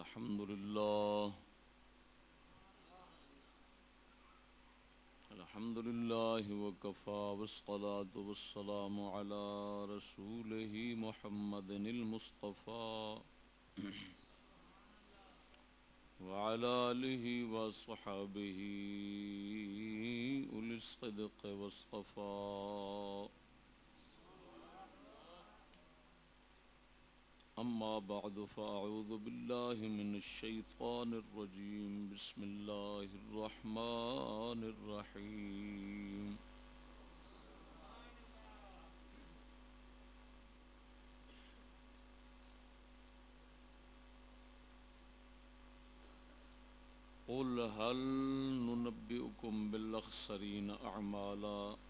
الحمد لله الحمد لله وكفى والصلاة والسلام على رسوله محمد المصطفى وعلى آله وصحبه أولي الصدق والصفاء أما بعد فأعوذ بالله من الشيطان الرجيم. بسم الله الرحمن الرحيم. قل هل ننبئكم بالأخسرين أعمالا؟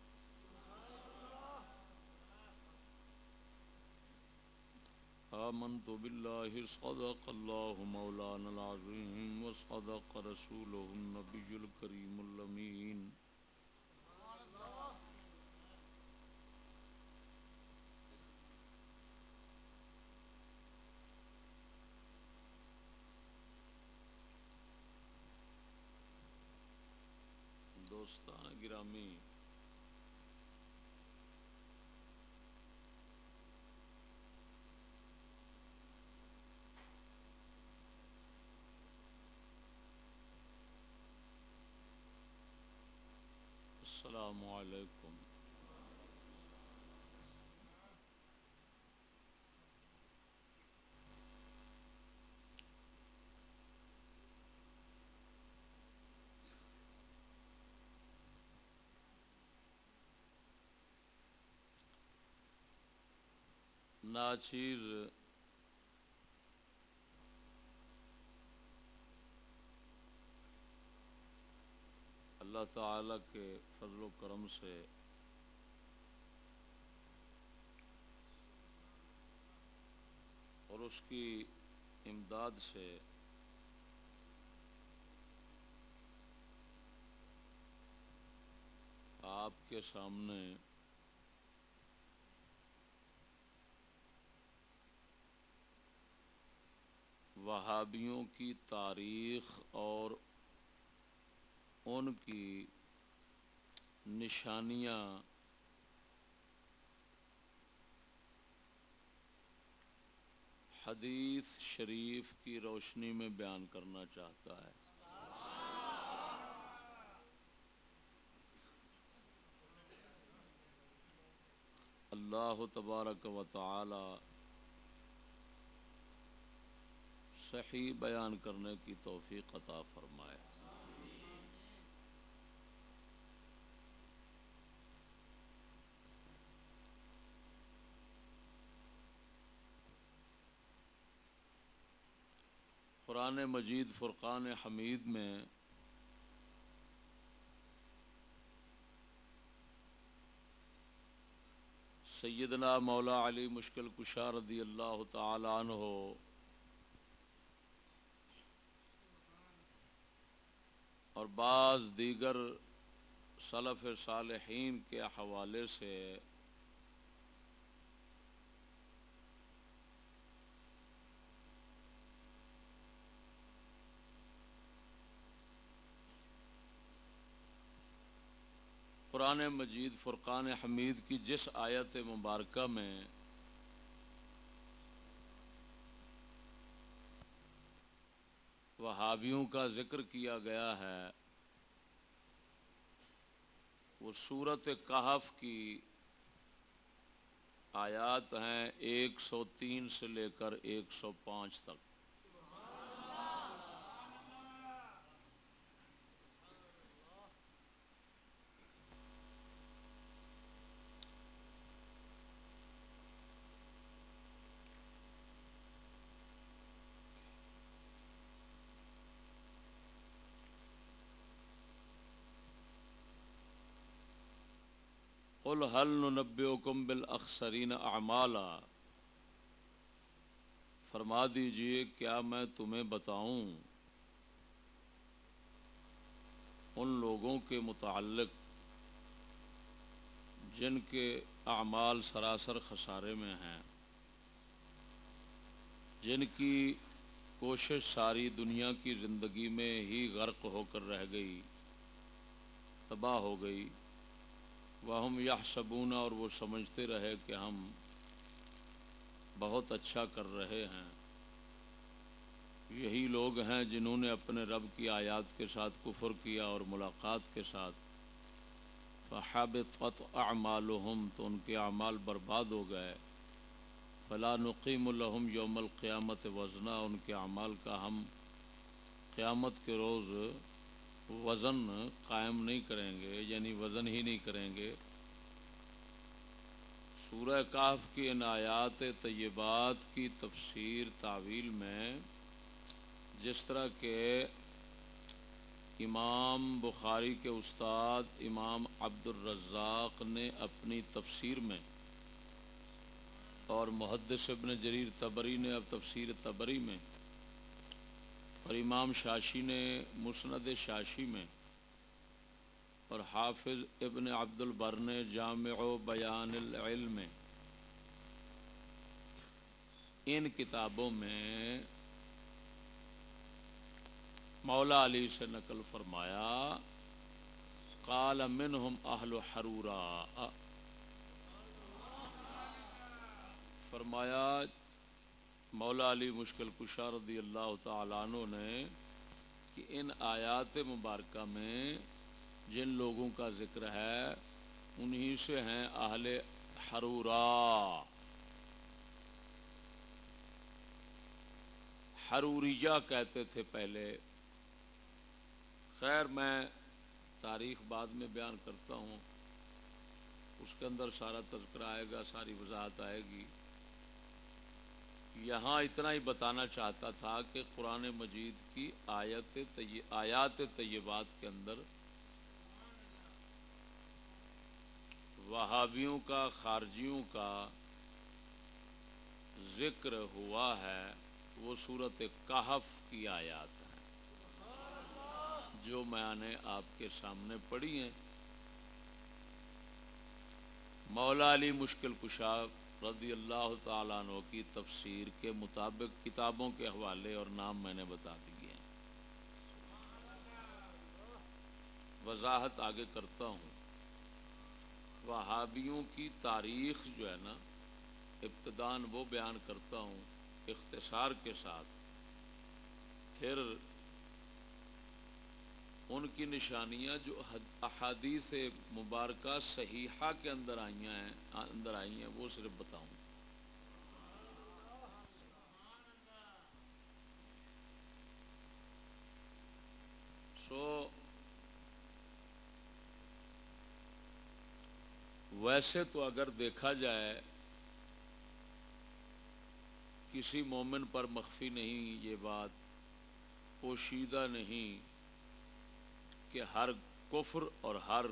آمنت بالله صدق الله مولانا العظيم وصدق رسوله النبي الكريم الأمين دوستان گرامی السلام علیکم۔ ناچیر اللہ تعالی کے فضل و کرم سے اور اس کی امداد سے آپ کے سامنے وہابیوں کی تاریخ اور ان کی نشانیاں حدیث شریف کی روشنی میں بیان کرنا چاہتا ہے۔ اللہ تبارک و تعالی صحیح بیان کرنے کی توفیق عطا فرمائے۔ قرآن مجید، فرقان حمید میں سیدنا مولا علی مشکل کشا رضی اللہ تعالی عنہ اور بعض دیگر صلف صالحین کے حوالے سے قرآن مجید، فرقان حمید کی جس آیت مبارکہ میں وہابیوں کا ذکر کیا گیا ہے، وہ صورت کہف کی آیات ہیں ایک سو تین سے لے کر ایک سو پانچ تک۔ قل هل ننبئكم بالاخسرین اعمالا فرما دیجیے، کیا میں تمہیں بتاؤں؟ ان لوگوں کے متعلق، جن کے اعمال سراسر خسارے میں ہیں، جن کی کوشش ساری دنیا کی زندگی میں ہی غرق ہو کر رہ گئی، تباہ ہو گئی وہ ہم یہ سبونا اور وہ سمجھتے رہے کہ ہم بہت اچھا کر رہے ہیں۔ یہی لوگ ہیں جنہوں نے اپنے رب کی آیات کے ساتھ کفر کیا اور ملاقات کے ساتھ۔ فحابطت اعمالهم تو ان کے اعمال برباد ہو گئے۔ فلا نقیم الحم یوم القیامت وزنا، ان کے اعمال کا ہم قیامت کے روز وزن قائم نہیں کریں گے یعنی وزن ہی نہیں کریں گے۔ سورہ کاف کی ان آیات طیبات کی تفسیر تعویل میں جس طرح کے امام بخاری کے استاد امام عبد الرزاق نے اپنی تفسیر میں اور محدث ابن جریر تبری نے اب تفسیر تبری میں اور امام شاشی نے مسند شاشی میں اور حافظ ابن عبد البر نے جامع و بیان العلم میں ان کتابوں میں مولا علی سے نقل فرمایا، قال منہم اہل حرورا۔ فرمایا مولا علی مشکل کشا رضی اللہ تعالیٰ عنہ نے کہ ان آیات مبارکہ میں جن لوگوں کا ذکر ہے، انہی سے ہیں اہل حرورا۔ حروریہ کہتے تھے پہلے۔ خیر، میں تاریخ بعد میں بیان کرتا ہوں۔ اس کے اندر سارا تذکرہ آئے گا، ساری وضاحت آئے گی۔ یہاں اتنا ہی بتانا چاہتا تھا کہ قرآن مجید کی آیت آیات طیبات کے اندر وہابیوں کا، خارجیوں کا ذکر ہوا ہے، وہ صورت کہف کی آیات جو میں نے آپ کے سامنے پڑھی ہیں۔ مولا علی مشکل کشا رضی اللہ تعالیٰ عنہ کی تفسیر کے مطابق کتابوں کے حوالے اور نام میں نے بتا دیے ہیں۔ وضاحت آگے کرتا ہوں۔ وہابیوں کی تاریخ جو ہے نا ابتدان وہ بیان کرتا ہوں اختصار کے ساتھ۔ پھر ان کی نشانیاں جو احادیث مبارکہ صحیحہ کے اندر آئی ہیں اندر آئی ہیں، وہ صرف بتاؤں۔ سو ویسے تو اگر دیکھا جائے، کسی مومن پر مخفی نہیں یہ بات، پوشیدہ نہیں کہ ہر کفر اور ہر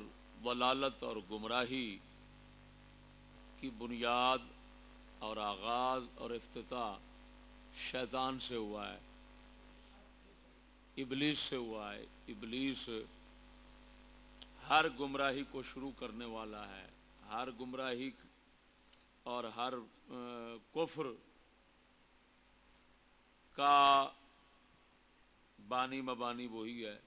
ولالت اور گمراہی کی بنیاد اور آغاز اور افتتاح شیطان سے ہوا ہے، ابلیس سے ہوا ہے۔ ابلیس ہر گمراہی کو شروع کرنے والا ہے۔ ہر گمراہی اور ہر کفر کا بانی مبانی وہی ہے۔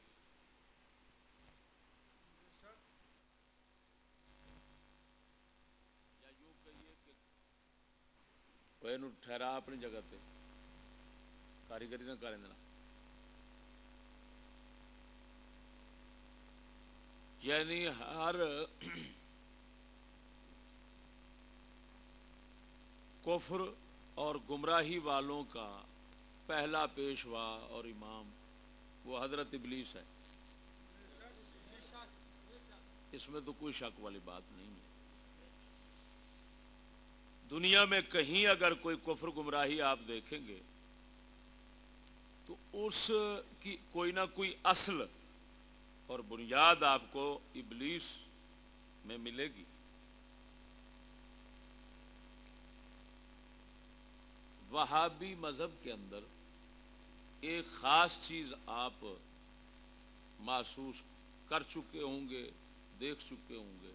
ٹھہرا اپنی جگہ تے کاریگری نہ کریں دینا یعنی ہر کفر اور گمراہی والوں کا پہلا پیشوا اور امام وہ حضرت ابلیس ہے اس میں تو کوئی شک والی بات نہیں ہے دنیا میں کہیں اگر کوئی کفر گمراہی آپ دیکھیں گے، تو اس کی کوئی نہ کوئی اصل اور بنیاد آپ کو ابلیس میں ملے گی۔ وہابی مذہب کے اندر ایک خاص چیز آپ محسوس کر چکے ہوں گے، دیکھ چکے ہوں گے۔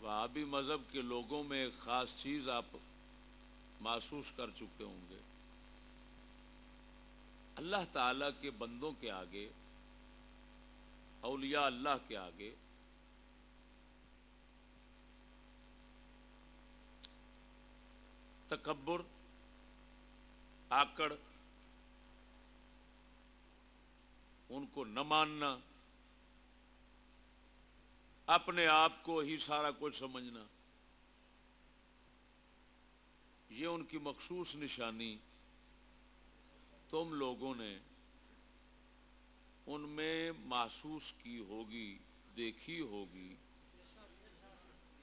وہابی مذہب کے لوگوں میں ایک خاص چیز آپ محسوس کر چکے ہوں گے۔ اللہ تعالی کے بندوں کے آگے، اولیاء اللہ کے آگے، تکبر، آکڑ، ان کو نہ ماننا اپنے آپ کو ہی سارا کچھ سمجھنا۔ یہ ان کی مخصوص نشانی۔ تم لوگوں نے ان میں محسوس کی ہوگی، دیکھی ہوگی۔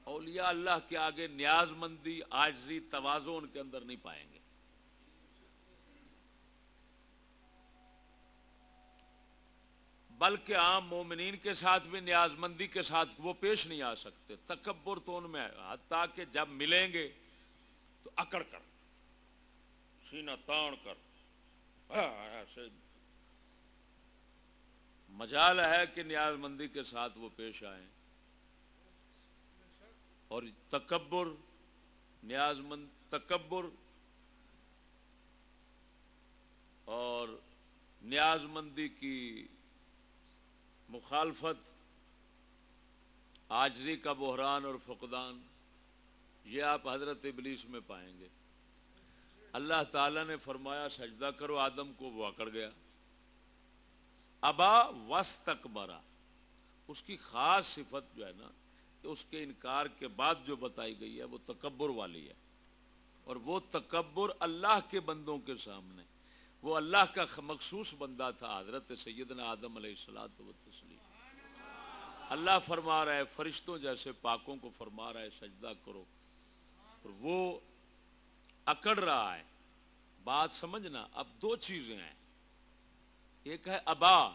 اولیاء اللہ کے آگے نیاز مندی آجزی توازو ان کے اندر نہیں پائیں گے۔ بلکہ عام مومنین کے ساتھ بھی، نیاز مندی کے ساتھ وہ پیش نہیں آ سکتے۔ تکبر تو ان میں حتیٰ کہ جب ملیں گے تو اکڑ کر، سینہ تان کر۔ ہاں، ایسے مجال ہے کہ نیاز مندی کے ساتھ وہ پیش آئیں۔ اور تکبر، نیاز مند تکبر اور نیاز مندی کی مخالفت، آجزی کا بحران اور فقدان، یہ آپ حضرت ابلیس میں پائیں گے۔ اللہ تعالی نے فرمایا، سجدہ کرو، آدم کو وہ اکڑ گیا۔ ابا وس تک اس کی خاص صفت جو ہے نا کہ اس کے انکار کے بعد جو بتائی گئی ہے، وہ تکبر والی ہے۔ اور وہ تکبر اللہ کے بندوں کے سامنے۔ وہ اللہ کا مخصوص بندہ تھا، حضرت سیدنا آدم علیہ السلاۃ و تسلیم اللہ فرما رہا ہے، فرشتوں جیسے پاکوں کو فرما رہا ہے، سجدہ کرو۔ اور وہ اکڑ رہا ہے۔ بات سمجھنا، اب دو چیزیں ہیں۔ ایک ہے ابا،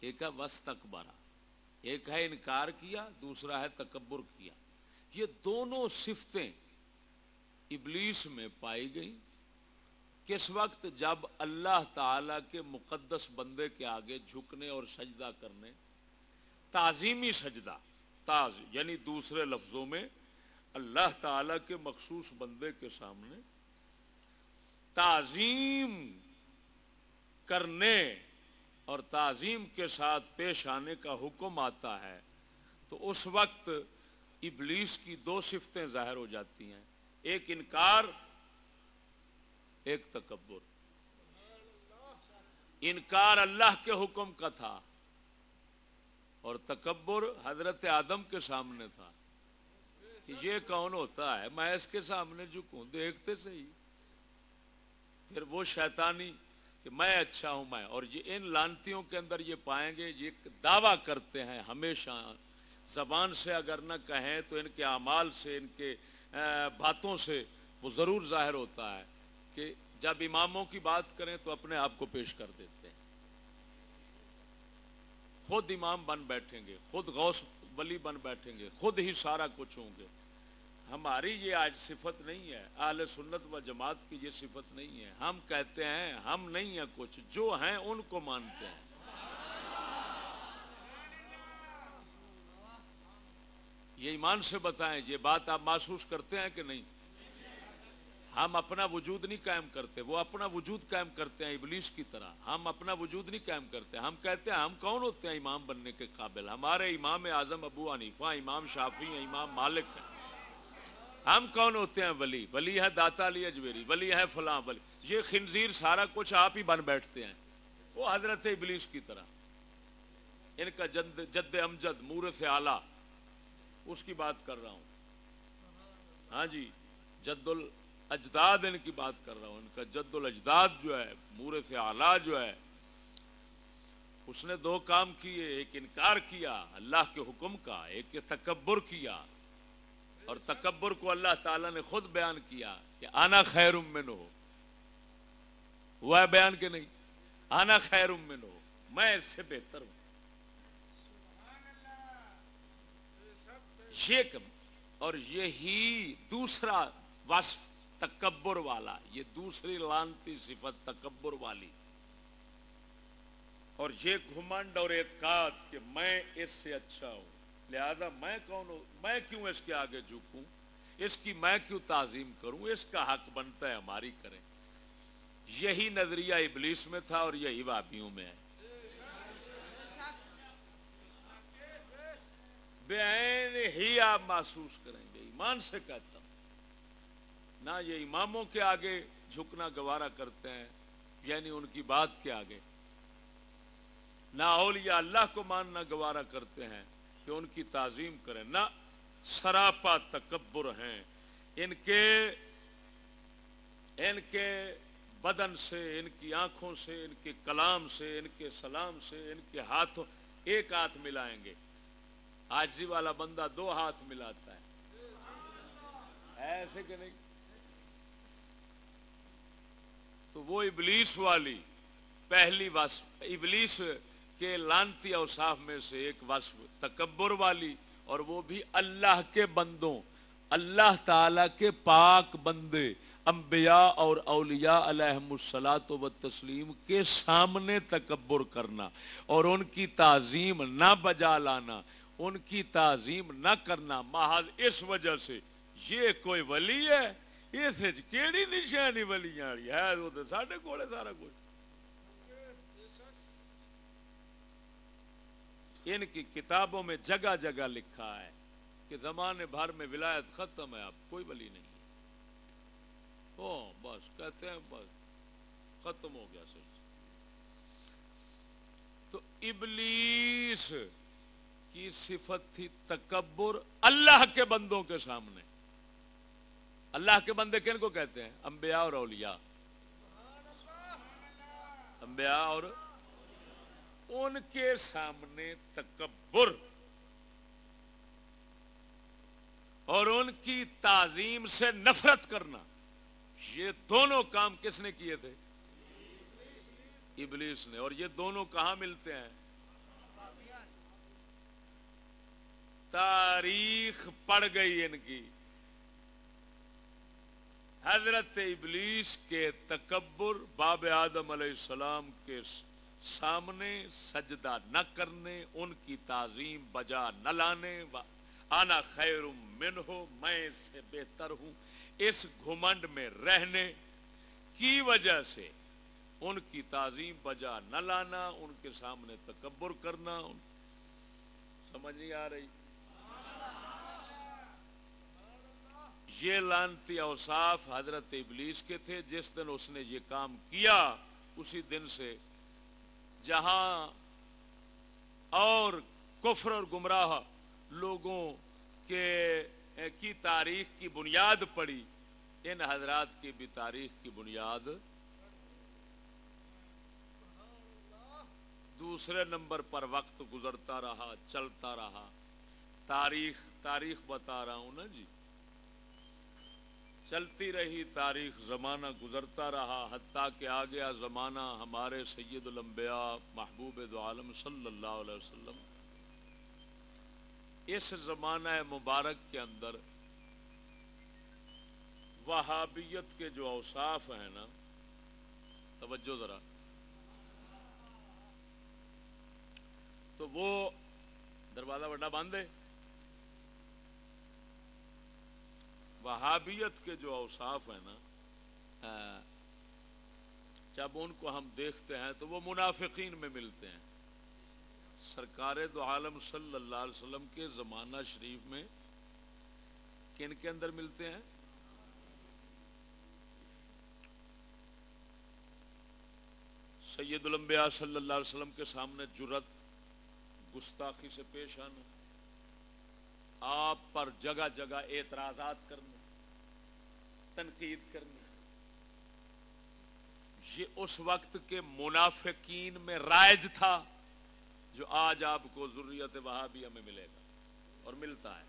ایک ہے وس تکبرا ایک ہے انکار کیا، دوسرا ہے تکبر کیا۔ یہ دونوں صفتیں ابلیس میں پائی گئی کس وقت جب اللہ تعالی کے مقدس بندے کے آگے جھکنے اور سجدہ کرنے؟ تعظیمی سجدہ تاز یعنی دوسرے لفظوں میں اللہ تعالی کے مخصوص بندے کے سامنے تعظیم کرنے اور تعظیم کے ساتھ پیش آنے کا حکم آتا ہے، تو اس وقت ابلیس کی دو صفتیں ظاہر ہو جاتی ہیں۔ ایک انکار ایک تکبر۔ انکار اللہ کے حکم کا تھا اور تکبر حضرت آدم کے سامنے تھا یہ کون ہوتا ہے؟ میں اس کے سامنے جھکوں دیکھتے صحیح۔ پھر وہ شیطانی کہ میں اچھا ہوں میں، اور یہ ان لانتیوں کے اندر یہ پائیں گے، یہ دعویٰ کرتے ہیں ہمیشہ۔ زبان سے اگر نہ کہیں تو ان کے اعمال سے، ان کے باتوں سے وہ ضرور ظاہر ہوتا ہے۔ کہ جب اماموں کی بات کریں تو اپنے آپ کو پیش کر دیتے ہیں۔ خود امام بن بیٹھیں گے، خود غوث ولی بن بیٹھیں گے، خود ہی سارا کچھ ہوں گے۔ ہماری یہ آج صفت نہیں ہے، اہل سنت و جماعت کی یہ صفت نہیں ہے۔ ہم کہتے ہیں ہم نہیں ہیں کچھ، جو ہیں ان کو مانتے ہیں۔ یہ ایمان سے بتائیں، یہ بات آپ محسوس کرتے ہیں کہ نہیں؟ ہم اپنا وجود نہیں قائم کرتے، وہ اپنا وجود قائم کرتے ہیں ابلیس کی طرح۔ ہم اپنا وجود نہیں قائم کرتے۔ ہم کہتے ہیں ہم کون ہوتے ہیں امام بننے کے قابل؟ ہمارے امام اعظم ابو حنیفہ، امام شافی ہیں، امام مالک ہیں۔ ہم کون ہوتے ہیں ولی؟ ولی ہے داتا علی اجویری ولی ہے فلاں ولی۔ یہ خنزیر سارا کچھ آپ ہی بن بیٹھتے ہیں۔ وہ حضرت ابلیس کی طرح۔ ان کا جد جد امجد مور سے آلہ اس کی بات کر رہا ہوں۔ ہاں جی جد ال اجداد ان کی بات کر رہا ہوں، ان کا جد الاجداد جو ہے مورے سے آلہ جو ہے، اس نے دو کام کیے، ایک انکار کیا اللہ کے حکم کا، ایک تکبر کیا۔ اور تکبر کو اللہ تعالی نے خود بیان کیا کہ آنا خیر امن ہو ہوا ہے بیان کے نہیں؟ آنا خیر امن ہو میں اس سے بہتر ہوں۔ یہ اور یہی دوسرا وصف تکبر والا، یہ دوسری لانتی صفت تکبر والی۔ اور یہ گھمنڈ اور اعتقاد کہ میں اس سے اچھا ہوں۔ لہذا میں کون ہوں؟ میں کیوں اس کے آگے جھکوں؟ اس کی میں کیوں تعظیم کروں؟ اس کا حق بنتا ہے، ہماری کریں۔ یہی نظریہ ابلیس میں تھا اور یہی وابیوں میں ہے۔ بے ہی آپ محسوس کریں گے، ایمان سے کہتا نہ یہ اماموں کے آگے جھکنا گوارا کرتے ہیں یعنی ان کی بات کے آگے۔ نہ اولیاء اللہ کو ماننا گوارا کرتے ہیں کہ ان کی تعظیم کریں۔ نہ سراپا تکبر ہیں۔ ان کے ان کے بدن سے، ان کی آنکھوں سے، ان کے کلام سے، ان کے سلام سے، ان کے ہاتھوں ایک ہاتھ ملائیں گے۔ آجی والا بندہ دو ہاتھ ملاتا ہے۔ ایسے کہ نہیں۔ تو وہ ابلیس والی پہلی وصف، ابلیس کے لانتی اوصاف میں سے ایک وصف، تکبر والی، اور وہ بھی اللہ کے بندوں، اللہ تعالی کے پاک بندے، انبیاء اور اولیاء علیہم السلاۃ و تسلیم کے سامنے تکبر کرنا، اور ان کی تعظیم نہ بجا لانا، ان کی تعظیم نہ کرنا، محض اس وجہ سے یہ کوئی ولی ہے؟ یہ کیڑی نشانی ولی ہے؟ وہ تو سارے کول سارا کچھ ان کی کتابوں میں جگہ جگہ لکھا ہے کہ زمانے بھر میں ولایت ختم ہے، اب کوئی ولی نہیں۔ او بس کہتے ہیں بس ختم ہو گیا سر۔ تو ابلیس کی صفت تھی تکبر اللہ کے بندوں کے سامنے۔ اللہ کے بندے کن کو کہتے ہیں؟ انبیاء اور اولیاء۔ انبیاء اور ان کے سامنے تکبر اور ان کی تعظیم سے نفرت کرنا۔ یہ دونوں کام کس نے کیے تھے؟ ابلیس نے۔ اور یہ دونوں کہاں ملتے ہیں؟ تاریخ پڑ گئی ان کی۔ حضرت ابلیس کے تکبر باب آدم علیہ السلام کے سامنے سجدہ نہ کرنے، ان کی تعظیم بجا نہ لانے آنا خیر من ہو میں سے بہتر ہوں، اس گھمنڈ میں رہنے کی وجہ سے ان کی تعظیم بجا نہ لانا، ان کے سامنے تکبر کرنا سمجھ نہیں آ رہی؟ یہ لانتی اوصاف حضرت ابلیس کے تھے، جس دن اس نے یہ کام کیا، اسی دن سے جہاں اور کفر اور گمراہ لوگوں کے کی تاریخ کی بنیاد پڑی، ان حضرات کی بھی تاریخ کی بنیاد۔ دوسرے نمبر پر وقت گزرتا رہا، چلتا رہا۔ تاریخ تاریخ بتا رہا ہوں نا جی؟ چلتی رہی تاریخ زمانہ گزرتا رہا، حتیٰ کہ آ گیا زمانہ ہمارے سید الانبیاء محبوب دو عالم صلی اللہ علیہ وسلم۔ اس زمانہ مبارک کے اندر وہابیت کے جو اوصاف ہیں نا، توجہ ذرا۔ تو وہ دروازہ بڑا باندھے وہابیت کے جو اوصاف ہیں نا جب ان کو ہم دیکھتے ہیں تو وہ منافقین میں ملتے ہیں۔ سرکار دو عالم صلی اللہ علیہ وسلم کے زمانہ شریف میں کن کے اندر ملتے ہیں؟ سید الانبیاء صلی اللہ علیہ وسلم کے سامنے جرت گستاخی سے پیش آنا۔ آپ پر جگہ جگہ اعتراضات کرنا تنقید کرنی۔ یہ اس وقت کے منافقین میں رائج تھا جو آج آپ کو ضروریت وہابی ہمیں ملے گا اور ملتا ہے۔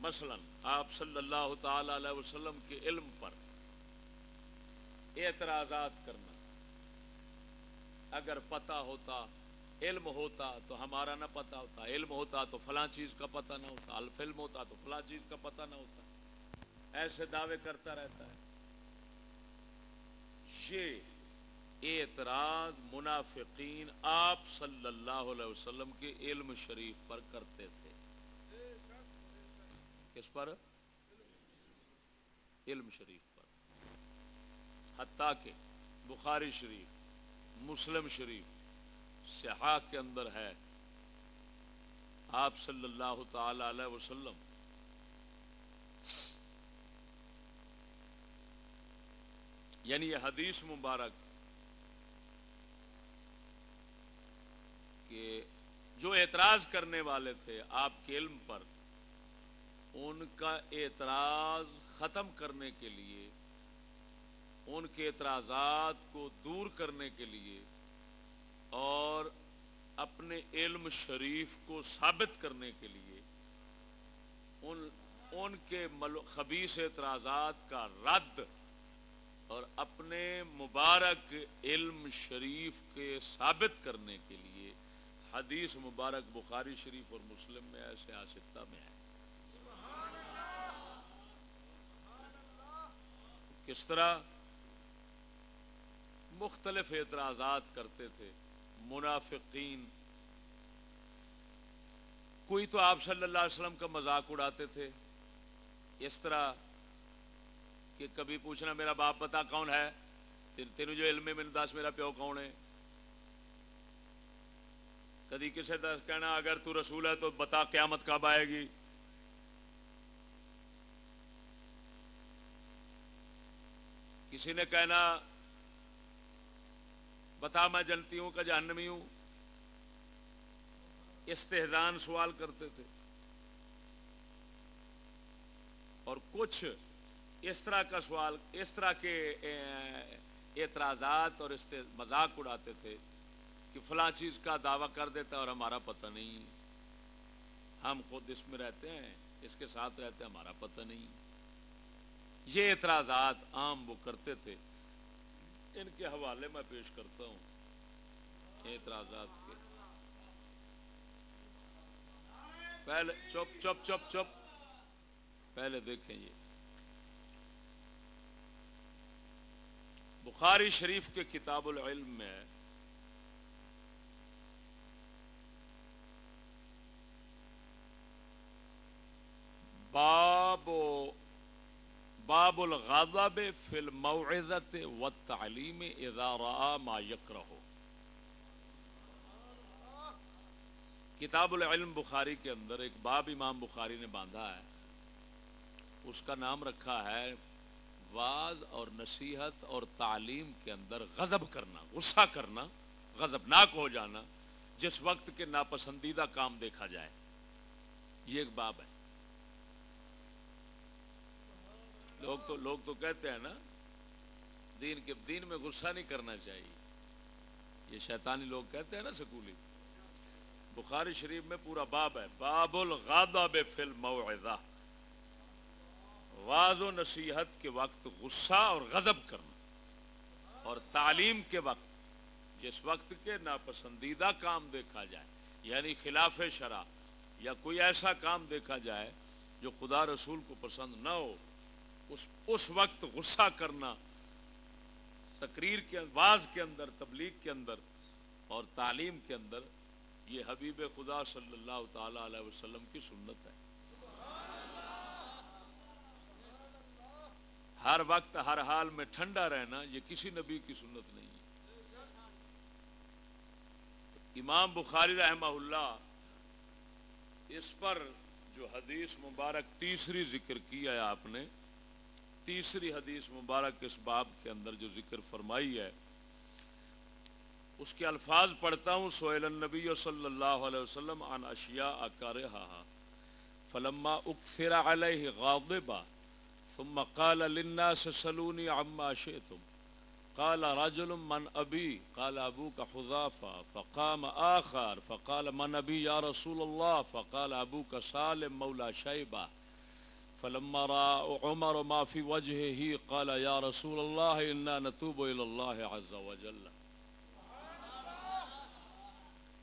مثلا آپ صلی اللہ تعالی علیہ وسلم کے علم پر اعتراضات کرنا۔ اگر پتا ہوتا علم ہوتا تو ہمارا نہ پتا ہوتا، علم ہوتا تو فلاں چیز کا پتہ نہ ہوتا الف علم ہوتا تو فلاں چیز کا پتہ نہ ہوتا۔ ایسے دعوے کرتا رہتا ہے۔ یہ اعتراض منافقین آپ صلی اللہ علیہ وسلم کے علم شریف پر کرتے تھے۔ کس پر؟ علم شریف پر۔ حتیٰ کہ بخاری شریف، مسلم شریف سیاح کے اندر ہے۔ آپ صلی اللہ تعالی علیہ وسلم۔ یعنی یہ حدیث مبارک کہ جو اعتراض کرنے والے تھے آپ کے علم پر، ان کا اعتراض ختم کرنے کے لیے، ان کے اعتراضات کو دور کرنے کے لیے اور اپنے علم شریف کو ثابت کرنے کے لیے ان ان کے خبیص اعتراضات کا رد اور اپنے مبارک علم شریف کے ثابت کرنے کے لیے حدیث مبارک بخاری شریف اور مسلم میں ایسے آسکتا میں ہے۔ کس طرح مختلف اعتراضات کرتے تھے۔ منافقین۔ کوئی تو آپ صلی اللہ علیہ وسلم کا مذاق اڑاتے تھے۔ اس طرح کہ کبھی پوچھنا میرا باپ پتا کون ہے تین جو علم میں دس میرا پیو کون ہے۔ کدی کسی دس کہنا، اگر تو رسول ہے تو بتا قیامت کب آئے گی۔ کسی نے کہنا بتا میں جنتی ہوں کہ جہنمی ہوں۔ استحزان سوال کرتے تھے۔ اور کچھ اس طرح کا سوال، اس طرح کے اعتراضات اور مذاق اڑاتے تھے کہ فلاں چیز کا دعویٰ کر دیتا اور ہمارا پتہ نہیں۔ ہم خود اس میں رہتے ہیں، اس کے ساتھ رہتے ہیں، ہمارا پتہ نہیں۔ یہ اعتراضات عام وہ کرتے تھے۔ ان کے حوالے میں پیش کرتا ہوں اعتراضات کے۔ پہلے، چپ چپ چپ چپ۔ پہلے دیکھیں یہ۔ بخاری شریف کے کتاب العلم میں باب باب الغضب فی الموعظت والتعلیم اذا رآ ما یکرہ کتاب العلم بخاری کے اندر ایک باب امام بخاری نے باندھا ہے۔ اس کا نام رکھا ہے واز اور نصیحت اور تعلیم کے اندر غضب کرنا، غصہ کرنا غضب ناک ہو جانا، جس وقت کے ناپسندیدہ کام دیکھا جائے۔ یہ ایک باب ہے۔ لوگ تو لوگ تو کہتے ہیں نا، دین کے دین میں غصہ نہیں کرنا چاہیے۔ یہ شیطانی لوگ کہتے ہیں نا سکولی۔ بخاری شریف میں پورا باب ہے باب الغضب فی الموعظہ۔ واض و نصیحت کے وقت غصہ اور غضب کرنا، اور تعلیم کے وقت، جس وقت کے ناپسندیدہ کام دیکھا جائے یعنی خلاف شرع، یا کوئی ایسا کام دیکھا جائے جو خدا رسول کو پسند نہ ہو۔ اس اس وقت غصہ کرنا، تقریر کے آواز کے اندر، تبلیغ کے اندر اور تعلیم کے اندر، یہ حبیب خدا صلی اللہ تعالی علیہ وسلم کی سنت ہے۔ ہر وقت، ہر حال میں ٹھنڈا رہنا، یہ کسی نبی کی سنت نہیں ہے۔ امام بخاری رحمہ اللہ اس پر جو حدیث مبارک تیسری ذکر کیا ہے آپ نے تیسری حدیث مبارک اس باب کے اندر جو ذکر فرمائی ہے، اس کے الفاظ پڑھتا ہوں سہیل النبی صلی اللہ علیہ وسلم عن اشیاء اکارہا فلما اکثر علیہ غاضبا، ثم قال للناس سلوني عما شئتم، قال رجل من ابي قال ابوك حذافه فقام اخر فقال من ابي يا رسول الله فقال ابوك سالم مولى شيبه فلما را عمر ما في وجهه قال يا رسول الله انا نتوب الى الله عز وجل.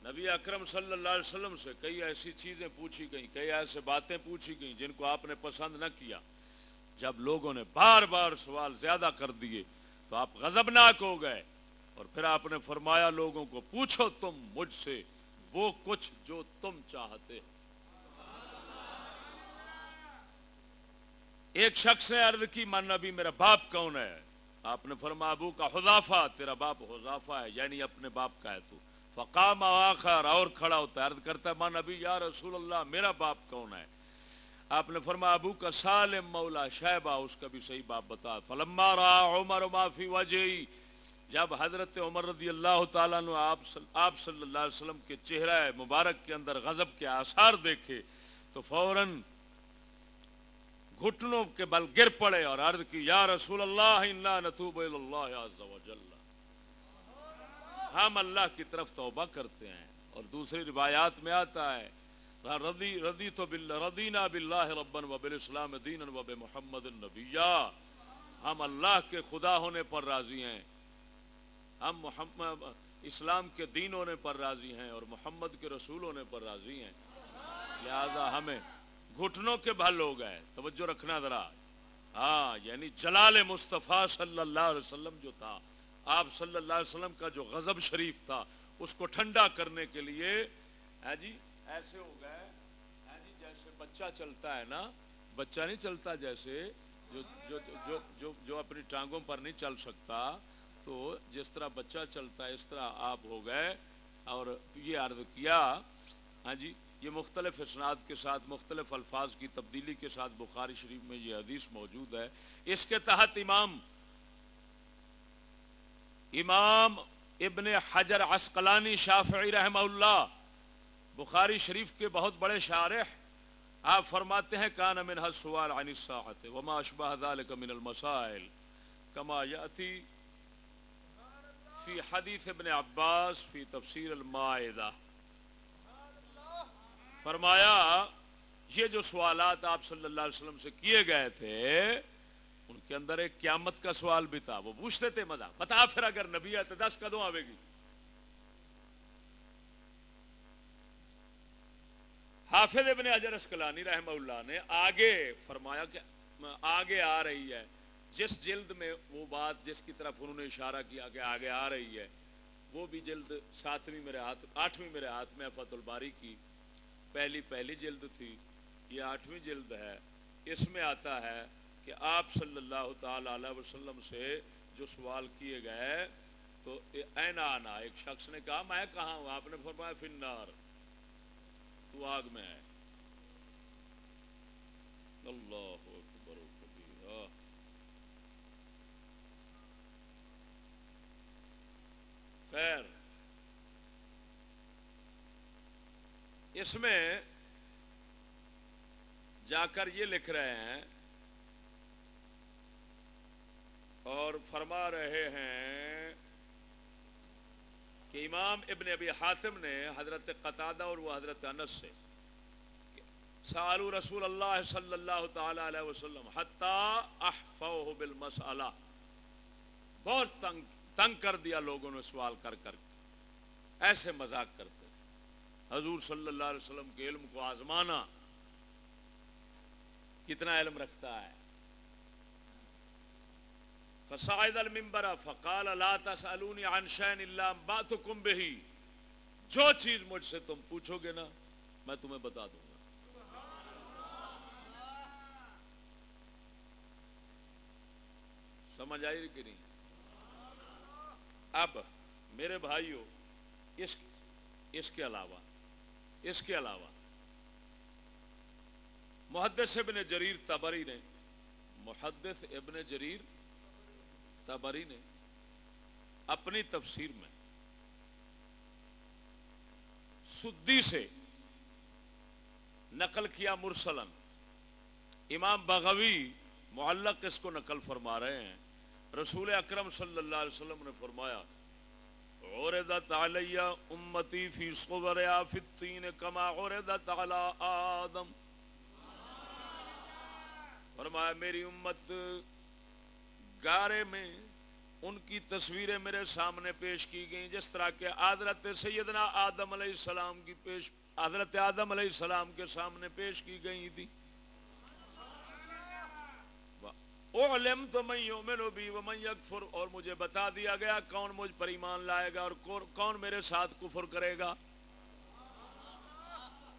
نبی اکرم صلی اللہ علیہ وسلم سے کئی ایسی چیزیں پوچھی گئیں، کئی ایسے باتیں پوچھی گئیں جن کو آپ نے پسند نہ کیا۔ جب لوگوں نے بار بار سوال زیادہ کر دیے تو آپ غضبناک ہو گئے اور پھر آپ نے فرمایا لوگوں کو، پوچھو تم مجھ سے وہ کچھ جو تم چاہتے ایک شخص نے عرض کی، من نبی، میرا باپ کون ہے؟ آپ نے فرما ابو کا حضافہ تیرا باپ حضافہ ہے یعنی اپنے باپ کا ہے تو. فقام آخر، اور کھڑا ہوتا ہے، عرض کرتا ہے ماں نبی، یا رسول اللہ، میرا باپ کون ہے؟ آپ نے فرما ابو کا سالم مولا شہبہ، اس کا بھی صحیح باپ بتا۔ فلما را عمر معافی وجہ جب حضرت عمر رضی اللہ تعالیٰ نے آپ صلی اللہ علیہ وسلم کے چہرہ مبارک کے اندر غضب کے آثار دیکھے، تو فوراً گھٹنوں کے بل گر پڑے اور عرض کی، یا رسول اللہ نتوب اللہ عز و جل ہم اللہ کی طرف توبہ کرتے ہیں۔ اور دوسری روایات میں آتا ہے، رضی رضی تو ردینا بلّہ ربن و بال اسلام دین وب محمد النبیہ ہم اللہ کے خدا ہونے پر راضی ہیں۔ ہم محمد، اسلام کے دین ہونے پر راضی ہیں اور محمد کے رسول ہونے پر راضی ہیں۔ لہذا ہمیں گھٹنوں کے بھل ہو گئے توجہ رکھنا ذرا۔ ہاں یعنی جلال مصطفیٰ صلی اللہ علیہ وسلم جو تھا آپ صلی اللہ علیہ وسلم کا جو غضب شریف تھا اس کو ٹھنڈا کرنے کے لیے ہے جی ایسے ہو گئے ہے ہاں جی جیسے بچہ چلتا ہے نا بچہ نہیں چلتا جیسے جو جو جو جو, جو اپنی ٹانگوں پر نہیں چل سکتا۔ تو جس طرح بچہ چلتا ہے اس طرح آپ ہو گئے۔ اور یہ عرض کیا ہاں جی یہ مختلف اسناد کے ساتھ، مختلف الفاظ کی تبدیلی کے ساتھ بخاری شریف میں یہ حدیث موجود ہے۔ اس کے تحت امام امام ابن حجر عسقلانی شافعی رحمہ اللہ، بخاری شریف کے بہت بڑے شارح، آپ فرماتے ہیں، کان من سوال عن الساعت وما اشبہ ذلك من المسائل کما یاتی فی حدیث ابن عباس فی تفسیر المائدہ فرمایا، یہ جو سوالات آپ صلی اللہ علیہ وسلم سے کیے گئے تھے، ان کے اندر ایک قیامت کا سوال بھی تھا۔ وہ پوچھتے تھے مزہ۔ بتا پھر اگر نبی ہے تو دس کدوں آئے گی۔ حافظ ابن اجر اسکلانی رحمہ اللہ نے آگے فرمایا کہ آگے آ رہی ہے۔ جس جلد میں وہ بات جس کی طرف انہوں نے اشارہ کیا کہ آگے آ رہی ہے، وہ بھی جلد ساتویں میرے ہاتھ، آٹھویں میرے ہاتھ میں فت الباری کی پہلی پہلی جلد تھی، یہ آٹھویں جلد ہے۔ اس میں آتا ہے کہ آپ صلی اللہ تعالی علیہ وسلم سے جو سوال کیے گئے، تو اینا آنا ایک شخص نے کہا، میں کہاں ہوں؟ آپ نے فرمایا فنار تو آگ میں ہے اللہ اکبر خیر۔ اس میں جا کر یہ لکھ رہے ہیں اور فرما رہے ہیں کہ امام ابن ابی حاتم نے حضرت قطادہ اور وہ حضرت انس سے سالو رسول اللہ صلی اللہ تعالی علیہ وسلم بالمسئلہ۔ بہت تنگ تنگ کر دیا لوگوں نے سوال کر کر، ایسے مذاق کرتے۔ حضور صلی اللہ علیہ وسلم کے علم کو آزمانا کتنا علم رکھتا ہے؟ فصاعد المنبر فقال لا تسالوني عن جو چیز مجھ سے تم پوچھو گے نا، میں تمہیں بتا دوں گا۔ سمجھ آئی کہ نہیں؟ اب میرے بھائیوں اس اس کے علاوہ اس کے علاوہ محدث ابن جریر تبری نے، محدث ابن جریر تبری نے اپنی تفسیر میں سدی سے نقل کیا مرسلن امام بغوی معلق اس کو نقل فرما رہے ہیں۔ رسول اکرم صلی اللہ علیہ وسلم نے فرمایا عردت علی امتی فی صبر آفتین کما عردت علی آدم. فرمایا، میری امت گارے میں ان کی تصویریں میرے سامنے پیش کی گئیں، جس طرح کے حضرت سیدنا آدم علیہ السلام کی پیش، حضرت آدم علیہ السلام کے سامنے پیش کی گئی تھی علم تو میں یومن بھی وہ میں یکفر، اور مجھے بتا دیا گیا کون مجھ پر ایمان لائے گا اور کون میرے ساتھ کفر کرے گا۔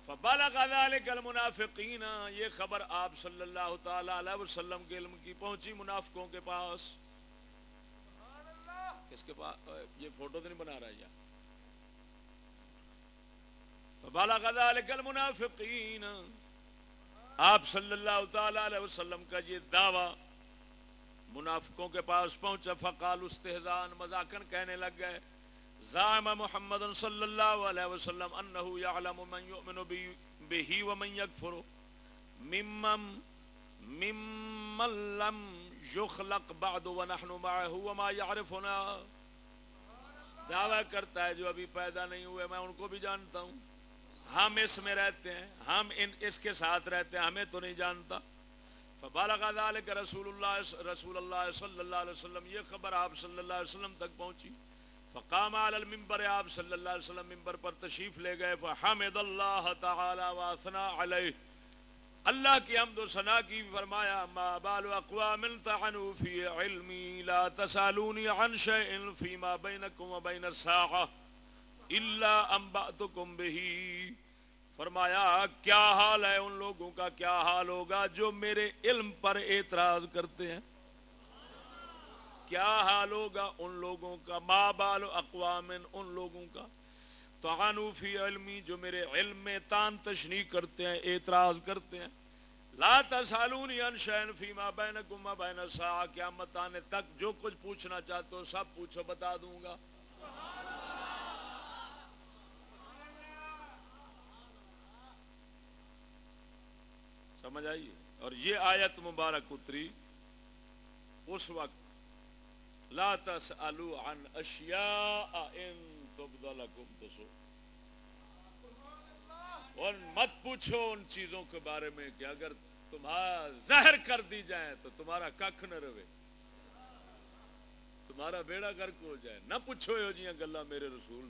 فبالغ ذلك المنافقین، یہ خبر آپ صلی اللہ تعالی علیہ وسلم کے علم کی پہنچی منافقوں کے پاس۔ کس کے پاس؟ یہ فوٹو تو نہیں بنا رہا یا فبالغ ذلك المنافقین، آپ صلی اللہ تعالی علیہ وسلم کا یہ دعویٰ منافقوں کے پاس پہنچا، فقال استحزان مذاکن کہنے لگ گئے، زعم محمد صلی اللہ علیہ وسلم انه يعلم من يؤمن به ومن يكفر ممن ممن لم يخلق بعد ونحن معه وما يعرفنا دعویٰ کرتا ہے، جو ابھی پیدا نہیں ہوئے، میں ان کو بھی جانتا ہوں۔ ہم اس میں رہتے ہیں، ہم ان اس کے ساتھ رہتے ہیں، ہمیں تو نہیں جانتا۔ فبالغ ذلك رسول اللہ رسول اللہ صلی اللہ علیہ وسلم، یہ خبر آپ صلی اللہ علیہ وسلم تک پہنچی۔ فقام علی المنبر، آپ صلی اللہ علیہ وسلم منبر پر تشریف لے گئے۔ فحمد اللہ تعالی واثنا علیہ۔ اللہ کی حمد و ثنا کی فرمایا، ما بال اقوام طعنوا في علمي لا تسالوني عن شيء فيما بينكم وبين الساعه الا انبأتكم به فرمایا، کیا حال ہے ان لوگوں کا؟ کیا حال ہوگا جو میرے علم پر اعتراض کرتے ہیں؟ کیا حال ہوگا ان لوگوں کا؟ ماں بال اقوام ان لوگوں کا؟ تو فی علمی، جو میرے علم میں تان تشنی کرتے ہیں، اعتراض کرتے ہیں۔ لا تسالونی ان شین فیما بینکم و بین الساعہ قیامت آنے تک جو کچھ پوچھنا چاہتے ہو سب پوچھو، بتا دوں گا۔ سمجھ آئیے اور یہ آیت مبارک اتری اس وقت لا تسالو عن اشیاء ان تبدلکم تسو اور مت پوچھو ان چیزوں کے بارے میں کہ اگر تمہارا زہر کر دی جائے تو تمہارا کھ نہ رہے. تمہارا بیڑا گرک ہو جائے. نہ پوچھو ہو جی گلا میرے رسول.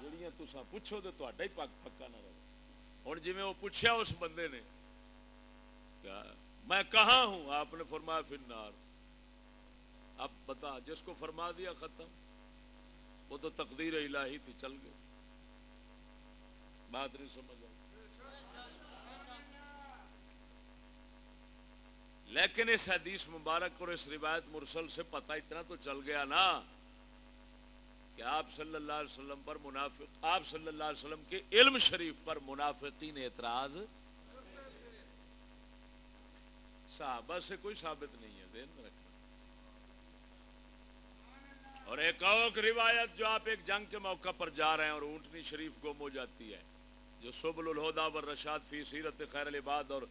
جڑیاں تسا پوچھو تو تا ہی پکا نہ رہے. ہوں جی وہ پوچھا اس بندے نے میں کہاں ہوں؟ آپ نے فرمایا فنار اب بتا، جس کو فرما دیا ختم، وہ تو تقدیر الہی تھی، چل گئے۔ بات نہیں سمجھ آئی۔ لیکن اس حدیث مبارک اور اس روایت مرسل سے پتہ اتنا تو چل گیا نا۔ کہ آپ صلی اللہ علیہ وسلم پر منافق، آپ صلی اللہ علیہ وسلم کے علم شریف پر منافقین اعتراض؟ صحابہ سے کوئی ثابت نہیں ہے دین میں رکھنا۔ اور ایک اور روایت جو آپ ایک جنگ کے موقع پر جا رہے ہیں اور اونٹنی شریف گم ہو جاتی ہے، جو سبل الہدا و رشاد فی سیرت خیر العباد اور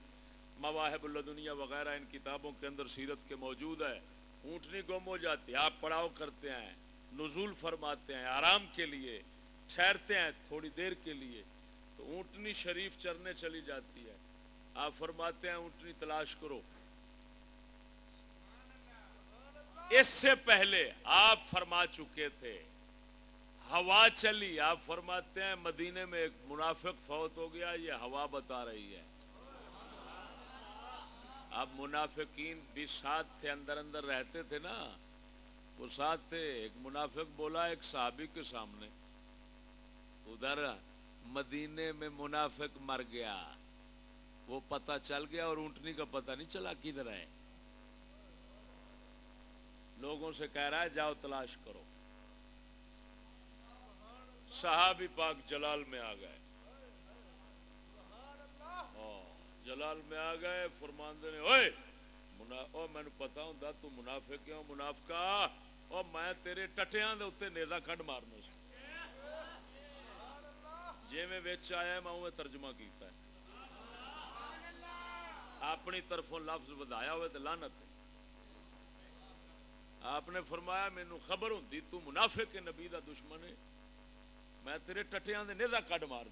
مواہب الدنیا وغیرہ ان کتابوں کے اندر سیرت کے موجود ہے، اونٹنی گم ہو جاتی ہے، آپ پڑاؤ کرتے ہیں۔ نزول فرماتے ہیں، آرام کے لیے، ٹھہرتے ہیں تھوڑی دیر کے لیے، تو اونٹنی شریف چرنے چلی جاتی ہے۔ آپ فرماتے ہیں، اونٹنی تلاش کرو۔ اس سے پہلے آپ فرما چکے تھے۔ ہوا چلی۔ آپ فرماتے ہیں، مدینے میں ایک منافق فوت ہو گیا، یہ ہوا بتا رہی ہے۔ اب منافقین بھی ساتھ تھے، اندر اندر رہتے تھے نا۔ وہ ساتھ تھے ایک منافق بولا ایک صحابی کے سامنے، ادھر مدینے میں منافق مر گیا، وہ پتا چل گیا اور اونٹنی کا پتہ نہیں چلا کدھر ہے۔ لوگوں سے کہہ رہا ہے، جاؤ تلاش کرو۔ صحابی پاک جلال میں آ گئے۔ ہاں، جلال میں آ گئے، فرماندے نے اوئے مینو پتا ہوں تو منافع کیوں؟ منافقا اور میں تیرے ٹٹیاں دے اتنے نیزا کھنڈ مارنا سی جی میں بچ آیا میں وہ ترجمہ کیتا ہے۔ اپنی طرفوں لفظ بدایا ہوئے تو لانت آپ نے فرمایا، مینو خبر ہوتی تو منافع کے نبی دا دشمن ہے۔ میں تیرے ٹٹیاں دے نیزا کڈ مار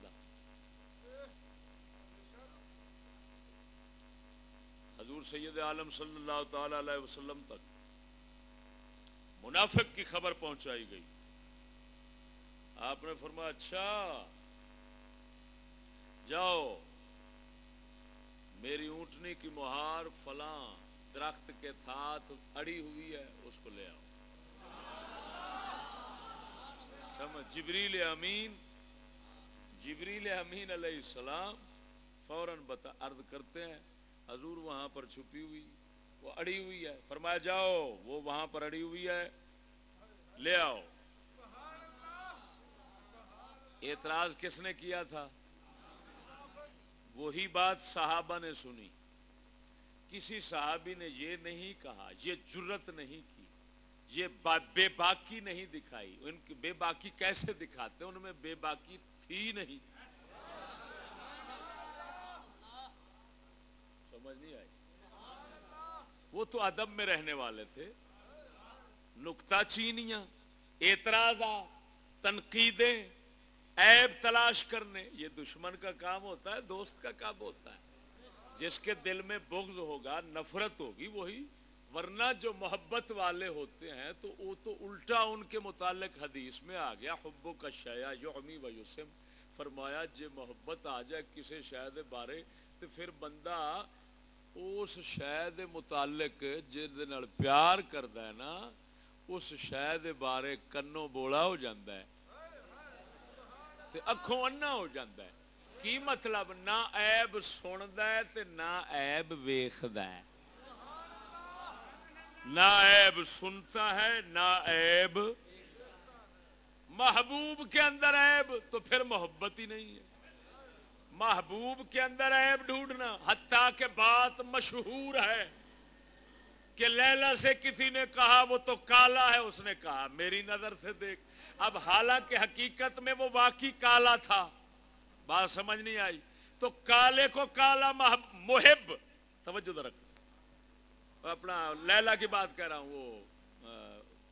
حضور سید عالم صلی اللہ تعالی علیہ وسلم تک منافق کی خبر پہنچائی گئی۔ آپ نے فرمایا اچھا جاؤ، میری اونٹنی کی مہار فلاں درخت کے ساتھ اڑی ہوئی ہے، اس کو لے آؤ۔ سمجھ، جبریل امین جبریل امین علیہ السلام فوراً بتا، عرض کرتے ہیں حضور وہاں پر چھپی ہوئی، وہ اڑی ہوئی ہے۔ فرمایا، جاؤ، وہ وہاں پر اڑی ہوئی ہے۔ لے آؤ۔ اعتراض کس نے کیا تھا؟ وہی بات صحابہ نے سنی۔ کسی صحابی نے یہ نہیں کہا، یہ جرت نہیں کی، یہ بے باکی نہیں دکھائی۔ ان کی بے باکی کیسے دکھاتے؟ ان میں بے باکی تھی نہیں۔ سمجھ نہیں آئی۔ وہ تو ادب میں رہنے والے تھے۔ نکتا چینیاں اعتراضات تنقیدیں، عیب تلاش کرنے۔ یہ دشمن کا کام ہوتا ہے، دوست کا کام ہوتا ہے۔ جس کے دل میں بغض ہوگا، نفرت ہوگی، وہی۔ ورنہ جو محبت والے ہوتے ہیں، تو وہ تو الٹا ان کے متعلق حدیث میں آ گیا۔ حبو کا شیا یومی و یوسم فرمایا، جے محبت آ جائے کسی شاید بارے، تو پھر بندہ اس شاید متعلق جن پیار کرتا ہے نا، اس شاید بارے کنوں بولا ہو جاتا ہے۔ اکھوں انا ہو جاتا ہے۔ کی مطلب؟ نہ ایب سنتا ہے تے نہ ایب ویخد ہے۔ نہ ایب سنتا ہے، نہ ایب محبوب کے اندر ایب تو پھر محبت ہی نہیں ہے۔ محبوب کے اندر ایب ڈھونڈنا، حتیٰ کہ بات مشہور ہے کہ لیلا سے کسی نے کہا، وہ تو کالا ہے، اس نے کہا۔ میری نظر سے دیکھ۔ اب حالانکہ حقیقت میں وہ واقعی کالا تھا، بات سمجھ نہیں آئی۔ تو کالے کو کالا محب توجہ رکھ اپنا لیلا کی بات کہہ رہا ہوں، وہ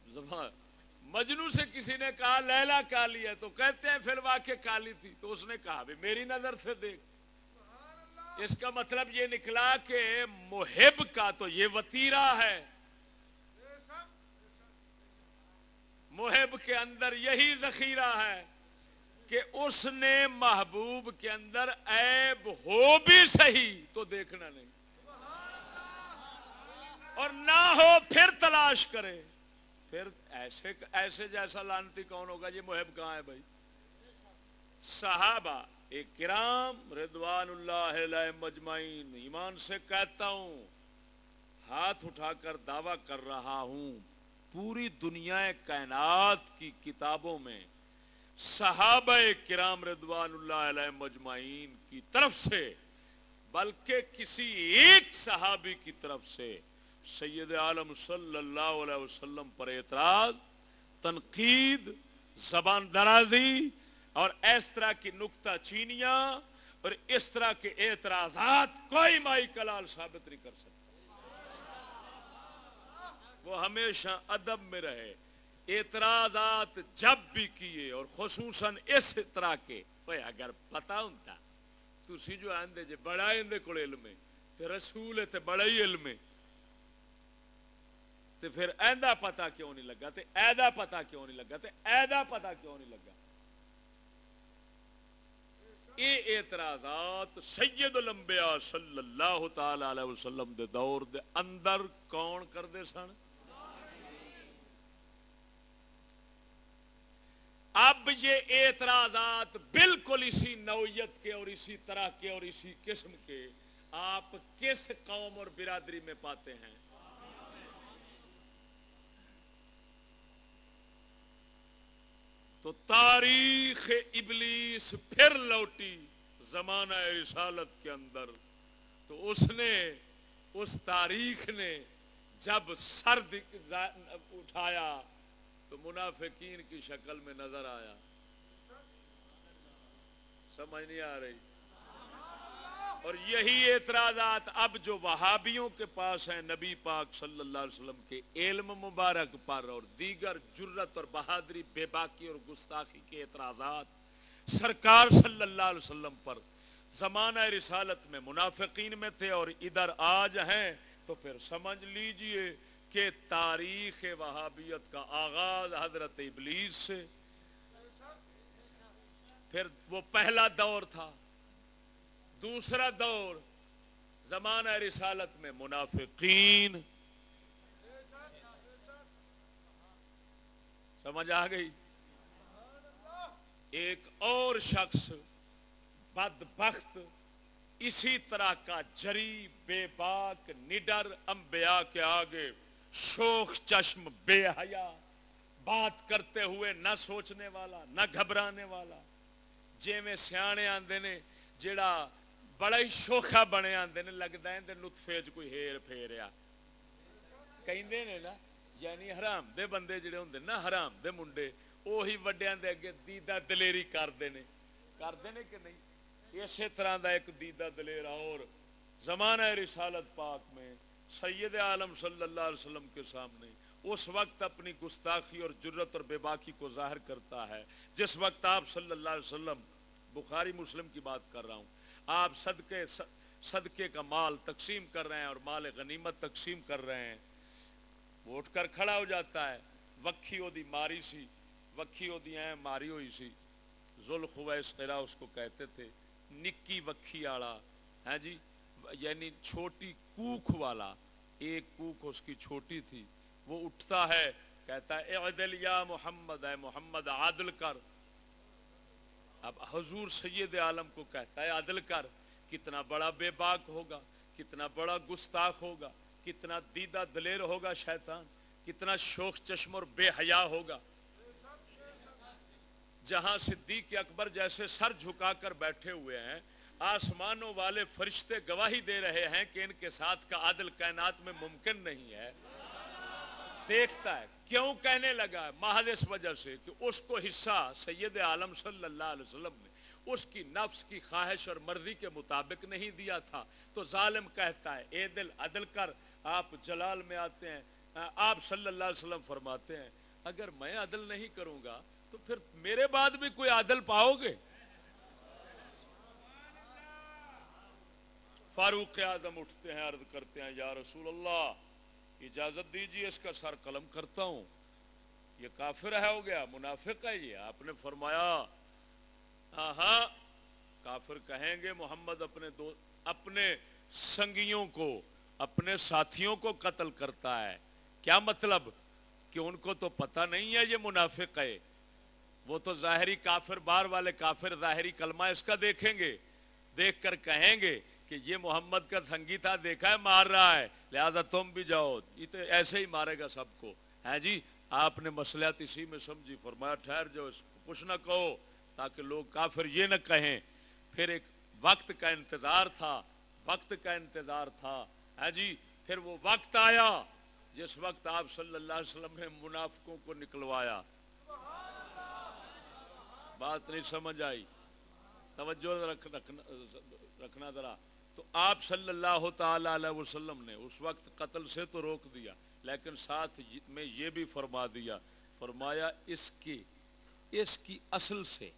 زبان مجنو سے کسی نے کہا لیلا کالی ہے تو کہتے ہیں پھر واقع کالی تھی تو اس نے کہا بھی میری نظر سے دیکھ۔ اس کا مطلب یہ نکلا کہ محب کا تو یہ وطیرہ ہے۔ محب کے اندر یہی ذخیرہ ہے کہ اس نے محبوب کے اندر عیب ہو بھی صحیح تو دیکھنا نہیں۔ اور نہ ہو پھر تلاش کرے پھر ایسے ایسے جیسا لانتی کون ہوگا؟ یہ محب کہاں ہے بھائی؟ صحابہ، ایک کرام ردوان اللہ مجمعین، ایمان سے کہتا ہوں، ہاتھ اٹھا کر دعویٰ کر رہا ہوں، پوری دنیا کائنات کی کتابوں میں صحابہ کرام ردوان اللہ علیہ مجمعین کی طرف سے، بلکہ کسی ایک صحابی کی طرف سے سید عالم صلی اللہ علیہ وسلم پر اعتراض، تنقید، زبان درازی اور اس طرح کی نکتہ چینیاں اور اس طرح کے اعتراضات کوئی مائی کلال ثابت نہیں کر سکتا۔ وہ ہمیشہ ادب میں رہے۔ اعتراضات جب بھی کیے اور خصوصاً اس طرح کے۔ اگر پتا ہوں تھی جو آدھے جی بڑا اندر کو علم ہے رسول ہے تو بڑا ہی علم ہے۔ تو پھر ایدا پتا کیوں نہیں لگا تو ایدا پتا کیوں نہیں لگا تو ایدا پتا کیوں نہیں لگا؟ یہ اعتراضات سید الانبیاء صلی اللہ تعالی علیہ وسلم دے دور دے اندر کون کرتے سن؟ اب یہ اعتراضات بالکل اسی نوعیت کے اور اسی طرح کے اور اسی قسم کے آپ کس قوم اور برادری میں پاتے ہیں؟ تو تاریخ ابلیس پھر لوٹی زمانہ رسالت کے اندر۔ تو اس نے، اس تاریخ نے جب سر اٹھایا تو منافقین کی شکل میں نظر آیا۔ سمجھ نہیں آ رہی۔ اور یہی اعتراضات اب جو وہابیوں کے پاس ہیں، نبی پاک صلی اللہ علیہ وسلم کے علم مبارک پر اور دیگر جرت اور بہادری، بے باکی اور گستاخی کے اعتراضات سرکار صلی اللہ علیہ وسلم پر زمانہ رسالت میں منافقین میں تھے اور ادھر آج ہیں، تو پھر سمجھ لیجیے کہ تاریخ وہابیت کا آغاز حضرت ابلیس سے، پھر وہ پہلا دور تھا۔ دوسرا دور، زمانہ رسالت میں منافقین۔ سمجھ آ گئی؟ ایک اور شخص بد بخت اسی طرح کا جری بے باک، نڈر انبیاء کے آگے شوخ، چشم، بے حیا، بات کرتے ہوئے نہ سوچنے والا، نہ گھبرانے والا۔ جی میں سیانے آندے نے جڑا بڑا ہی شوخا بنے آندے نے لگتا ہے نطفے چ کوئی ہیر پھیریا کہندے نے نا یعنی حرام دے بندے جڑے ہوندے نا، حرام دے منڈے وہی وڈیاں دے اگے دیدہ دلیری کرتے ہیں کرتے ہیں کہ نہیں؟ اسی طرح دا ایک دیدہ دلیر اور زمانہ رسالت پاک میں سید عالم صلی اللہ علیہ وسلم کے سامنے اس وقت اپنی گستاخی اور جرت اور بے باکی کو ظاہر کرتا ہے۔ جس وقت آپ صلی اللہ علیہ وسلم، بخاری مسلم کی بات کر رہا ہوں آپ صدقے صدقے کا مال تقسیم کر رہے ہیں اور مال غنیمت تقسیم کر رہے ہیں۔ وہ اٹھ کر کھڑا ہو جاتا ہے۔ وکھی دی ماری سی، وکھی دی ہیں ماری ہوئی سی۔ ذل خویس قرا اس کو کہتے تھے، نکی وکھی آڑا۔ ہے جی؟ یعنی چھوٹی کوکھ والا۔ ایک کوکھ اس کی چھوٹی تھی۔ وہ اٹھتا ہے، کہتا ہے، اعدل یا محمد ہے محمد عادل کر۔ اب حضور سید عالم کو کہتا ہے عادل کر، کتنا بڑا بے باک ہوگا، کتنا بڑا گستاخ ہوگا، کتنا دیدہ دلیر ہوگا شیطان، کتنا شوق چشم اور بے حیا ہوگا۔ جہاں صدیق اکبر جیسے سر جھکا کر بیٹھے ہوئے ہیں، آسمانوں والے فرشتے گواہی دے رہے ہیں کہ ان کے ساتھ کا عدل کائنات میں ممکن نہیں ہے۔ دیکھتا ہے، کیوں کہنے لگا ہے؟ محض اس وجہ سے کہ اس کو حصہ سید عالم صلی اللہ علیہ وسلم نے اس کی نفس کی خواہش اور مرضی کے مطابق نہیں دیا تھا۔ تو ظالم کہتا ہے، اے دل عدل کر، آپ جلال میں آتے ہیں۔ آپ صلی اللہ علیہ وسلم فرماتے ہیں، اگر میں عدل نہیں کروں گا تو پھر میرے بعد بھی کوئی عدل پاؤ گے؟ فاروق اعظم اٹھتے ہیں، عرض کرتے ہیں، یا رسول اللہ اجازت دیجیے اس کا سر قلم کرتا ہوں۔ یہ کافر ہے، ہو گیا، منافق ہے یہ۔ آپ نے فرمایا ہاں کافر کہیں گے، محمد اپنے دو، اپنے سنگیوں کو، اپنے ساتھیوں کو قتل کرتا ہے۔ کیا مطلب؟ کہ ان کو تو پتہ نہیں ہے، یہ منافق ہے۔ وہ تو ظاہری کافر بار والے کافر ظاہری کلمہ اس کا دیکھیں گے، دیکھ کر کہیں گے کہ یہ محمد کا سنگی تھا دیکھا ہے، مار رہا ہے۔ لہذا تم بھی جاؤ۔ یہ تو ایسے ہی مارے گا سب کو۔ ہے جی؟ آپ نے مسئلہ اسی میں سمجھی۔ فرمایا، ٹھہر جو کچھ نہ کہو تاکہ لوگ کافر یہ نہ کہیں۔ پھر ایک وقت کا انتظار تھا۔ وقت کا انتظار تھا۔ ہے جی؟ پھر وہ وقت آیا جس وقت آپ صلی اللہ علیہ وسلم نے منافقوں کو نکلوایا۔ بات نہیں سمجھ آئی۔ توجہ رکھنا ذرا۔ تو آپ صلی اللہ تعالی علیہ وسلم نے اس وقت قتل سے تو روک دیا، لیکن ساتھ جی- میں یہ بھی فرما دیا، فرمایا اس کی اس کی اصل سے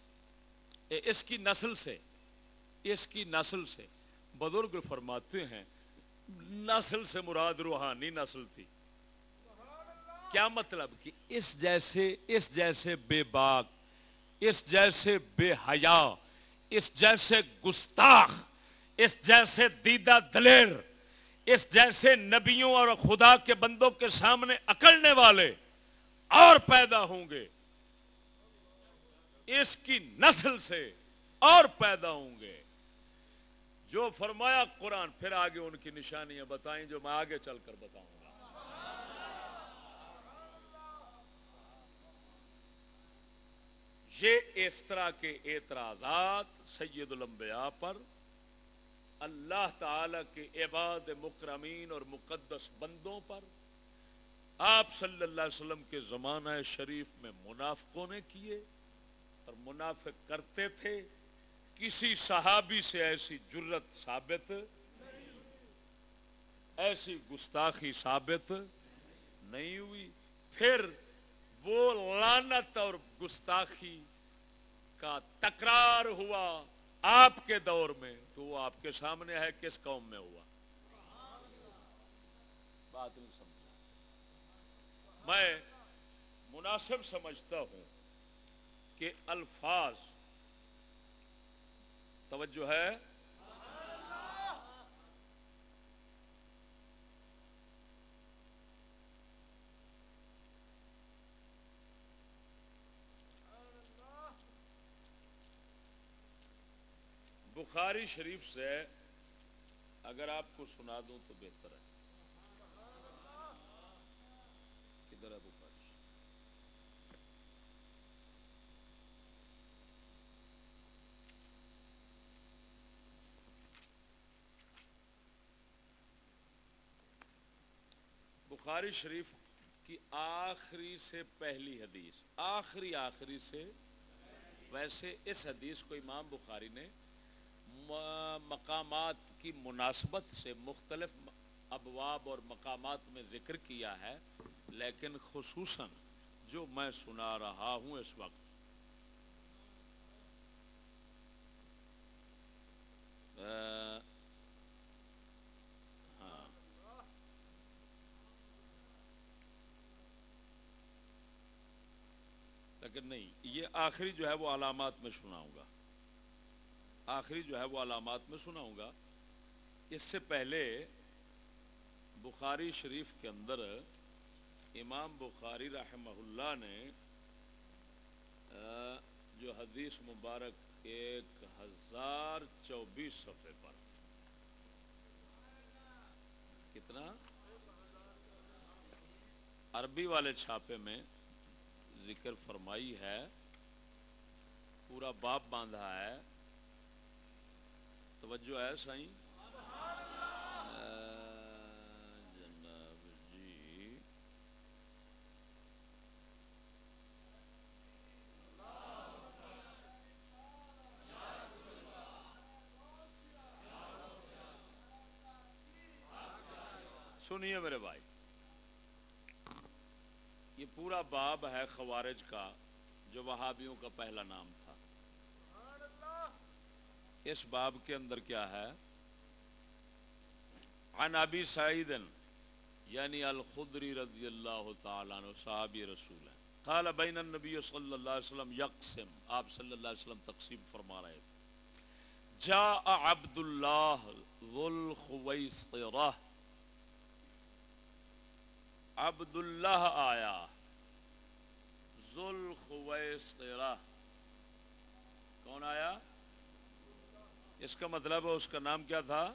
اس کی نسل سے، اس کی نسل سے۔ بزرگ فرماتے ہیں، نسل سے مراد روحانی نسل تھی۔ کیا مطلب کہ اس جیسے اس جیسے بے باک، اس جیسے بے حیا، اس جیسے گستاخ اس جیسے دیدہ دلیر، اس جیسے نبیوں اور خدا کے بندوں کے سامنے اکڑنے والے اور پیدا ہوں گے۔ اس کی نسل سے اور پیدا ہوں گے۔ جو فرمایا قرآن، پھر آگے ان کی نشانیاں بتائیں جو میں آگے چل کر بتاؤں گا۔ یہ اس طرح کے اعتراضات سید الانبیاء پر اللہ تعالی کے عباد مکرمین اور مقدس بندوں پر آپ صلی اللہ علیہ وسلم کے زمانہ شریف میں منافقوں نے کیے اور منافق کرتے تھے۔ کسی صحابی سے ایسی جرت ثابت، ایسی گستاخی ثابت نہیں ہوئی۔ پھر وہ لانت اور گستاخی کا تکرار ہوا۔ آپ کے دور میں تو وہ آپ کے سامنے ہے، کس قوم میں ہوا؟ بات نہیں سمجھا۔ میں مناسب سمجھتا ہوں کہ الفاظ، توجہ ہے بخاری شریف سے اگر آپ کو سنا دوں تو بہتر ہے۔ کدھر ہے بخاری بخاری شریف کی آخری سے پہلی حدیث، آخری آخری سے، ویسے اس حدیث کو امام بخاری نے مقامات کی مناسبت سے مختلف ابواب اور مقامات میں ذکر کیا ہے، لیکن خصوصاً جو میں سنا رہا ہوں اس وقت۔ ہاں۔ لیکن نہیں، یہ آخری جو ہے وہ علامات میں سناؤں گا۔ آخری جو ہے وہ علامات میں سناؤں گا۔ اس سے پہلے بخاری شریف کے اندر امام بخاری رحمہ اللہ نے جو حدیث مبارک ایک ہزار چوبیس صفحے پر۔ کتنا؟ عربی والے چھاپے میں ذکر فرمائی ہے، پورا باپ باندھا ہے۔ توجہ ہے سائیں۔ جناب جی سنیے میرے بھائی، یہ پورا باب ہے خوارج کا، جو وہابیوں کا پہلا نام تھا۔ اس باب کے اندر کیا ہے؟ عن ابی سعید یعنی الخدری رضی اللہ تعالیٰ عنہ، صحابی رسول ہے قال بین النبی صلی اللہ علیہ وسلم یقسم، آپ صلی اللہ علیہ وسلم تقسیم فرما رہے تھے۔ جاء عبد اللہ ذو الخویسطرہ عبد اللہ آیا، ذو الخویسطرہ کون آیا؟ اس کا مطلب ہے اس کا نام کیا تھا؟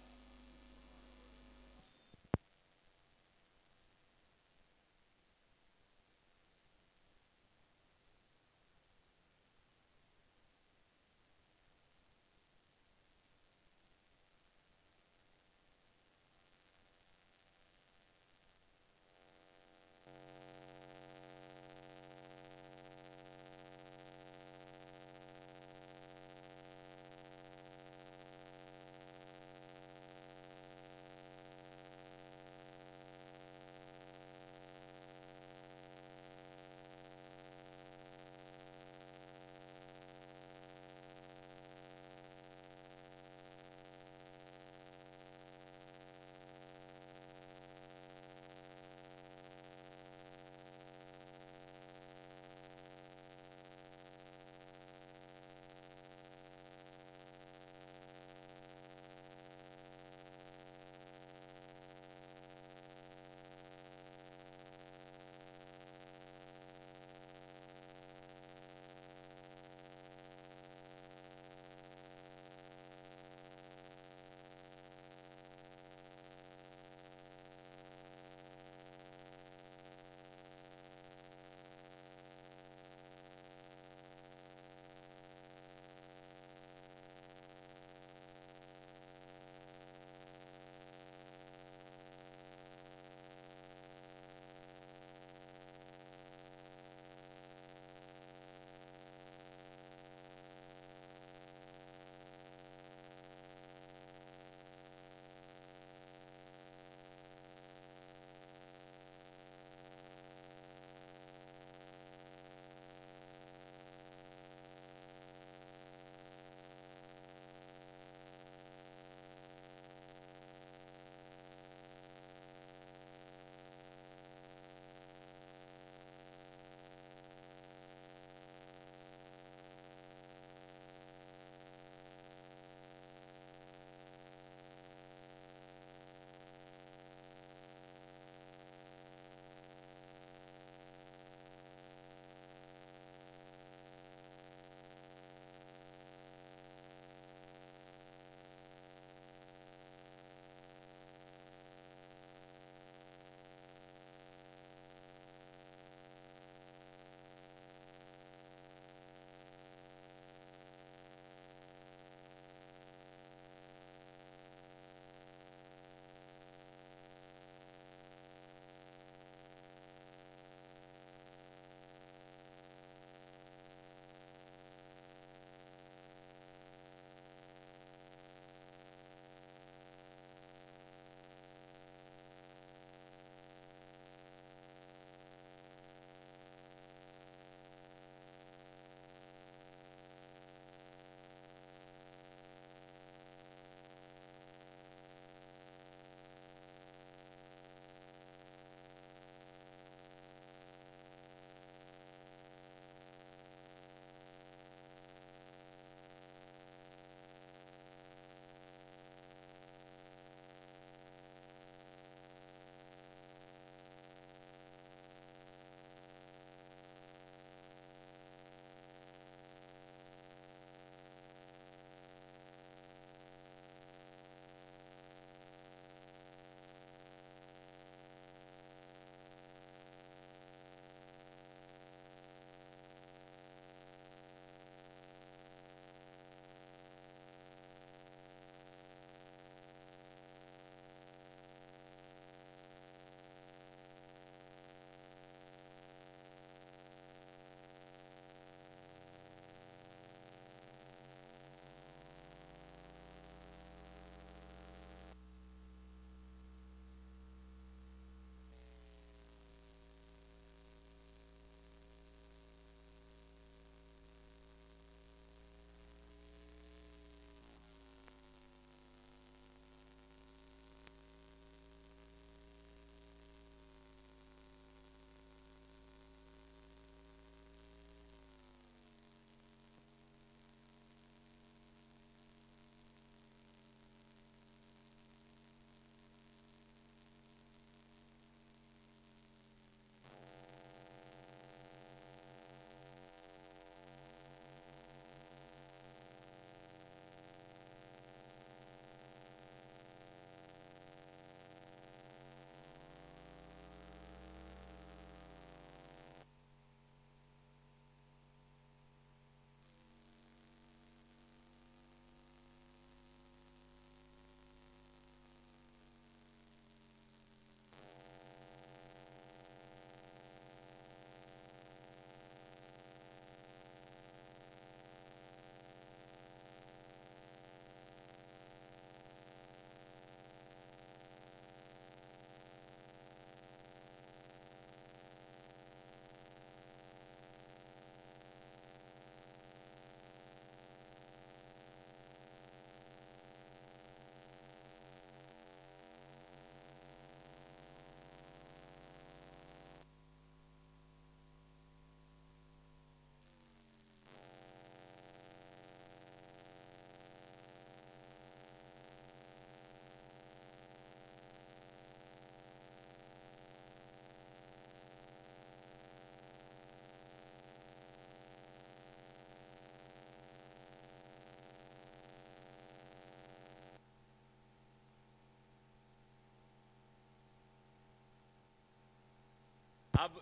اب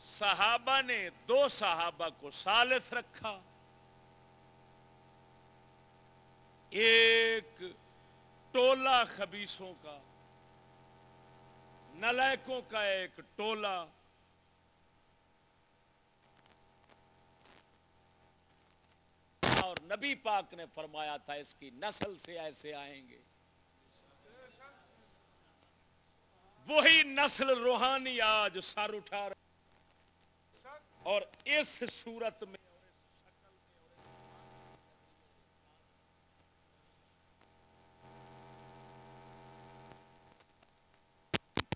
صحابہ نے دو صحابہ کو سالس رکھا۔ ایک ٹولا خبیصوں کا، نلائکوں کا ایک ٹولا اور نبی پاک نے فرمایا تھا اس کی نسل سے ایسے آئیں گے۔ وہی نسل روحانی آج سر اٹھا رہا اور اس صورت میں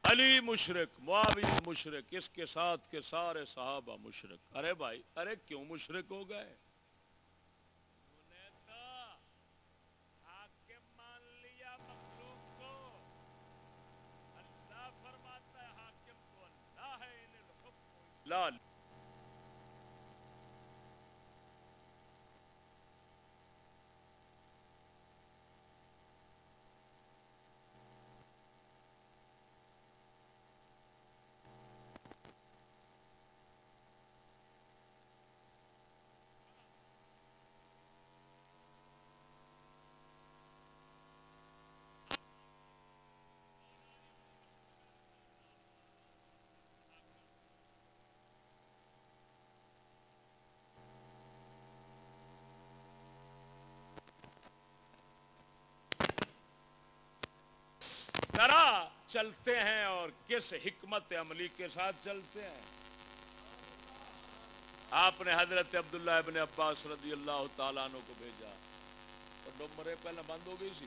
علی مشرق، معاویہ مشرق، اس کے ساتھ کے سارے صحابہ مشرق۔ ارے بھائی، ارے کیوں مشرق ہو گئے؟ الهلال. طرح چلتے ہیں اور کس حکمت عملی کے ساتھ چلتے ہیں؟ آپ نے حضرت عبداللہ ابن عباس رضی اللہ تعالیٰ عنہ کو بھیجا۔ اور ڈومرے پہلے بند ہو گئی سی۔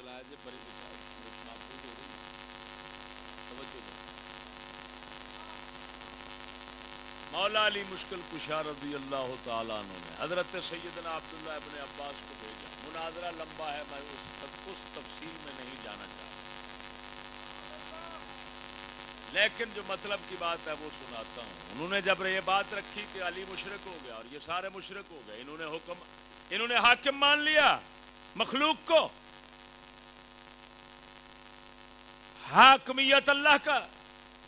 چلایا جی بڑی توجہ مولا علی مشکل کشا رضی اللہ تعالیٰ عنہ نے حضرت سیدنا عبداللہ ابن عباس کو بھیجا۔ مناظرہ لمبا ہے میں اس, اس تفصیل میں نہیں جانا چاہتا۔ لیکن جو مطلب کی بات ہے وہ سناتا ہوں۔ انہوں نے جب یہ بات رکھی کہ علی مشرق ہو گیا اور یہ سارے مشرق ہو گئے انہوں نے حکم انہوں نے حاکم مان لیا مخلوق کو۔ حاکمیت اللہ کا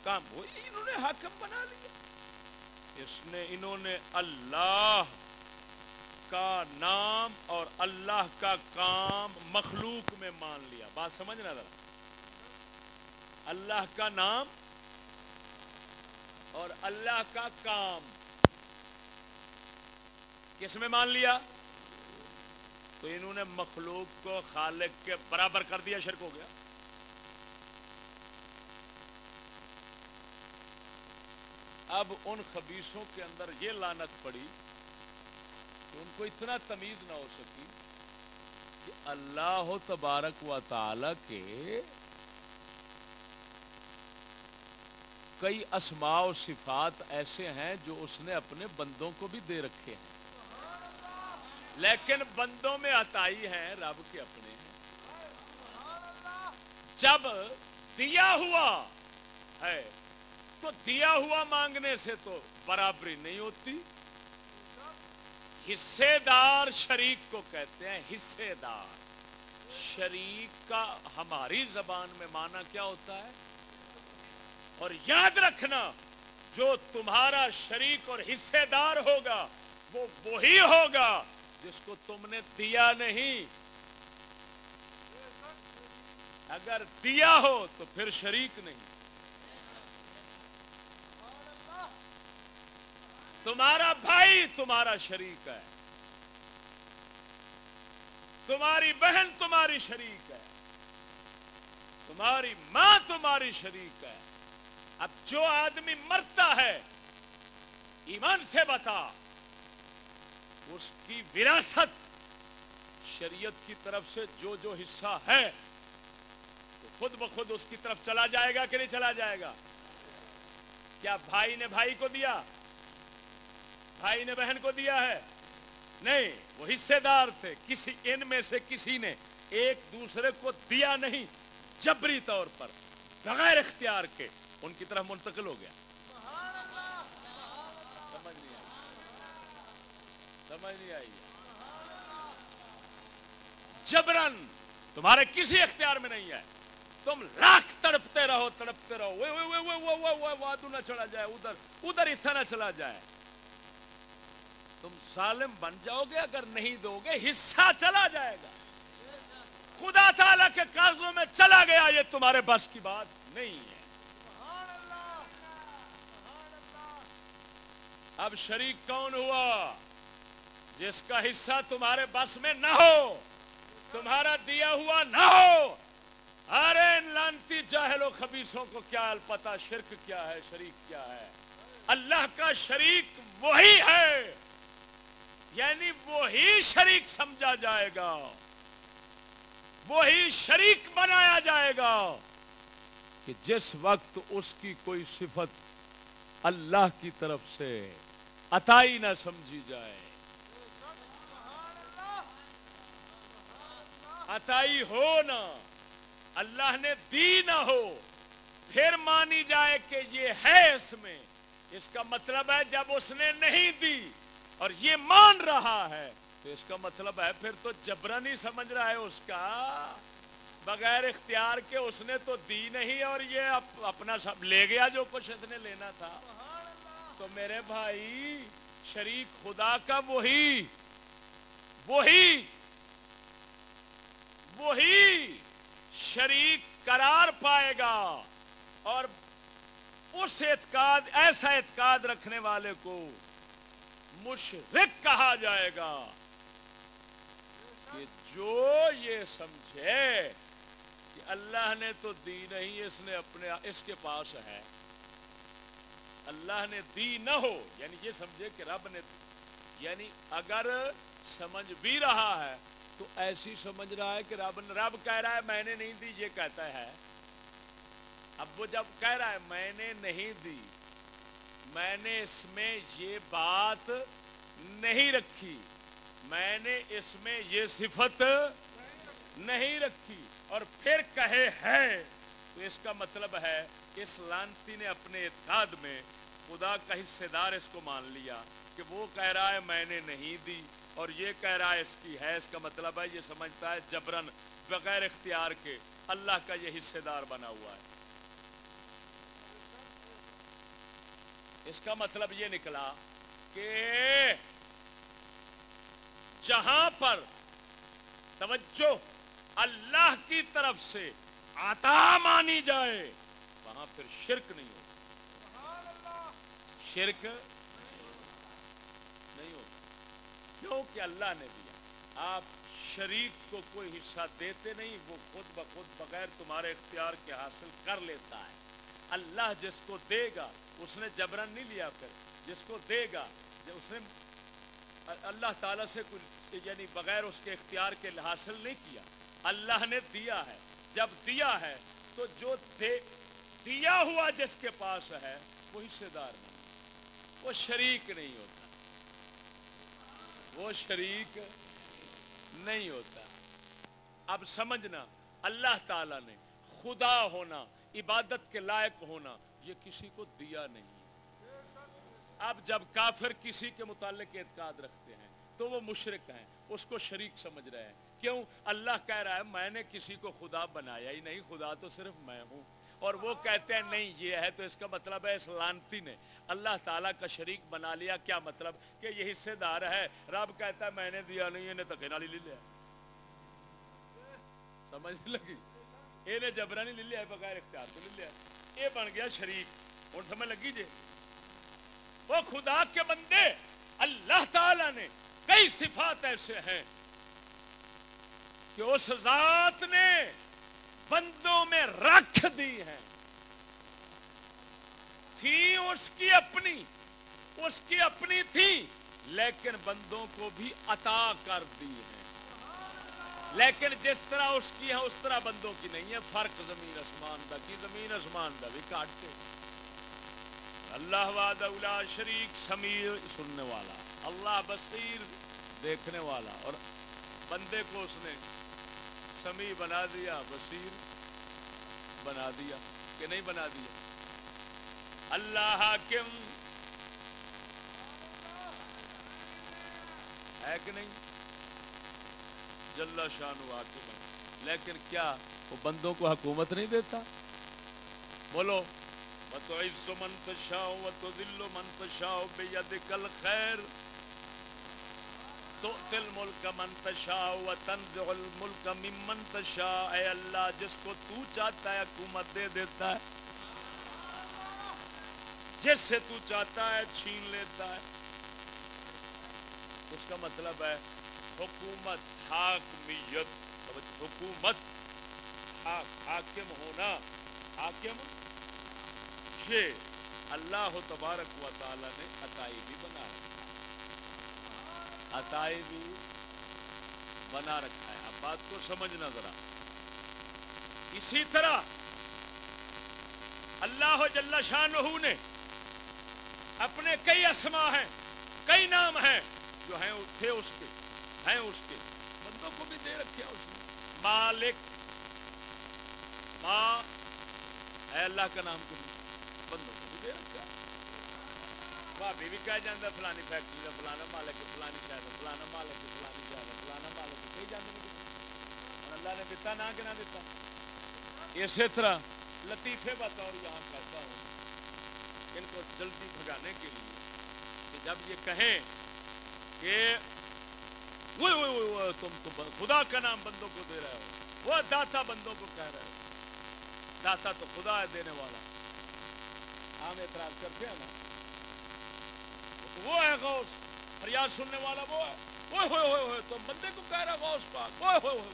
کام ہوئی انہوں نے حاکم بنا لیا۔ اس نے انہوں نے اللہ کا نام اور اللہ کا کام مخلوق میں مان لیا۔ بات سمجھنا ذرا۔ اللہ کا نام اور اللہ کا کام کس میں مان لیا؟ تو انہوں نے مخلوق کو خالق کے برابر کر دیا، شرک ہو گیا۔ اب ان خبیصوں کے اندر یہ لانت پڑی کہ ان کو اتنا تمیز نہ ہو سکی کہ اللہ تبارک و تعالی کے کئی اسماء و صفات ایسے ہیں جو اس نے اپنے بندوں کو بھی دے رکھے ہیں۔ لیکن بندوں میں اتائی ہے رب کے اپنے ہیں۔ جب دیا ہوا ہے تو دیا ہوا مانگنے سے تو برابری نہیں ہوتی۔ حصے دار شریک کو کہتے ہیں حصے دار شریک کا ہماری زبان میں مانا کیا ہوتا ہے؟ اور یاد رکھنا، جو تمہارا شریک اور حصے دار ہوگا، وہ وہی ہوگا جس کو تم نے دیا نہیں۔ اگر دیا ہو تو پھر شریک نہیں۔ تمہارا بھائی تمہارا شریک ہے۔ تمہاری بہن تمہاری شریک ہے۔ تمہاری ماں تمہاری شریک ہے۔ اب جو آدمی مرتا ہے، ایمان سے بتا، اس کی وراثت شریعت کی طرف سے جو جو حصہ ہے تو خود بخود اس کی طرف چلا جائے گا کہ نہیں چلا جائے گا؟ کیا بھائی نے بھائی کو دیا؟ بھائی نے بہن کو دیا ہے نہیں وہ حصے دار تھے کسی ان میں سے کسی نے ایک دوسرے کو دیا نہیں جبری طور پر بغیر اختیار کے ان کی طرف منتقل ہو گیا سمجھ نہیں آئی سمجھ نہیں آئی جبرن تمہارے کسی اختیار میں نہیں ہے تم لاکھ تڑپتے رہو تڑپتے رہو وادو نہ چلا جائے ادھر ادھر حصہ نہ چلا جائے تم ظالم بن جاؤ گے، اگر نہیں دو گے، حصہ چلا جائے گا۔ خدا تعالی کے قرضوں میں چلا گیا یہ تمہارے بس کی بات نہیں ہے۔ اب شریک کون ہوا جس کا حصہ تمہارے بس میں نہ ہو؟ تمہارا دیا ہوا نہ ہو۔ ارے لانتی جاہل و خبیصوں کو کیا پتا شرک کیا ہے، شریک کیا ہے؟ اللہ کا شریک وہی ہے۔ یعنی وہی شریک سمجھا جائے گا۔ وہی شریک بنایا جائے گا کہ جس وقت اس کی کوئی صفت اللہ کی طرف سے عطائی نہ سمجھی جائے۔ عطائی ہو نہ، اللہ نے دی نہ ہو، پھر مانی جائے کہ یہ ہے اس میں۔ اس کا مطلب ہے جب اس نے نہیں دی اور یہ مان رہا ہے۔ تو اس کا مطلب ہے پھر تو جبرن ہی سمجھ رہا ہے اس کا۔ بغیر اختیار کے اس نے تو دی نہیں اور یہ اپنا سب لے گیا جو کچھ اس نے لینا تھا۔ تو میرے بھائی، شریک خدا کا وہی وہی وہی شریک قرار پائے گا۔ اور اس اعتقاد، ایسا اعتقاد رکھنے والے کو مشرق کہا جائے گا کہ جو یہ سمجھے کہ اللہ نے تو دی نہیں، اس نے اپنے، اس کے پاس ہے۔ اللہ نے دی نہ ہو یعنی یہ سمجھے کہ رب نے یعنی اگر سمجھ بھی رہا ہے تو ایسی سمجھ رہا ہے کہ رب رب کہہ رہا ہے میں نے نہیں دی، یہ کہتا ہے۔ اب وہ جب کہہ رہا ہے میں نے نہیں دی میں نے اس میں یہ بات نہیں رکھی۔ میں نے اس میں یہ صفت نہیں رکھی۔ اور پھر کہے ہے تو اس کا مطلب ہے، اس لانتی نے اپنے اعتقاد میں خدا کا حصے دار اس کو مان لیا کہ وہ کہہ رہا ہے، میں نے نہیں دی۔ اور یہ کہہ رہا ہے، اس کی ہے، اس کا مطلب ہے، یہ سمجھتا ہے جبرن بغیر اختیار کے اللہ کا یہ حصے دار بنا ہوا ہے۔ اس کا مطلب یہ نکلا کہ جہاں پر توجہ اللہ کی طرف سے آتا مانی جائے، وہاں پھر شرک نہیں ہوتا۔ شرک نہیں ہوتا۔ کیونکہ اللہ نے دیا۔ آپ شریک کو کوئی حصہ دیتے نہیں، وہ خود بخود بغیر تمہارے اختیار کے حاصل کر لیتا ہے۔ اللہ جس کو دے گا، اس نے جبرن نہیں لیا پھر۔ جس کو دے گا، اس نے اللہ تعالیٰ سے کچھ یعنی بغیر اس کے اختیار کے حاصل نہیں کیا۔ اللہ نے دیا ہے۔ جب دیا ہے، تو جو دے، دیا ہوا جس کے پاس ہے، وہ حصے دار نہیں۔ وہ شریک نہیں ہوتا۔ وہ شریک نہیں ہوتا۔ اب سمجھنا، اللہ تعالی نے خدا ہونا عبادت کے لائق ہونا، یہ کسی کو دیا نہیں۔ اب جب کافر کسی کے متعلق اعتقاد رکھتے ہیں، تو وہ مشرق ہیں، اس کو شریک سمجھ رہے ہیں۔ کیوں؟ اللہ کہہ رہا ہے، میں نے کسی کو خدا بنایا ہی نہیں، خدا تو صرف میں ہوں۔ اور وہ کہتے ہیں، نہیں، یہ ہے تو اس کا مطلب ہے، اس لانتی نے اللہ تعالیٰ کا شریک بنا لیا۔ کیا مطلب؟ کہ یہ حصے دار ہے۔ رب کہتا ہے، میں نے دیا نہیں، انہیں تو نالی لے لیا۔ سمجھ لگی؟ یہ جبرا نہیں لے لیا بغیر اختیار تو لے لیا یہ بن گیا شریک اور سمجھ لگی جی وہ خدا کے بندے اللہ تعالی نے کئی صفات ایسے ہیں کہ اس ذات نے بندوں میں رکھ دی ہیں تھی اس کی اپنی اس کی اپنی تھی لیکن بندوں کو بھی عطا کر دی ہے لیکن جس طرح اس کی ہے، اس طرح بندوں کی نہیں ہے۔ فرق زمین آسمان دا، کی زمین آسمان دا؟ بھی کاٹتے اللہ واد اولا شریک، سمیر سننے والا۔ اللہ بصیر دیکھنے والا۔ اور بندے کو اس نے سمی بنا دیا، بصیر بنا دیا۔ کہ نہیں بنا دیا؟ اللہ حاکم۔ ہے کہ نہیں؟ جل شان واقم ہے لیکن کیا وہ بندوں کو حکومت نہیں دیتا؟ بولو، وَتُعِزُّ مَن تَشَاءُ وَتُذِلُّ مَن تَشَاءُ بِيَدِكَ الْخَيْرُ تُؤْتِي الْمُلْكَ مَن تَشَاءُ وَتَنزِعُ الْمُلْكَ مِمَّن تَشَاءُ۔ اے اللہ، جس کو تو چاہتا ہے حکومت دے دیتا ہے۔ جس سے تو چاہتا ہے چھین لیتا ہے۔ اس کا مطلب ہے حکومت۔ حاکمیت حکومت حاکم ہونا، حاکم؟ یہ اللہ تبارک و تعالی نے عطائی بھی بنا رکھا عطائی بھی بنا رکھا ہے۔ اب بات کو سمجھنا ذرا۔ اسی طرح اللہ جل شاہ نے اپنے کئی اسما ہیں، کئی نام ہیں جو ہیں تھے اس کے، ہیں اس کے۔ بندوں کو بھی دے رکھے اس نے مالک ماں اے اللہ کا نام کو بندوں کو بھی دے رکھا بھابی بھی کہہ جانا فلانی فیکٹری کا فلانا مالک فلانی شاید فلانا مالک فلانی شاید فلانا مالک کہی جانے اور اللہ نے دتا نہ کہ نہ دیتا اسی طرح لطیفے بطور یہاں کہتا ہوں ان کو جلدی بھگانے کے لیے کہ جب یہ کہیں کہ تم تو خدا کا نام بندوں کو دے رہے ہو۔ وہ داتا بندوں کو کہہ رہے ہو۔ داتا تو خدا ہے دینے والا۔ عام اعتراض کرتے ہیں نا۔ وہ ہے غوث۔ فریاد سننے والا وہ ہے۔ ہوئے ہوئے ہوئے ہوئے تم بندے کو کہہ رہا غوث پاک۔ ہوئے ہوئے ہوئے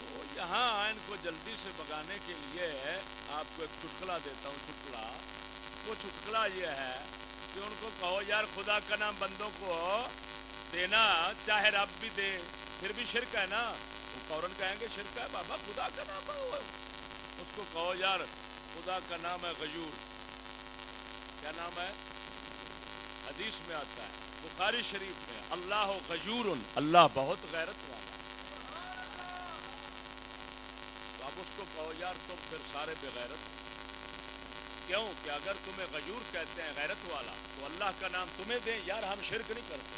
تو یہاں ان کو جلدی سے بگانے کے لیے آپ کو ایک چٹکلا دیتا ہوں۔ چٹکلا وہ چٹکلا یہ ہے کہ ان کو کہو، یار خدا کا نام بندوں کو دینا چاہے رب بھی دے، پھر بھی شرک ہے نا؟ وہ فوراً کہیں گے، شرک ہے بابا، خدا کا نام اس کو کہو، یار خدا کا نام ہے غیور۔ کیا نام ہے؟ حدیث میں آتا ہے، بخاری شریف میں، اللہ غیور، اللہ بہت غیرت والا۔ تو اب اس کو کہو، یار تم پھر سارے بغیرت کیوں کہ اگر تمہیں غیور کہتے ہیں غیرت والا، تو اللہ کا نام تمہیں دیں، یار ہم شرک نہیں کرتے۔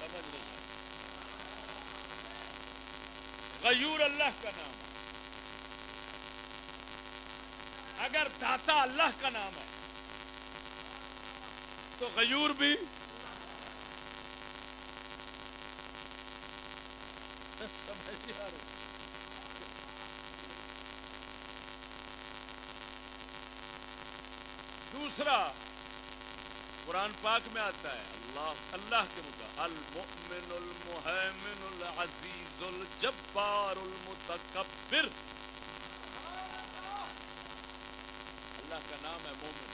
سمجھ نہیں غیور اللہ کا نام ہے۔ اگر داتا اللہ کا نام ہے، تو غیور بھی سمجھ آ دوسرا قرآن پاک میں آتا ہے، اللہ اللہ کے مطابق، المؤمن المحمن العزیز الجبار المتکبر۔ اللہ کا نام ہے مومن۔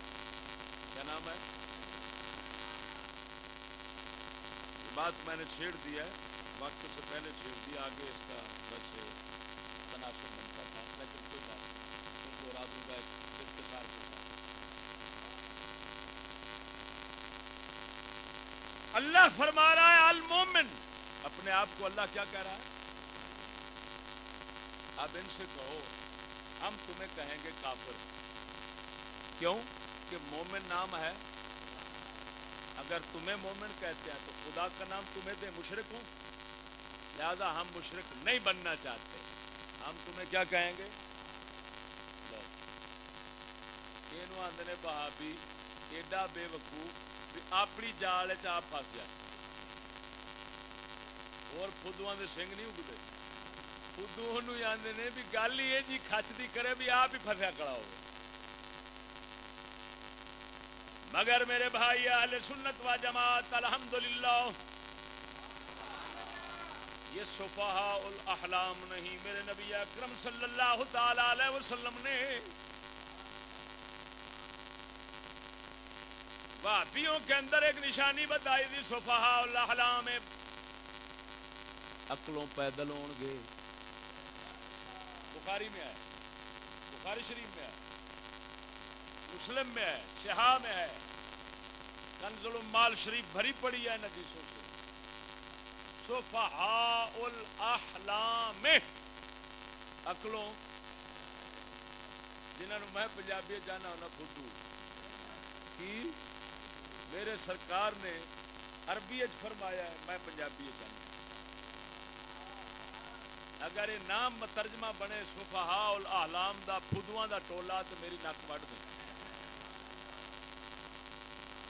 کیا نام ہے؟ بات میں نے چھیڑ دیا ہے وقت سے پہلے چھیڑ دیا آگے اس کا بچے تناسب بنتا تھا لیکن کوئی بات نہیں جو راتوں کا ایک اختصار ہوگا اللہ فرما رہا ہے المومن اپنے آپ کو اللہ کیا کہہ رہا ہے؟ اب ان سے کہو، ہم تمہیں کہیں گے کافر۔ کیوں؟ کہ مومن نام ہے۔ اگر تمہیں مومن کہتے ہیں، تو خدا کا نام تمہیں دے مشرق ہوں۔ لہذا ہم مشرق نہیں بننا چاہتے۔ ہم تمہیں کیا کہیں گے؟ آدھے بہابی، ایڈا بے وقوف۔ اپنی جال آپ پس جائے اور فدو کے سنگ نہیں اگتے فدو آدھے نے بھی گل ہی جی کچتی کرے بھی آپ ہی فسیا کڑا ہو مگر میرے بھائی اہل سنت و جماعت الحمدللہ یہ صفحہ الاحلام نہیں میرے نبی اکرم صلی اللہ تعالی علیہ وسلم نے وابیوں کے اندر ایک نشانی بتائی تھی سفا اللہ میں اکلوں پیدل ہو گے۔ بخاری میں ہے بخاری شریف میں ہے مسلم میں ہے شہا میں ہے۔ کنزل مال شریف بھری پڑی ہے ندیسوں سے۔ سفا الاحلام۔ اکلوں جنہوں میں پنجابی جانا ہونا فدو کی؟ میرے سرکار نے عربی فرمایا ہے، میں پنجابی چاہتا اگر یہ نام ترجمہ بنے سفہا الاحلام دا فدواں دا ٹولا تو میری نک وڈ دے۔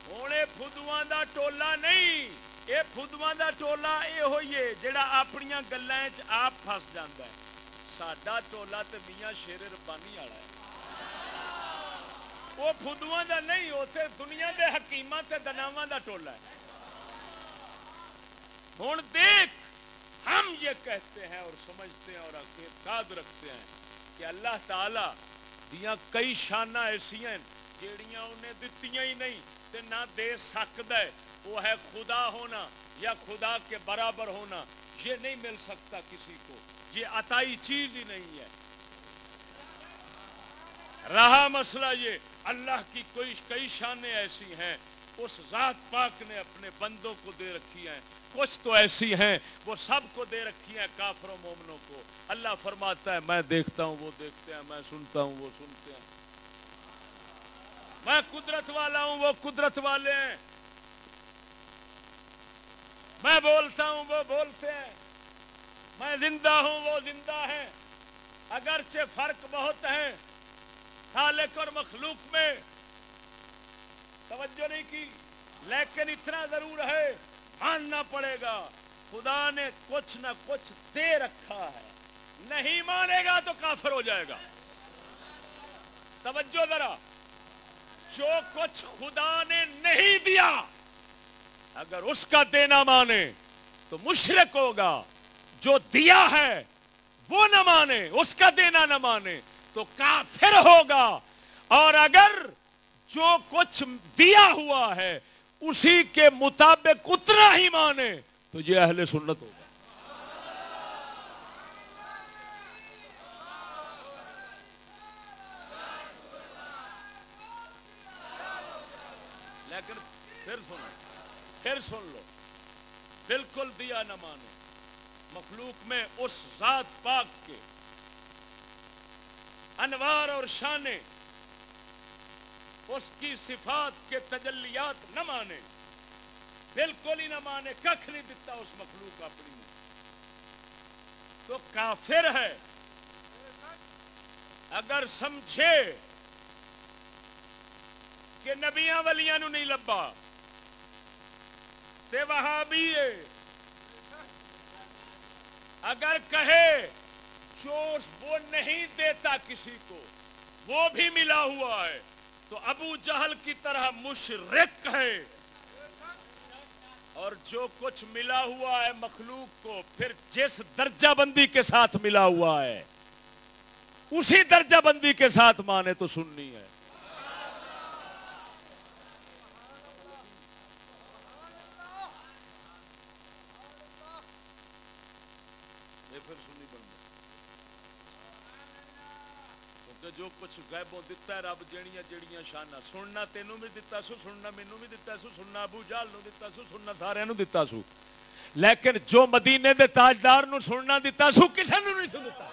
ہوں یہ فدواں دا ٹولا نہیں، یہ فدواں دا ٹولا یہ ہوئی ہے جڑا اپنی گلیں آپ پھس جاندہ ہے۔ ساڈا ٹولا تو میاں شیر ربانی والا ہے۔ وہ فدواں دا نہیں اتنے دنیا دے حکیماں تے دناواں دا ٹولا ہے۔ ہوں دیکھ، ہم یہ کہتے ہیں اور سمجھتے ہیں اور اعتقاد رکھتے ہیں کہ اللہ تعالی دیا کئی شانہ ایسی ہیں جیڑیاں انہیں دتیاں ہی نہیں تے نہ دے سکتا ہے۔ وہ ہے خدا ہونا یا خدا کے برابر ہونا، یہ نہیں مل سکتا کسی کو۔ یہ عطائی چیز ہی نہیں ہے۔ رہا مسئلہ یہ، اللہ کی کوئی کئی شانیں ایسی ہیں، اس ذات پاک نے اپنے بندوں کو دے رکھی ہیں۔ کچھ تو ایسی ہیں، وہ سب کو دے رکھی ہیں کافروں مومنوں کو۔ اللہ فرماتا ہے، میں دیکھتا ہوں، وہ دیکھتے ہیں، میں سنتا ہوں، وہ سنتے ہیں۔ میں قدرت والا ہوں، وہ قدرت والے ہیں۔ میں بولتا ہوں، وہ بولتے ہیں۔ میں زندہ ہوں، وہ زندہ ہے اگرچہ فرق بہت ہے خالق اور مخلوق میں توجہ نہیں کی، لیکن اتنا ضرور ہے، ماننا پڑے گا، خدا نے کچھ نہ کچھ دے رکھا ہے۔ نہیں مانے گا تو کافر ہو جائے گا۔ توجہ ذرا، جو کچھ خدا نے نہیں دیا، اگر اس کا دینا مانے تو مشرق ہوگا۔ جو دیا ہے، وہ نہ مانے، اس کا دینا نہ مانے۔ تو کافر ہوگا؟ اور اگر جو کچھ دیا ہوا ہے، اسی کے مطابق اتنا ہی مانے، تو یہ اہل سنت ہوگا۔ لیکن پھر سنو، پھر سن لو۔ بالکل دیا نہ مانے۔ مخلوق میں اس ذات پاک کے انوار اور شانے، اس کی صفات کے تجلیات نہ مانے، بالکل ہی نہ مانے کخ نہیں دیتا اس مخلوق اپنی میں تو کافر ہے، اگر سمجھے کہ نبیاں ولیاں نو نہیں لبا، تے وہاں بھی اگر کہے جو وہ نہیں دیتا کسی کو۔ وہ بھی ملا ہوا ہے۔ تو ابو جہل کی طرح مشرق ہے۔ اور جو کچھ ملا ہوا ہے مخلوق کو، پھر جس درجہ بندی کے ساتھ ملا ہوا ہے، اسی درجہ بندی کے ساتھ مانے تو سننی ہے جو کچھ دتا ہے، رب جہیا جہیا شانہ سننا تینوں بھی دتا سو، سننا مینوں بھی دتا سو، سننا ابو جہل نو دیتا سو، سننا سارے نو دیتا سو۔ لیکن جو مدینے دے تاجدار نو سننا دتا سو، کسے نو نہیں سنتا۔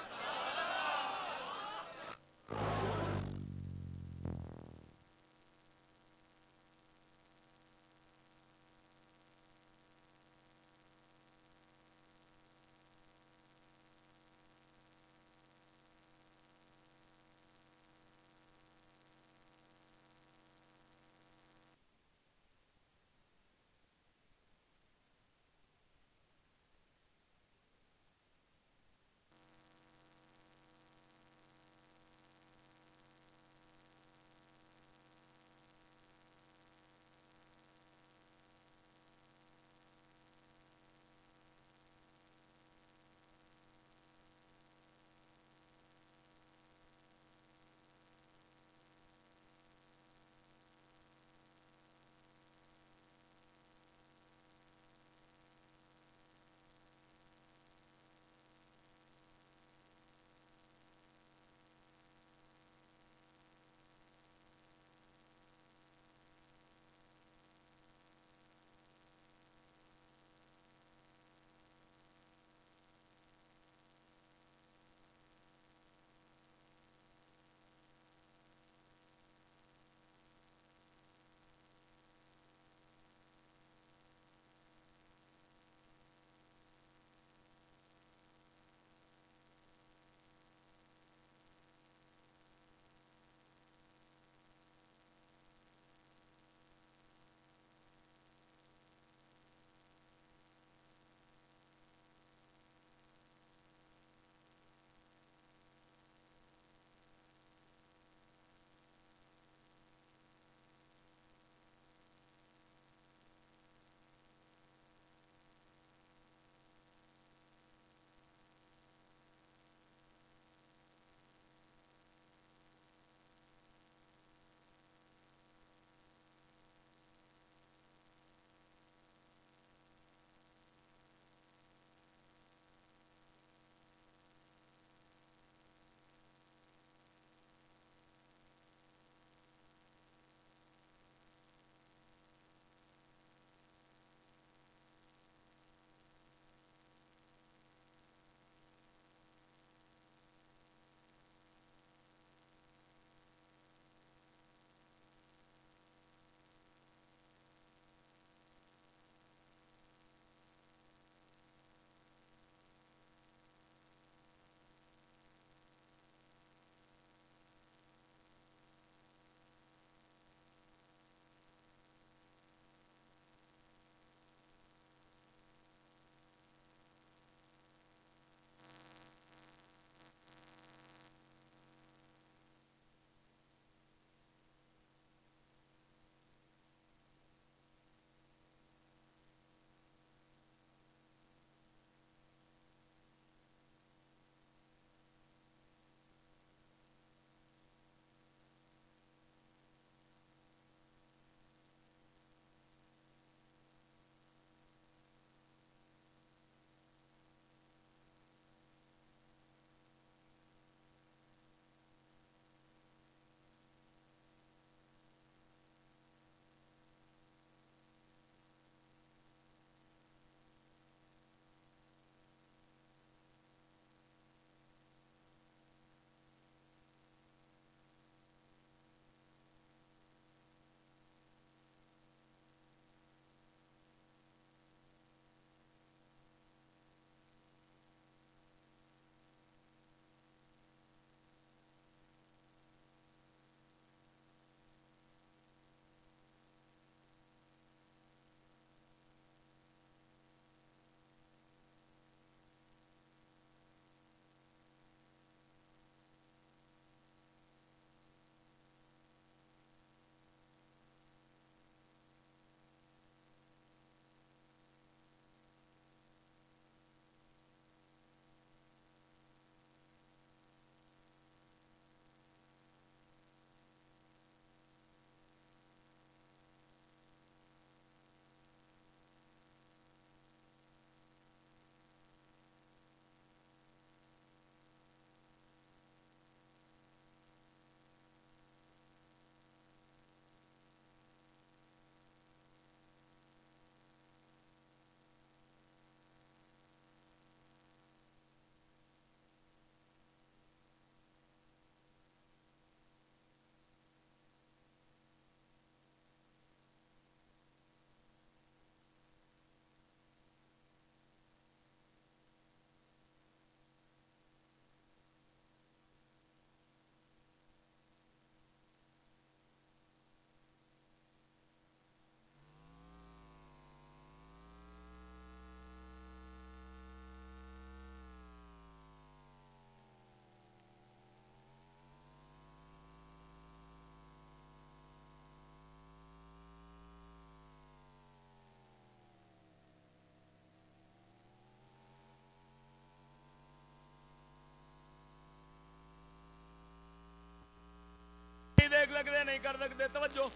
سکتے نہیں، کر سکتے توجہ۔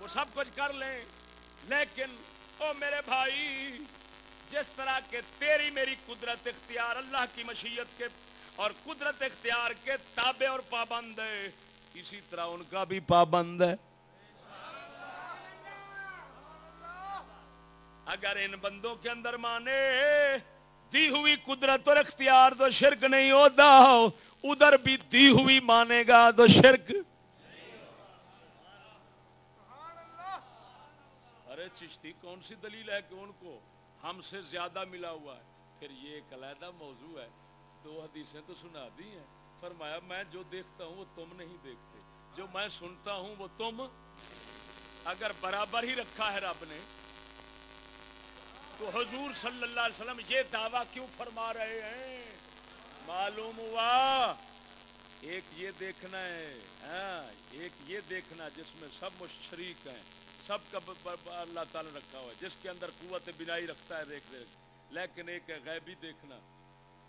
وہ سب کچھ کر لیں، لیکن او میرے بھائی، جس طرح کے تیری میری قدرت اختیار اللہ کی مشیت کے اور قدرت اختیار کے تابع اور پابند ہے، اسی طرح ان کا بھی پابند ہے۔ اگر ان بندوں کے اندر مانے، دی ہوئی قدرت اور اختیار تو شرک نہیں ہوتا، ادھر بھی دی ہوئی مانے گا تو شرک ارے چشتی کون سی دلیل ہے کہ ان کو ہم سے زیادہ ملا ہوا ہے؟ پھر یہ ایک علیحدہ موضوع ہے۔ دو حدیثیں تو سنا دی ہیں۔ فرمایا، میں جو دیکھتا ہوں وہ تم نہیں دیکھتے۔ جو میں سنتا ہوں وہ تم۔ اگر برابر ہی رکھا ہے رب نے، تو حضور صلی اللہ علیہ وسلم یہ دعویٰ کیوں فرما رہے ہیں؟ معلوم ہوا۔ ایک یہ دیکھنا ہے ہاں ایک یہ دیکھنا جس میں سب شریک ہیں۔ سب کا اللہ تعالی رکھا ہوا ہے۔ جس کے اندر قوت بینائی رکھتا ہے، دیکھ دیکھ لیکن ایک غیبی دیکھنا،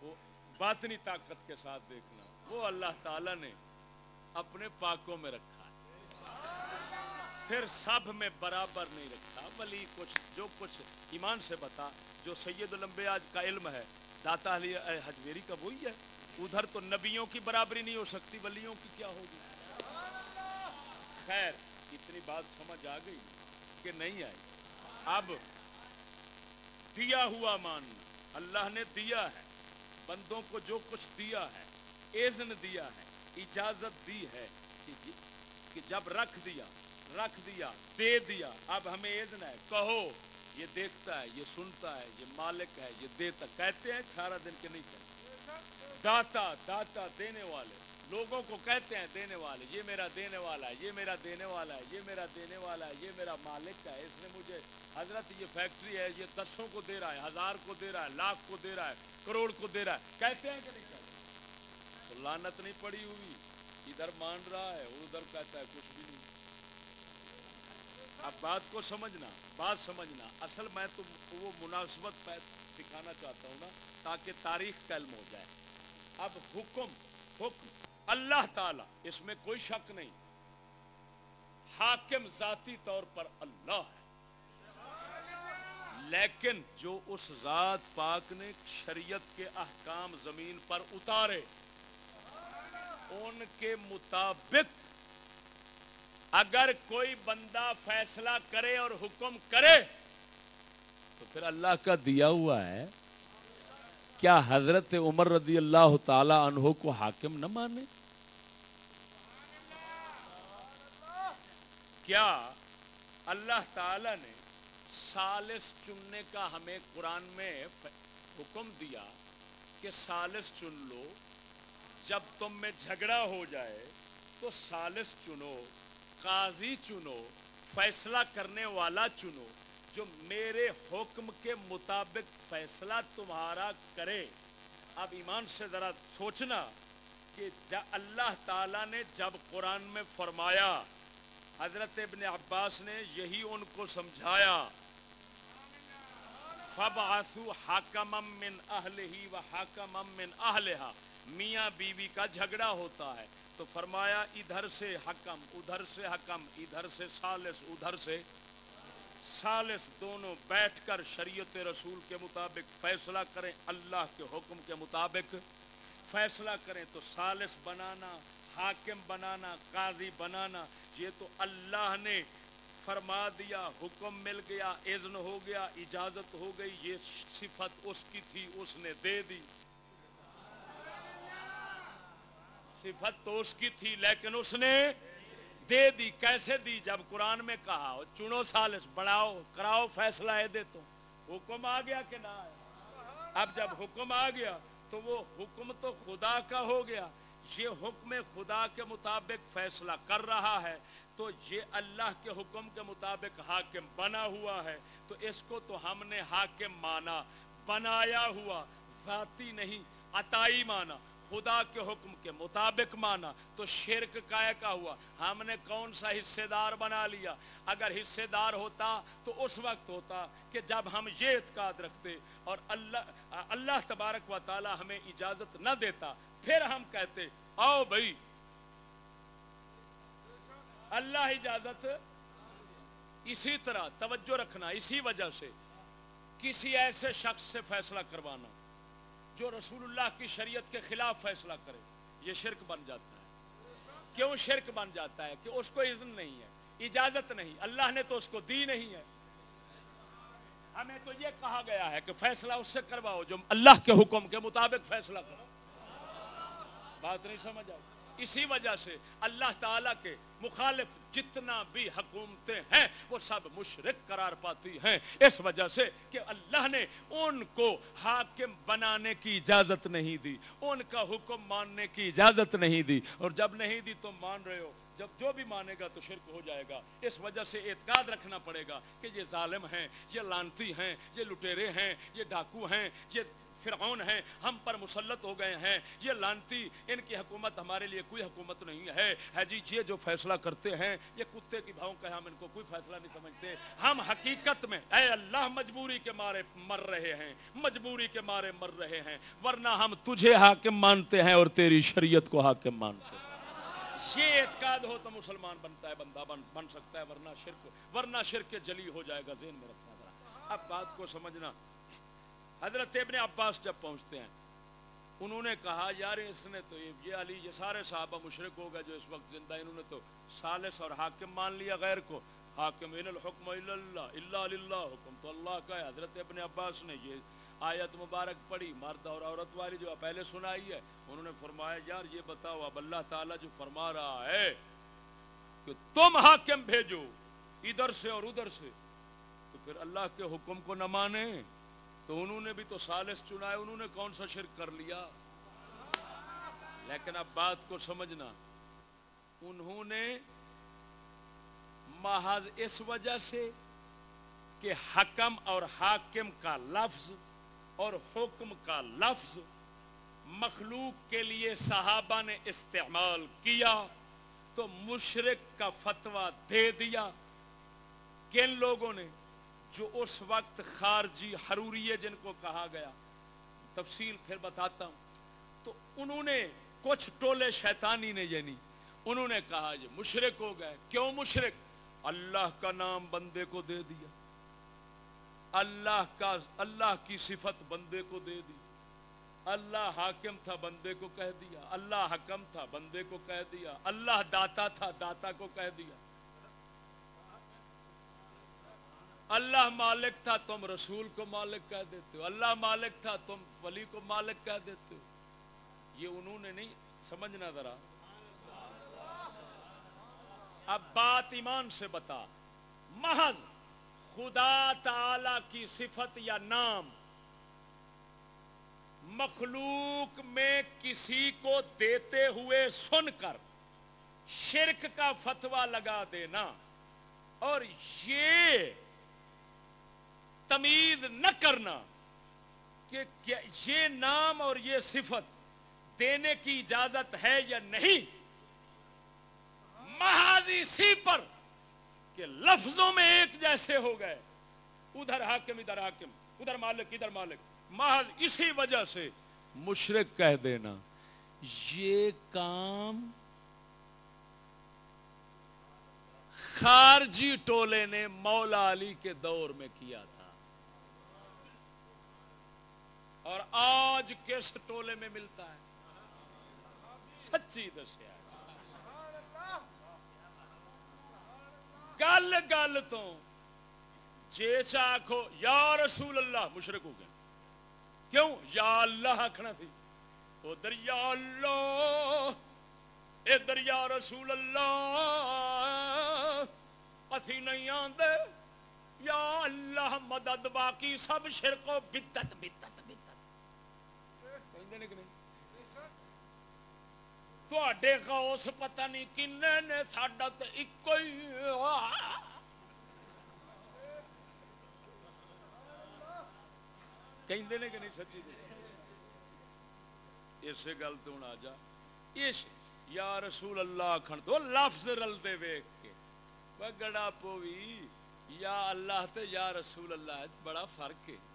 وہ باطنی طاقت کے ساتھ دیکھنا۔ وہ اللہ تعالی نے اپنے پاکوں میں رکھا ہے۔ پھر سب میں برابر نہیں رکھا ولی کچھ، جو کچھ ایمان سے بتا، جو سید آج کا علم ہے، داتا علی حجویری کا وہی ہے۔ ادھر تو نبیوں کی برابری نہیں ہو سکتی، ولیوں کی کیا ہوگی؟ خیر۔ اتنی بات سمجھ آ گئی کہ نہیں آئی۔ اب دیا ہوا ماننا اللہ نے دیا ہے۔ بندوں کو جو کچھ دیا ہے ایزن دیا ہے، اجازت دی ہے جی، کہ جب رکھ دیا رکھ دیا، دے دیا، اب ہمیں ایزن ہے۔ کہو، یہ دیکھتا ہے، یہ سنتا ہے، یہ مالک ہے، یہ دیتا، کہتے ہیں، سارا دن کے نہیں کہتے۔ داتا داتا دینے والے۔ لوگوں کو کہتے ہیں دینے والے، یہ میرا دینے والا ہے، یہ میرا دینے والا ہے، یہ میرا دینے والا ہے، یہ میرا مالک ہے، اس نے مجھے حضرت یہ فیکٹری ہے، یہ دسوں کو دے رہا ہے، ہزار کو دے رہا ہے، لاکھ کو دے رہا ہے، کروڑ کو دے رہا ہے۔ کہتے ہیں کہ نہیں کہتے تو لانت نہیں پڑی ہوئی، ادھر مان رہا ہے، ادھر کہتا ہے کچھ بھی نہیں۔ اب بات کو سمجھنا، بات سمجھنا، اصل میں تو وہ مناسبت دکھانا چاہتا ہوں نا، تاکہ تاریخ کا علم ہو جائے۔ اب حکم حکم۔ اللہ تعالی، اس میں کوئی شک نہیں۔ حاکم ذاتی طور پر اللہ ہے۔ لیکن جو اس ذات پاک نے شریعت کے احکام زمین پر اتارے، ان کے مطابق اگر کوئی بندہ فیصلہ کرے اور حکم کرے، تو پھر اللہ کا دیا ہوا ہے۔ کیا حضرت عمر رضی اللہ تعالی عنہ کو حاکم نہ مانے؟ کیا اللہ تعالی نے سالس چننے کا ہمیں قرآن میں حکم دیا کہ سالس چن لو، جب تم میں جھگڑا ہو جائے تو سالس چنو، قاضی چنو، فیصلہ کرنے والا چنو، جو میرے حکم کے مطابق فیصلہ تمہارا کرے۔ اب ایمان سے ذرا سوچنا کہ اللہ تعالی نے جب قرآن میں فرمایا حضرت ابن عباس نے یہی ان کو سمجھایا۔ فب آسو حاکم من اہل ہی و حاکم من اہلہا میاں بیوی کا جھگڑا ہوتا ہے۔ تو فرمایا، ادھر سے حکم، ادھر سے حکم، ادھر سے سالس ادھر سے سالس دونوں بیٹھ کر شریعت رسول کے مطابق فیصلہ کریں، اللہ کے حکم کے مطابق فیصلہ کریں۔ تو سالس بنانا، حاکم بنانا، قاضی بنانا یہ تو اللہ نے فرما دیا، حکم مل گیا، اذن ہو گیا، اجازت ہو گئی، یہ صفت اس کی تھی، اس نے دے دی۔ صفت تو اس کی تھی، لیکن اس نے دے دی۔ کیسے دی؟ جب قرآن میں کہا، چنو سالس، بڑھاؤ، کراؤ فیصلہ ہے دے تو۔ حکم آ گیا کہ نہ آیا؟ اب جب حکم آ گیا تو وہ حکم تو خدا کا ہو گیا۔ یہ حکم خدا کے مطابق فیصلہ کر رہا ہے، تو یہ اللہ کے حکم کے مطابق حاکم بنا ہوا ہے۔ تو اس کو تو ہم نے حاکم مانا، بنایا ہوا، ذاتی نہیں، عطائی مانا، خدا کے حکم کے مطابق مانا۔ تو شرک کا کا ہوا، ہم نے کون سا حصے دار بنا لیا؟ اگر حصے دار ہوتا تو اس وقت ہوتا کہ جب ہم یہ اعتقاد رکھتے اور اللہ اللہ تبارک و تعالی ہمیں اجازت نہ دیتا پھر ہم کہتے آؤ بھائی۔ اللہ اجازت۔ اسی طرح توجہ رکھنا اسی وجہ سے کسی ایسے شخص سے فیصلہ کروانا جو رسول اللہ کی شریعت کے خلاف فیصلہ کرے، یہ شرک بن جاتا ہے۔ کیوں شرک بن جاتا ہے؟ کہ اس کو اذن نہیں ہے، اجازت نہیں۔ اللہ نے تو اس کو دی نہیں ہے۔ ہمیں تو یہ کہا گیا ہے کہ فیصلہ اس سے کرواؤ جو اللہ کے حکم کے مطابق فیصلہ کرو۔ بات نہیں سمجھ آئی۔ اسی وجہ سے اللہ تعالیٰ کے مخالف جتنا بھی حکومتیں ہیں، وہ سب مشرق قرار پاتی ہیں۔ اس وجہ سے کہ اللہ نے ان کو حاکم بنانے کی اجازت نہیں دی، ان کا حکم ماننے کی اجازت نہیں دی۔ اور جب نہیں دی تو مان رہے ہو۔ جب جو بھی مانے گا تو شرک ہو جائے گا۔ اس وجہ سے اعتقاد رکھنا پڑے گا کہ یہ ظالم ہیں، یہ لانتی ہیں، یہ لٹیرے ہیں، یہ ڈاکو ہیں، یہ فرعون ہیں ہم پر مسلط ہو گئے ہیں۔ یہ لانتی ان کی حکومت ہمارے لیے کوئی حکومت نہیں ہے۔ ہے جی یہ جو فیصلہ کرتے ہیں یہ کتے کی بھاؤں کہ ہم ان کو کوئی فیصلہ نہیں سمجھتے۔ ہم حقیقت میں اے اللہ مجبوری کے مارے مر رہے ہیں۔ مجبوری کے مارے مر رہے ہیں۔ ورنہ ہم تجھے حاکم مانتے ہیں اور تیری شریعت کو حاکم مانتے ہیں۔ یہ اعتقاد ہو تو مسلمان بنتا ہے بندہ بن, بن سکتا ہے ورنہ شرک ورنہ شرک جلی ہو جائے گا ذہن میں رکھنا ذرا۔ اب بات کو سمجھنا۔ حضرت ابن عباس جب پہنچتے ہیں، انہوں نے کہا، یار، اس نے تو یہ علی، یہ سارے صحابہ مشرق ہو گئے جو اس وقت زندہ انہوں نے تو سالس اور حاکم مان لیا غیر کو۔ حاکم، ان الحکم اللہ اللہ اللہ حکم تو اللہ کا ہے۔ حضرت ابن عباس نے یہ آیت مبارک پڑھی، مرد اور عورت والی جو پہلے سنائی ہے، انہوں نے فرمایا، یار، یہ بتاؤ، اب اللہ تعالیٰ جو فرما رہا ہے کہ تم حاکم بھیجو ادھر سے اور ادھر سے، تو پھر اللہ کے حکم کو نہ مانے تو انہوں نے بھی تو سالس چنا ہے، انہوں نے کون سا شرک کر لیا؟ لیکن اب بات کو سمجھنا، انہوں نے محض اس وجہ سے کہ حکم اور حاکم کا لفظ اور حکم کا لفظ مخلوق کے لیے صحابہ نے استعمال کیا تو مشرق کا فتویٰ دے دیا۔ کن لوگوں نے؟ جو اس وقت خارجی حروری جن کو کہا گیا، تفصیل پھر بتاتا ہوں۔ تو انہوں نے کچھ ٹولے شیطانی نے یعنی انہوں نے کہا یہ مشرق ہو گئے۔ کیوں مشرق؟ اللہ کا نام بندے کو دے دیا۔ اللہ کا، اللہ کی صفت بندے کو دے دی۔ اللہ حاکم تھا، بندے کو کہہ دیا۔ اللہ حکم تھا، بندے کو کہہ دیا۔ اللہ داتا تھا، داتا کو کہہ دیا۔ اللہ مالک تھا، تم رسول کو مالک کہہ دیتے ہو۔ اللہ مالک تھا، تم ولی کو مالک کہہ دیتے ہو۔ یہ انہوں نے نہیں، سمجھنا ذرا۔ اب بات ایمان سے بتا۔ محض خدا تعالی کی صفت یا نام مخلوق میں کسی کو دیتے ہوئے سن کر شرک کا فتوا لگا دینا۔ اور یہ تمیز نہ کرنا کہ یہ نام اور یہ صفت دینے کی اجازت ہے یا نہیں۔ محاذ اسی پر کہ لفظوں میں ایک جیسے ہو گئے۔ ادھر حاکم ادھر حاکم، ادھر مالک ادھر مالک۔ محض اسی وجہ سے مشرق کہہ دینا، یہ کام خارجی ٹولے نے مولا علی کے دور میں کیا تھا۔ اور آج کس ٹولے میں ملتا ہے؟ سچی دسیا گل گل تو جیسا آخو یا رسول اللہ مشرق ہو گئے۔ کیوں؟ یا اللہ آخنا تھی۔ ادھر یا اللہ ادھر یا رسول اللہ، اسی نہیں آتے یا اللہ، مدد باقی، سب شرکو بدت بدت۔ تے غوث پتہ نہیں کن نے ساڈا تو ایک ہی کہ نہیں سچی اسی گل تو ہوں آ جا اس یا رسول اللہ آخر تو لفظ رلتے ویک کے گڑا پوی یا اللہ تے یا رسول اللہ بڑا فرق ہے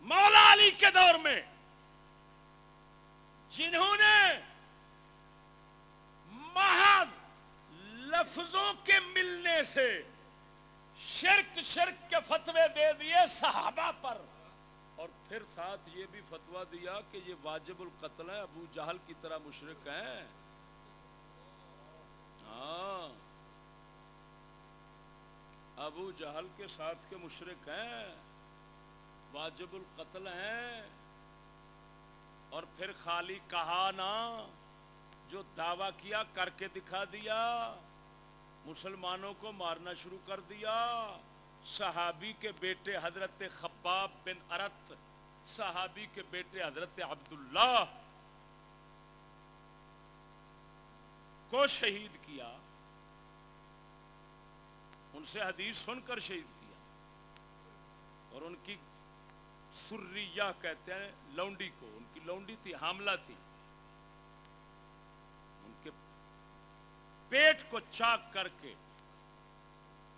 مولا علی کے دور میں جنہوں نے محض لفظوں کے ملنے سے شرک شرک کے فتوے دے دیے صحابہ پر اور پھر ساتھ یہ بھی فتوا دیا کہ یہ واجب القتل ہے، ابو جہل کی طرح مشرق ہیں۔ ہاں۔ ابو جہل کے ساتھ کے مشرق ہیں۔ واجب القتل ہیں اور پھر خالی کہا نا جو دعویٰ کیا کر کے دکھا دیا، مسلمانوں کو مارنا شروع کر دیا۔ صحابی کے بیٹے حضرت خباب بن ارت صحابی کے بیٹے حضرت عبداللہ کو شہید کیا۔ ان سے حدیث سن کر شہید کیا اور ان کی سریہ کہتے ہیں، لونڈی کو۔ ان کی لونڈی تھی، حاملہ تھی۔ ان کے پیٹ کو چاک کر کے،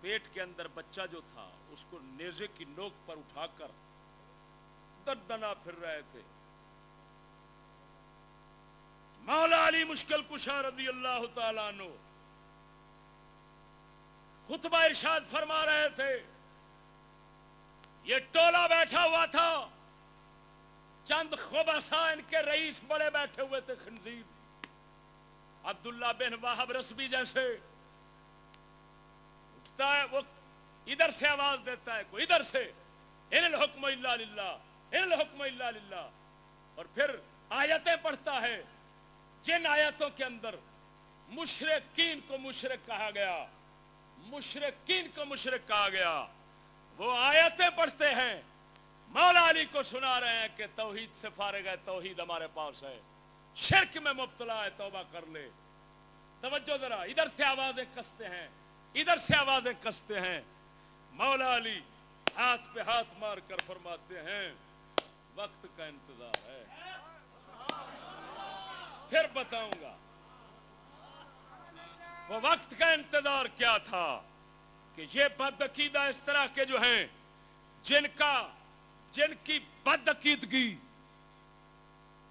پیٹ کے اندر بچہ جو تھا، اس کو نیزے کی نوک پر اٹھا کر دردنا پھر رہے تھے۔ مولا علی مشکل کشا رضی اللہ تعالیٰ نو خطبہ ارشاد فرما رہے تھے۔ یہ ٹولا بیٹھا ہوا تھا۔ چند خوب ان کے رئیس بڑے بیٹھے ہوئے تھے خنزیر۔ عبداللہ بن واہب رسبی جیسے۔ اٹھتا ہے وہ، ادھر سے آواز دیتا ہے، کوئی ادھر سے۔ ان الحکم اللہ للہ، ان الحکم اللہ للہ۔ اور پھر آیتیں پڑھتا ہے۔ جن آیتوں کے اندر مشرقین کو مشرق کہا گیا مشرقین کو مشرق کہا گیا۔ وہ آیتیں پڑھتے ہیں۔ مولا علی کو سنا رہے ہیں کہ توحید سے فارغ ہے، توحید ہمارے پاس ہے۔ شرک میں مبتلا ہے، توبہ کر لے۔ توجہ ذرا، ادھر سے آوازیں کستے ہیں۔ ادھر سے آوازیں کستے ہیں۔ مولا علی ہاتھ پہ ہاتھ مار کر فرماتے ہیں، وقت کا انتظار ہے۔ پھر بتاؤں گا، وہ وقت کا انتظار کیا تھا؟ کہ یہ بدعقیدہ اس طرح کے جو ہیں، جن کا، جن کی بدعقیدگی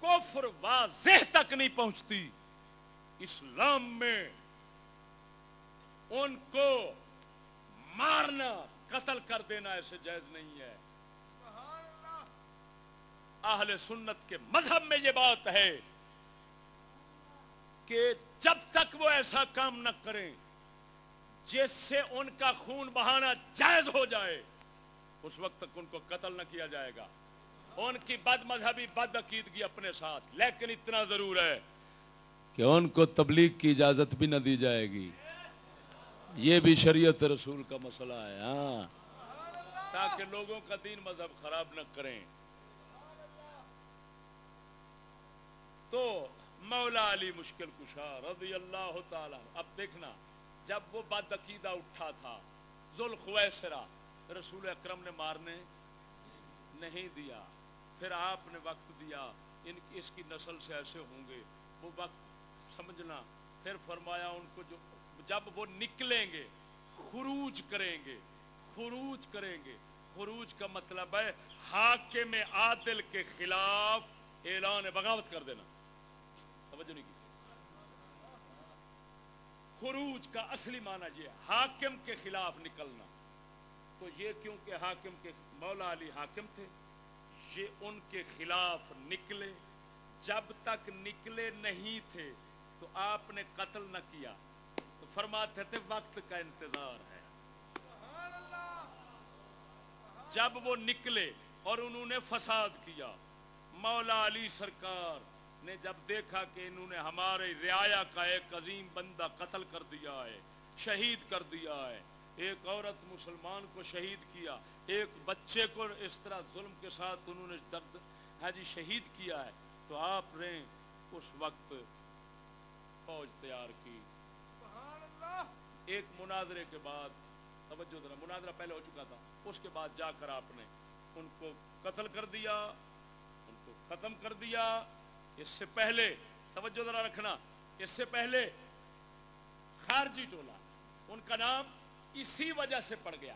کفر واضح تک نہیں پہنچتی، اسلام میں ان کو مارنا، قتل کر دینا ایسے جائز نہیں ہے۔ اہل سنت کے مذہب میں یہ بات ہے کہ جب تک وہ ایسا کام نہ کریں جس سے ان کا خون بہانا جائز ہو جائے، اس وقت تک ان کو قتل نہ کیا جائے گا۔ ان کی بد مذہبی بد عقیدگی اپنے ساتھ، لیکن اتنا ضرور ہے کہ ان کو تبلیغ کی اجازت بھی نہ دی جائے گی۔ یہ بھی شریعت رسول کا مسئلہ ہے ہاں۔ تاکہ لوگوں کا دین مذہب خراب نہ کریں۔ تو مولا علی مشکل کشا رضی اللہ تعالی اب دیکھنا۔ جب وہ بد عقیدہ اٹھا تھا ذوالخویسرا رسول اکرم نے مارنے نہیں دیا، پھر آپ نے وقت دیا، ان کی، اس کی نسل سے ایسے ہوں گے، وہ وقت سمجھنا، پھر فرمایا ان کو جو، جب وہ نکلیں گے، خروج کریں گے، خروج کریں گے، خروج کا مطلب ہے حاکم عادل کے خلاف اعلان بغاوت کر دینا۔ توجہ نہیں کی۔ خروج کا اصلی معنی یہ حاکم کے خلاف نکلنا۔ تو یہ کیونکہ حاکم کے مولا علی حاکم تھے، یہ ان کے خلاف نکلے۔ جب تک نکلے نہیں تھے، تو آپ نے قتل نہ کیا۔ تو فرماتے تھے، وقت کا انتظار ہے۔ جب وہ نکلے اور انہوں نے فساد کیا، مولا علی سرکار نے جب دیکھا کہ انہوں نے ہمارے ریا کا ایک عظیم بندہ قتل کر دیا ہے شہید کر دیا ہے ایک عورت مسلمان کو شہید کیا ایک بچے کو اس طرح ظلم کے ساتھ انہوں نے درد حاجی ہاں شہید کیا ہے تو آپ نے اس وقت فوج تیار کی۔ سبحان اللہ۔ ایک مناظرے کے بعد توجہ ذرا مناظرہ پہلے ہو چکا تھا اس کے بعد جا کر آپ نے ان کو قتل کر دیا ان کو ختم کر دیا اس سے پہلے توجہ ذرا رکھنا اس سے پہلے خارجی ٹولہ ان کا نام اسی وجہ سے پڑ گیا۔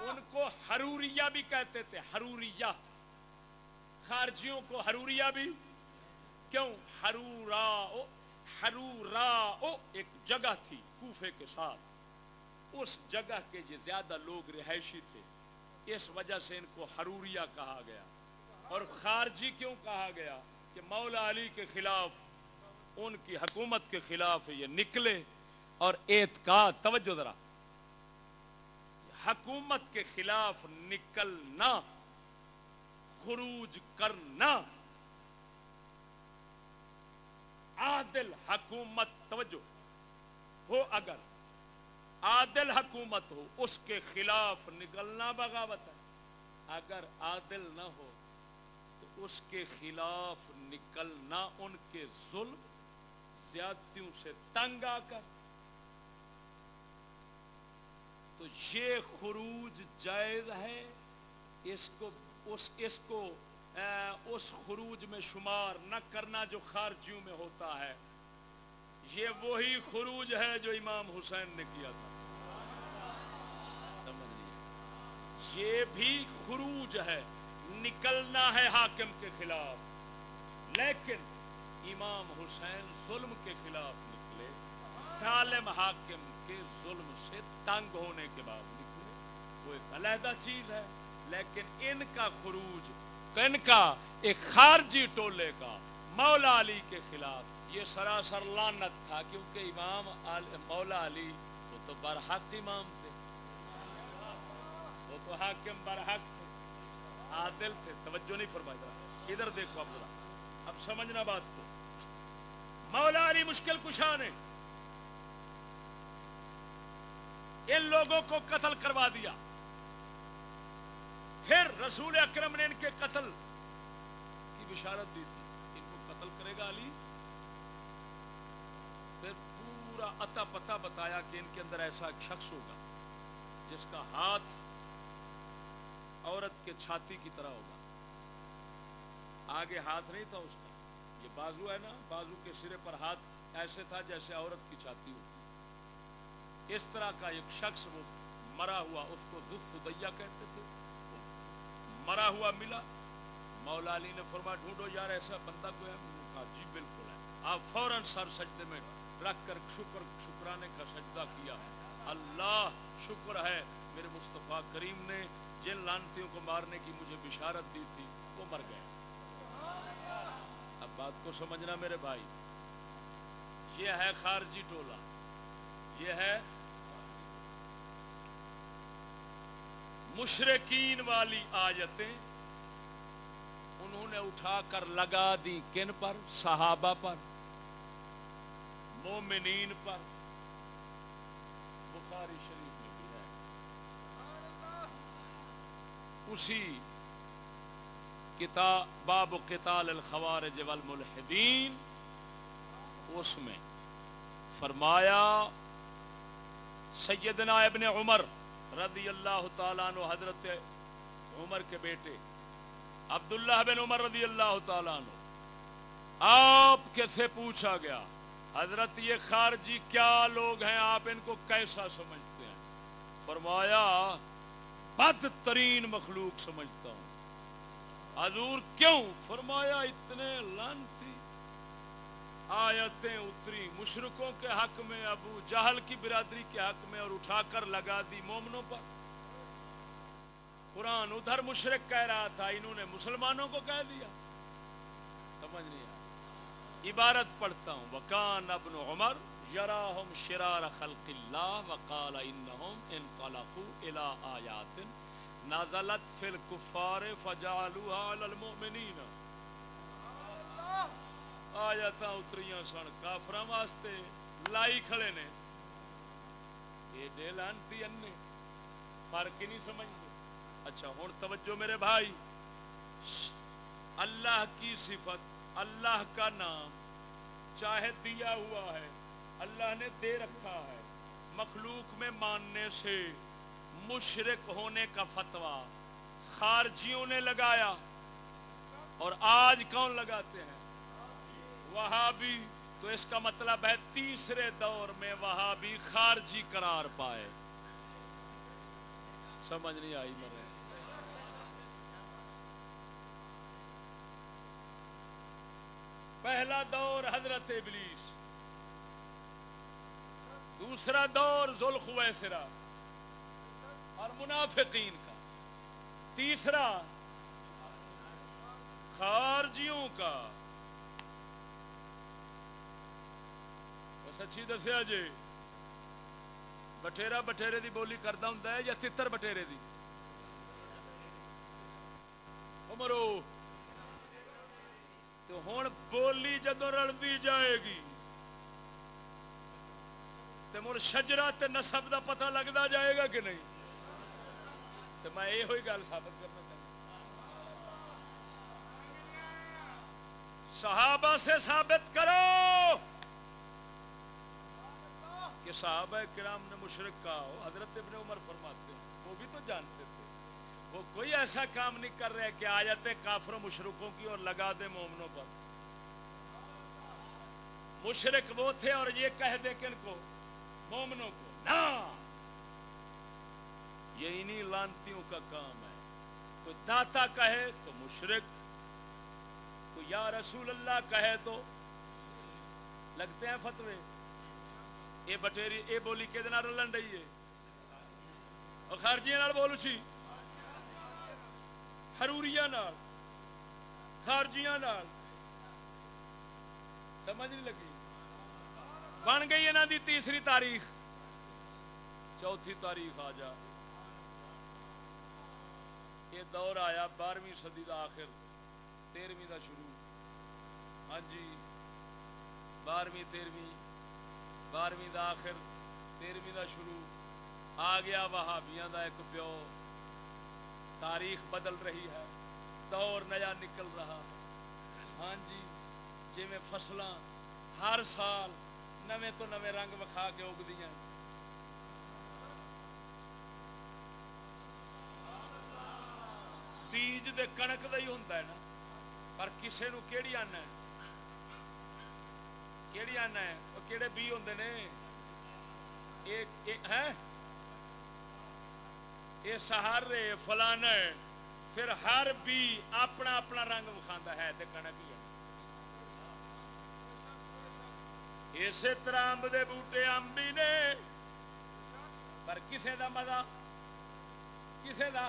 ان کو ہروریہ بھی کہتے تھے ہروریہ خارجیوں کو ہروریہ بھی؟ کیوں؟ ہرورا ہرورا ایک جگہ تھی کوفے کے ساتھ۔ اس جگہ کے جو زیادہ لوگ رہائشی تھے اس وجہ سے ان کو ہروریہ کہا گیا۔ اور خارجی کیوں کہا گیا کہ مولا علی کے خلاف، ان کی حکومت کے خلاف یہ نکلے اور اعتقاد، توجہ ذرا، حکومت کے خلاف نکلنا، خروج کرنا، عادل حکومت، توجہ، ہو اگر عادل حکومت ہو، اس کے خلاف نکلنا بغاوت ہے۔ اگر عادل نہ ہو تو اس کے خلاف نکلنا، ان کے ظلم زیادتیوں سے تنگ آ کر۔ تو یہ خروج جائز ہے؟ اس کو، اس اس کو اس خروج میں شمار نہ کرنا جو خارجیوں میں ہوتا ہے۔ یہ وہی خروج ہے جو امام حسین نے کیا تھا۔ یہ بھی خروج ہے۔ نکلنا ہے حاکم کے خلاف۔ لیکن امام حسین ظلم کے خلاف نکلے۔ ظالم حاکم کے ظلم سے تنگ ہونے کے بعد نکلے۔ وہ ایک علیحدہ چیز ہے، لیکن ان کا خروج، ان کا ایک خارجی ٹولے کا مولا علی کے خلاف یہ سراسر لانت تھا، کیونکہ امام مولا علی وہ تو برحق امام تھے۔ وہ تو حاکم برحق تھے۔ عادل تھے توجہ نہیں فرمائی ادھر دیکھو اب اب سمجھنا بات کو۔ مولا علی مشکل کشا نے ان لوگوں کو قتل کروا دیا۔ پھر رسول اکرم نے ان کے قتل کی بشارت دی تھی۔ ان کو قتل کرے گا علی؟ پھر پورا اتا پتا بتایا کہ ان کے اندر ایسا ایک شخص ہوگا جس کا ہاتھ عورت کے چھاتی کی طرح ہوگا۔ آگے ہاتھ نہیں تھا اس کا۔ یہ بازو ہے نا، بازو کے سرے پر ہاتھ ایسے تھا جیسے عورت کی چھاتی ہوتی۔ اس طرح کا ایک شخص وہ مرا ہوا، اس کو ذف کہتے تھے۔ مرا ہوا ملا۔ مولا علی نے فرما ڈھونڈو یار، ایسا بندہ کو ہے؟ کہا جی بالکل ہے۔ آپ فوراً سر سجدے میں رکھ کر شکر، شکرانے کا سجدہ کیا۔ اللہ، شکر ہے۔ میرے مصطفیٰ کریم نے جن لانتیوں کو مارنے کی مجھے بشارت دی تھی، وہ مر گئے۔ اب بات کو سمجھنا میرے بھائی، یہ ہے خارجی ٹولہ۔ یہ ہے مشرقین والی آیتیں۔ انہوں نے اٹھا کر لگا دی کن پر؟ صحابہ پر، مومنین پر۔ بخاری شریف میں بھی ہے اسی کتاب باب قتال الخوارج والملحدین، اس میں فرمایا، سیدنا ابن عمر رضی اللہ تعالیٰ عنہ، حضرت عمر کے بیٹے، عبداللہ بن عمر رضی اللہ تعالیٰ عنہ، آپ کے سے پوچھا گیا، حضرت یہ خارجی کیا لوگ ہیں؟ آپ ان کو کیسا سمجھتے ہیں؟ فرمایا بدترین مخلوق سمجھتا ہوں۔ حضور کیوں فرمایا اتنے لانتی؟ آیتیں اتری، مشرکوں کے حق میں، ابو جہل کی برادری کے حق میں اور اٹھا کر لگا دی مومنوں پر۔ قرآن ادھر مشرق کہہ رہا تھا، انہوں نے مسلمانوں کو کہہ دیا۔ سمجھ نہیں عبارت پڑھتا ہوں، وکان ابن عمر یراہم شرار خلق اللہ وقال انہم انطلقوا الى آیات نازلت فی الکفار فجعلوها علی المؤمنین آیتاں اتریاں سن، کافراں واسطے لائی کھڑے نے۔ ایڈے لانتی انے، فرق ہی نہیں سمجھتے۔ اچھا ہوں توجہ میرے بھائی۔ اللہ کی صفت، اللہ کا نام چاہے دیا ہوا ہے اللہ نے دے رکھا ہے۔ مخلوق میں ماننے سے مشرق ہونے کا فتوا خارجیوں نے لگایا اور آج کون لگاتے ہیں؟ وہاں بھی تو اس کا مطلب ہے تیسرے دور میں وہاں بھی خارجی قرار پائے۔ سمجھ نہیں آئی مرے۔ پہلا دور حضرت ابلیس۔ دوسرا دور ذوالخ اور منافقین کا۔ تیسرا، خارجیوں کا۔ سچی دسیا جی۔ بٹھیرا بٹھیرے دی بولی کرتا ہوں یا تتر بٹھیرے دی؟ مرو، تو ہوں بولی جدو رلتی جائے گی۔ تو مڑ شجرا تے نسب دا پتہ لگتا جائے گا کہ نہیں؟ تو میں یہ گل ثابت کرنا چاہتا صحابہ سے ثابت کرو کہ صحابہ کرام نے مشرق کہا ہو، حضرت ابن عمر فرماتے ہیں، وہ بھی تو جانتے تھے۔ وہ کوئی ایسا کام نہیں کر رہے کہ آ جاتے کافر مشرقوں کی اور لگا دے مومنوں پر۔ مشرق وہ تھے اور یہ کہہ دے کن کو مومنوں کو۔ نہ۔ یہ انہی لانتیوں کا کام ہے۔ کوئی داتا کہے تو مشرق کوئی یا رسول اللہ کہے تو لگتے ہیں فتوے۔ یہ بٹیری یہ بولی کہ رلن رہی ہے اور خارجیاں بولو سی ہروریا خارجیاں سمجھ نہیں لگی۔ بن گئی یہاں دی تیسری تاریخ۔ چوتھی تاریخ آ جا۔ یہ دور آیا بارہویں صدی کا آخر، تیرہویں کا شروع۔ ہاں جی بارہویں، تیرہویں، بارہویں کا آخر، تیرہویں کا شروع۔ آ گیا وہابیاں دا ایک پیو۔ تاریخ بدل رہی ہے، دور نیا نکل رہا۔ ہاں جی جی میں فصل ہر سال نویں تو نویں رنگ وکھا کے اگدی بیج دے کنک دا ہی ہوتا ہے نا پر کسے نو کیڑی آنا ہے کیڑی آنا ہے وہ کیڑے بی ہوندے نے ایک ہے یہ سہارے فلانا ہے پھر ہر بھی اپنا اپنا رنگ وکھا ہے تو کنک ہی ہے اسی طرح امب دے بوٹے امبی نے پر کسے دا مزہ کسے دا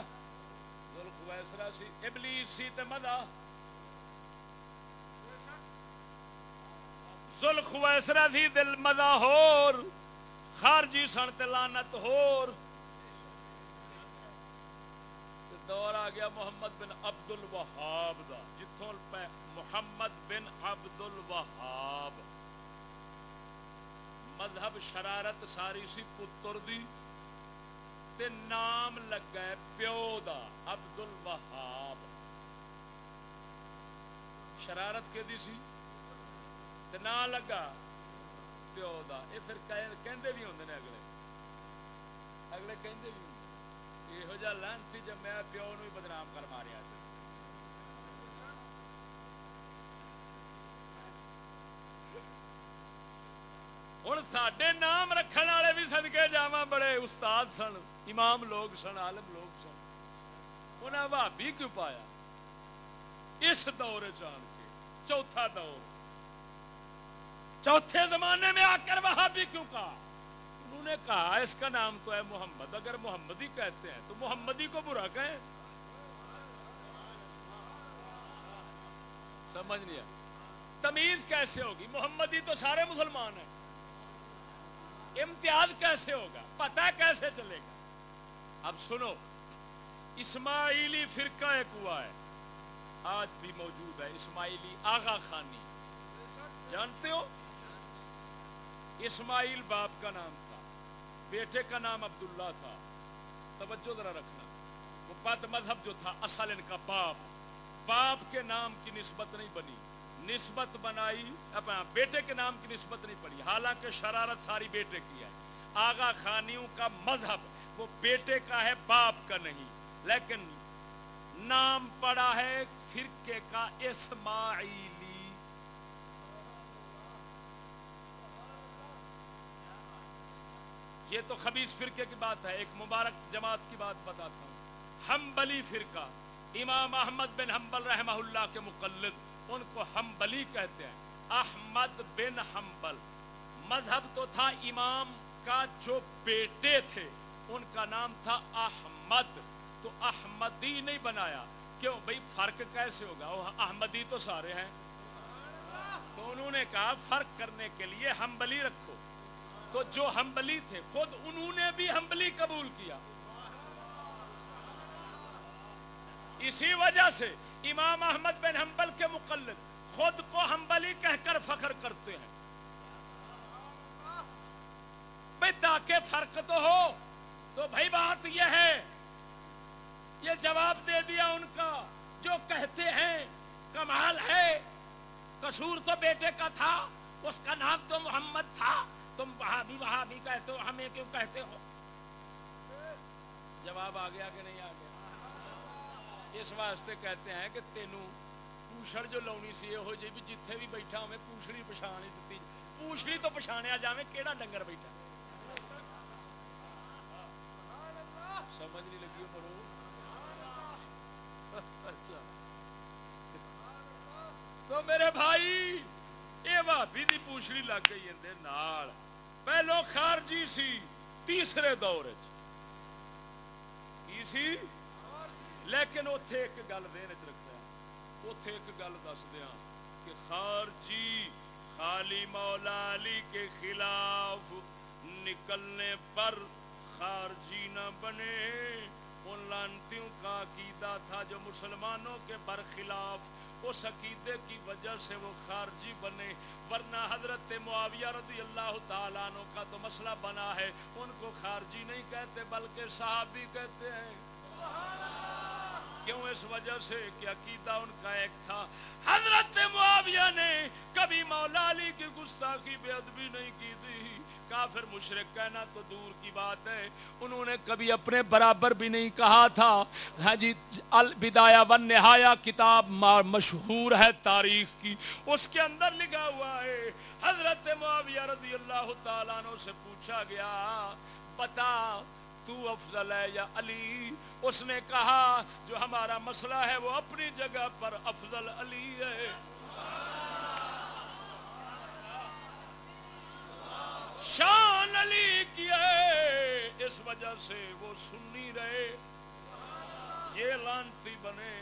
ویسرا سی ابلیس سی تے مزہ سلخ ویسرا سی دل مزہ ہور خارجی سن تے لانت ہور دور آ گیا محمد بن عبد الوہاب دا جتوں محمد بن عبد الوہاب مذہب شرارت ساری سی پتر دی تے نام لگا ہے پیو دا عبد الوہاب شرارت کہ دی سی؟ تے نام لگا پیو دا۔ یہ پھر کہندے بھی ہوندے نے اگلے۔ اگلے کہندے بھی ہوندے۔ یہو جہ لانتی جمیا پیو نو ہی بدنام کر ماریا ہوں سڈے نام رکھنے والے بھی سدکے جا بڑے استاد سن امام لوگ سن عالم لوگ سن انہیں بھابی کیوں پایا اس دور چان کے چوتھا دور چوتھے زمانے میں آ کر وہاں بھی کیوں کہا انہوں نے کہا اس کا نام تو ہے محمد اگر محمدی کہتے ہیں تو محمدی کو برا کہیں سمجھ نہیں تمیز کیسے ہوگی محمدی تو سارے مسلمان ہیں امتیاز کیسے ہوگا؟ پتہ کیسے چلے گا؟ اب سنو، اسماعیلی فرقہ ایک ہوا ہے، آج بھی موجود ہے، اسماعیلی آغا خانی۔ جانتے ہو؟ اسماعیل باپ کا نام تھا، بیٹے کا نام عبداللہ تھا۔ توجہ ذرا رکھنا، وہ بد مذہب جو تھا، اصل ان کا باپ۔ باپ کے نام کی نسبت نہیں بنی۔ نسبت بنائی، اپنا بیٹے کے نام کی نسبت نہیں پڑی۔ حالانکہ شرارت ساری بیٹے کی ہے۔ آگا خانیوں کا مذہب، وہ بیٹے کا ہے، باپ کا نہیں۔ لیکن نام پڑا ہے فرقے کا اسماعیلی۔ یہ تو خبیص فرقے کی بات ہے، ایک مبارک جماعت کی بات بتاتا ہوں۔ ہمبلی فرقہ، امام احمد بن حنبل رحمہ اللہ کے مقلد۔ ان کو ہمبلی کہتے ہیں۔ احمد بن حنبل۔ مذہب تو تھا امام کا جو بیٹے تھے۔ ان کا نام تھا احمد۔ تو احمدی نہیں بنایا۔ کیوں؟ بھائی فرق کیسے ہوگا؟ وہ احمدی تو سارے ہیں۔ تو انہوں نے کہا فرق کرنے کے لیے ہمبلی رکھو۔ تو جو ہمبلی تھے، خود انہوں نے بھی ہمبلی قبول کیا۔ اسی وجہ سے امام احمد بن حنبل کے مقلد خود کو ہمبلی کہہ کر فخر کرتے ہیں۔ تاکہ فرق تو ہو، تو بھائی بات یہ ہے، یہ جواب دے دیا ان کا، جو کہتے ہیں کمال ہے۔ قصور تو بیٹے کا تھا، اس کا نام تو محمد تھا، تم وہاں بھی وہاں بھی کہتے ہو، ہمیں کیوں کہتے ہو؟ جواب آ گیا کہ نہیں؟ اس واسطے کہتے ہیں کہ تینوں پوچھڑ جو لونی سی یہ ہو جی بھی جتھے بھی بیٹھا ہمیں پوچھڑی پچھان ہی دیتی پوچھڑی تو پچھانیا جاوے، کیڑا ڈنگر بیٹھا؟ سمجھ نہیں لگی مرو۔ اچھا۔ تو میرے بھائی، یہ بھابی دی پوچھڑی لگ گئی اندے نال۔ پہلو خارجی سی تیسرے دور کی سی؟ لیکن اتے ایک گل دین چ رکھا اتے ایک گل دس دیا ہاں کہ خارجی خالی مولا علی کے خلاف نکلنے پر خارجی نہ بنے۔ ان لانتیوں کا عقیدہ تھا جو مسلمانوں کے برخلاف، اس عقیدے کی وجہ سے وہ خارجی بنے۔ ورنہ حضرت معاویہ رضی اللہ تعالیٰ عنہ کا تو مسئلہ بنا ہے، ان کو خارجی نہیں کہتے بلکہ صحابی کہتے ہیں۔ سبحان اللہ! کیوں اس وجہ سے کہ عقیدہ ان کا ایک تھا؟ حضرت معاویہ نے کبھی مولا علی کی گستاخی بے ادبی نہیں کی تھی۔ کافر مشرق کہنا تو دور کی بات ہے۔ انہوں نے کبھی اپنے برابر بھی نہیں کہا تھا۔ ہاں جی البدایا ون نہایا کتاب مشہور ہے تاریخ کی۔ اس کے اندر لکھا ہوا ہے، حضرت معاویہ رضی اللہ تعالیٰ عنہ سے پوچھا گیا، بتا تو افضل ہے یا علی؟ اس نے کہا، جو ہمارا مسئلہ ہے وہ اپنی جگہ پر افضل علی ہے۔ شان علی کی ہے، اس وجہ سے وہ سنی رہے۔ یہ لانتی بنے،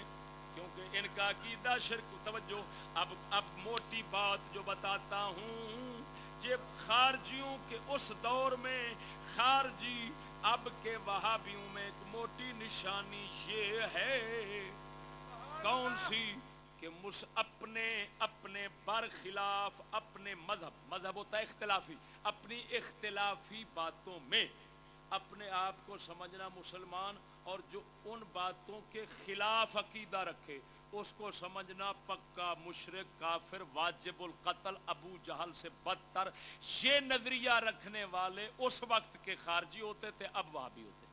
کیونکہ ان کا عقیدہ شرک، توجہ، اب اب موٹی بات جو بتاتا ہوں، یہ خارجیوں کے اس دور میں خارجی اب کے وہابیوں میں ایک موٹی نشانی یہ ہے۔ کون سی؟ کہ مس اپنے اپنے برخلاف اپنے مذہب مذہب ہوتا ہے اختلافی، اپنی اختلافی باتوں میں اپنے آپ کو سمجھنا مسلمان اور جو ان باتوں کے خلاف عقیدہ رکھے۔ اس کو سمجھنا پکا مشرق کافر واجب القتل ابو جہل سے بدتر۔ یہ نظریہ رکھنے والے اس وقت کے خارجی ہوتے تھے اب وہاں بھی ہوتے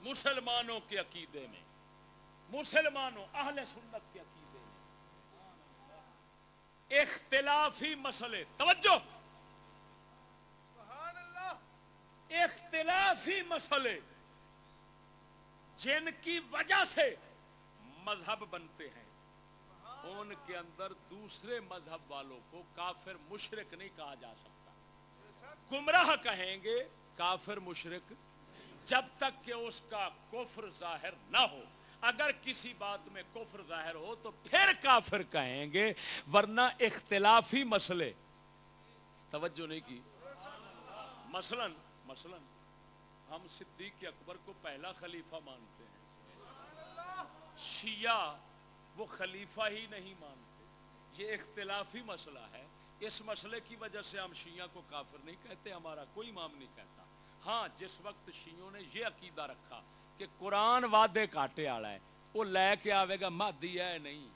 مسلمانوں کے عقیدے میں مسلمانوں اہل سنت کے عقیدے میں۔ اختلافی مسئلے توجہ! اختلافی مسئلے۔ جن کی وجہ سے مذہب بنتے ہیں۔ ان کے اندر دوسرے مذہب والوں کو کافر مشرق نہیں کہا جا سکتا۔ گمراہ کہیں گے کافر مشرق جب تک کہ اس کا کفر ظاہر نہ ہو۔ اگر کسی بات میں کفر ظاہر ہو تو پھر کافر کہیں گے، ورنہ اختلافی مسئلے۔ توجہ نہیں کی۔ مثلا مثلا ہم صدیق اکبر کو پہلا خلیفہ مانتے ہیں۔ شیعہ وہ خلیفہ ہی نہیں مانتے۔ یہ اختلافی مسئلہ ہے۔ اس مسئلے کی وجہ سے ہم شیعہ کو کافر نہیں کہتے، ہمارا کوئی امام نہیں کہتا۔ ہاں جس وقت شیعوں نے یہ عقیدہ رکھا کہ قرآن وعدے کاٹے والا ہے، وہ لے کے آئے گا، مادی ہے نہیں۔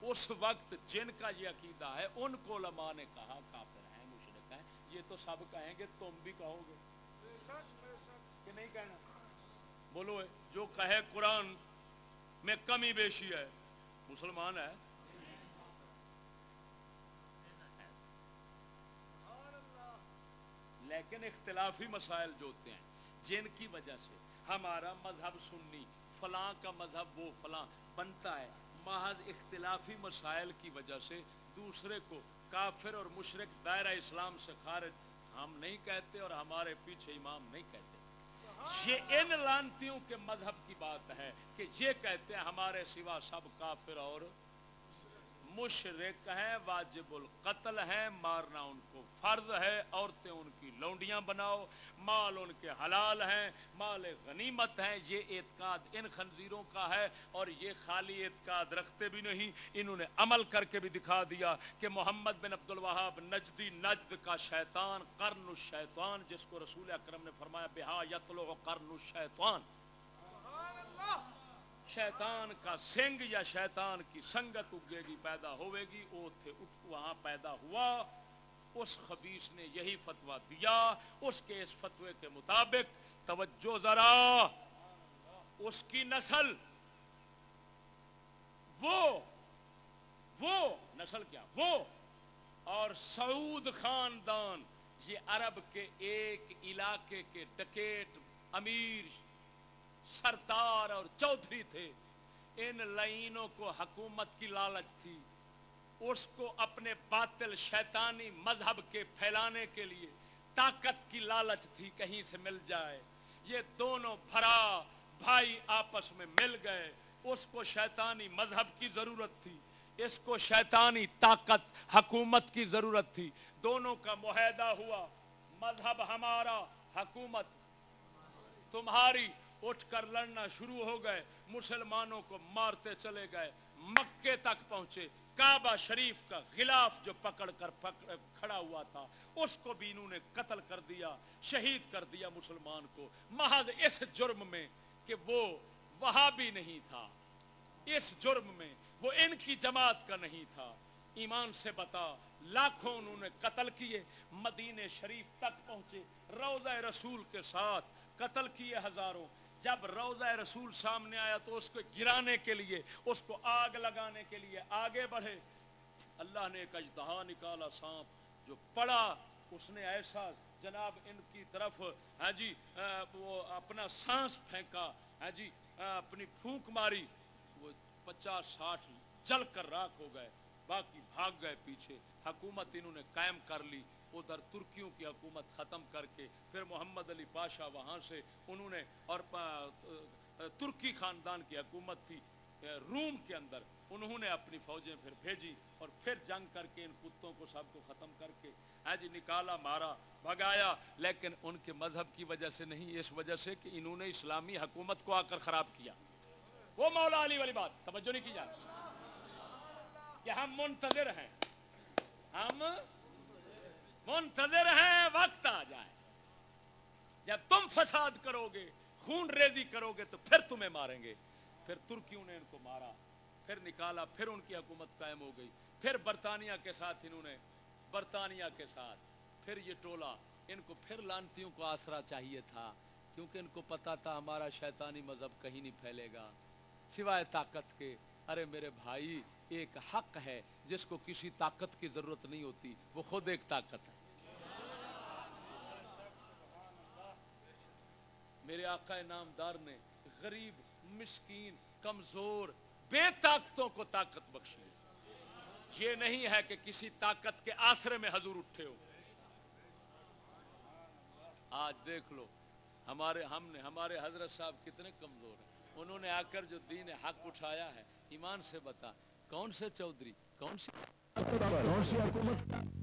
اس وقت جن کا یہ عقیدہ ہے، ان کو علماء نے کہا، کافر ہیں مشرق ہیں۔ یہ تو سب کہیں گے، تم بھی کہو گے۔ کہ نہیں کہنا۔ بولو، جو کہے قرآن میں کمی بیشی ہے۔ مسلمان ہے۔ لیکن اختلافی مسائل جو ہوتے ہیں، جن کی وجہ سے ہمارا مذہب سنی، فلاں کا مذہب وہ فلاں بنتا ہے، محض اختلافی مسائل کی وجہ سے دوسرے کو کافر اور مشرق دائرہ اسلام سے خارج ہم نہیں کہتے اور ہمارے پیچھے امام نہیں کہتے۔ یہ ان لانتیوں کے مذہب کی بات ہے کہ یہ کہتے ہیں ہمارے سوا سب کافر اور مشرق ہیں، واجب القتل ہیں، مارنا ان کو فرض ہے، عورتیں ان کی لونڈیاں بناؤ، مال ان کے حلال ہیں، مال غنیمت ہیں، یہ اعتقاد ان خنزیروں کا ہے اور یہ خالی اعتقاد رکھتے بھی نہیں، انہوں نے عمل کر کے بھی دکھا دیا کہ محمد بن عبد الوہاب نجدی نجد کا شیطان، قرن الشیطان، جس کو رسول اکرم نے فرمایا، بہا یتلو قرن الشیطان۔ سبحان اللہ! شیطان کا سنگ یا شیطان کی سنگت اگے گی، پیدا ہوئے گی، وہ تھے وہاں پیدا ہوا۔ اس خبیص نے یہی فتوا دیا، اس کے اس فتوے کے مطابق توجہ ذرا، اس کی نسل۔ وہ وہ، نسل کیا؟ وہ۔ اور سعود خاندان، یہ عرب کے ایک علاقے کے ڈکیٹ امیر۔ سردار اور چودھری تھے۔ ان لائنوں کو حکومت کی لالچ تھی۔ اس کو اپنے باطل شیطانی مذہب کے پھیلانے کے لیے طاقت کی لالچ تھی کہیں سے مل جائے۔ یہ دونوں بھرا بھائی آپس میں مل گئے۔ اس کو شیطانی مذہب کی ضرورت تھی۔ اس کو شیطانی طاقت حکومت کی ضرورت تھی۔ دونوں کا معاہدہ ہوا۔ مذہب ہمارا، حکومت تمہاری۔ اٹھ کر لڑنا شروع ہو گئے، مسلمانوں کو مارتے چلے گئے، مکے تک پہنچے، کعبہ شریف کا غلاف جو پکڑ کر پکڑ کھڑا ہوا تھا، اس کو بھی انہوں نے قتل کر دیا، شہید کر دیا مسلمان کو۔ محض اس جرم میں کہ وہ وہاں بھی نہیں تھا، اس جرم میں وہ ان کی جماعت کا نہیں تھا۔ ایمان سے بتا، لاکھوں انہوں نے قتل کیے مدینے شریف تک پہنچے روزہ رسول کے ساتھ قتل کیے ہزاروں۔ جب روزہ رسول سامنے آیا تو اس کو گرانے کے لیے، اس کو آگ لگانے کے لیے آگے بڑھے۔ اللہ نے ایک اجتہا نکالا سانپ جو پڑا۔ اس نے ایسا جناب ان کی طرف ہاں جی وہ اپنا سانس پھینکا۔ ہاں جی اپنی پھونک ماری۔ وہ پچاس ساٹھ جل کر راک ہو گئے، باقی بھاگ گئے پیچھے۔ حکومت انہوں نے قائم کر لی۔ ادھر ترکیوں کی حکومت ختم کر کے پھر محمد علی پاشا وہاں سے انہوں نے اور ترکی خاندان کی حکومت تھی روم کے اندر انہوں نے اپنی فوجیں پھر بھیجی اور پھر جنگ کر کے ان کتوں کو سب کو ختم کر کے ہاں جی نکالا، مارا، بھگایا۔ لیکن ان کے مذہب کی وجہ سے نہیں، اس وجہ سے کہ انہوں نے اسلامی حکومت کو آ کر خراب کیا۔ وہ مولا علی والی بات، توجہ نہیں کی جاتی کہ ہم منتظر ہیں۔ ہم منتظر ہیں وقت آ جائے۔ جب تم فساد کرو گے خون ریزی کرو گے تو پھر تمہیں ماریں گے۔ پھر ترکیوں نے ان کو مارا، پھر نکالا، پھر ان کی حکومت قائم ہو گئی۔ پھر برطانیہ کے ساتھ انہوں نے، برطانیہ کے ساتھ۔ پھر یہ ٹولا، ان کو پھر لانتیوں کو آسرا چاہیے تھا، کیونکہ ان کو پتا تھا ہمارا شیطانی مذہب کہیں نہیں پھیلے گا۔ سوائے طاقت کے۔ ارے میرے بھائی، ایک حق ہے، جس کو کسی طاقت کی ضرورت نہیں ہوتی، وہ خود ایک طاقت ہے۔ میرے آقا نامدار نے غریب، مسکین، کمزور، بے طاقتوں کو طاقت بخشی یہ نہیں ہے کہ کسی طاقت کے آسرے میں حضور اٹھے ہو۔ آج دیکھ لو، ہمارے، ہم نے، ہمارے حضرت صاحب کتنے کمزور ہیں۔ انہوں نے آ کر جو دین حق اٹھایا ہے، ایمان سے بتا، کون سے چودھری، کون سی کون سی حکومت؟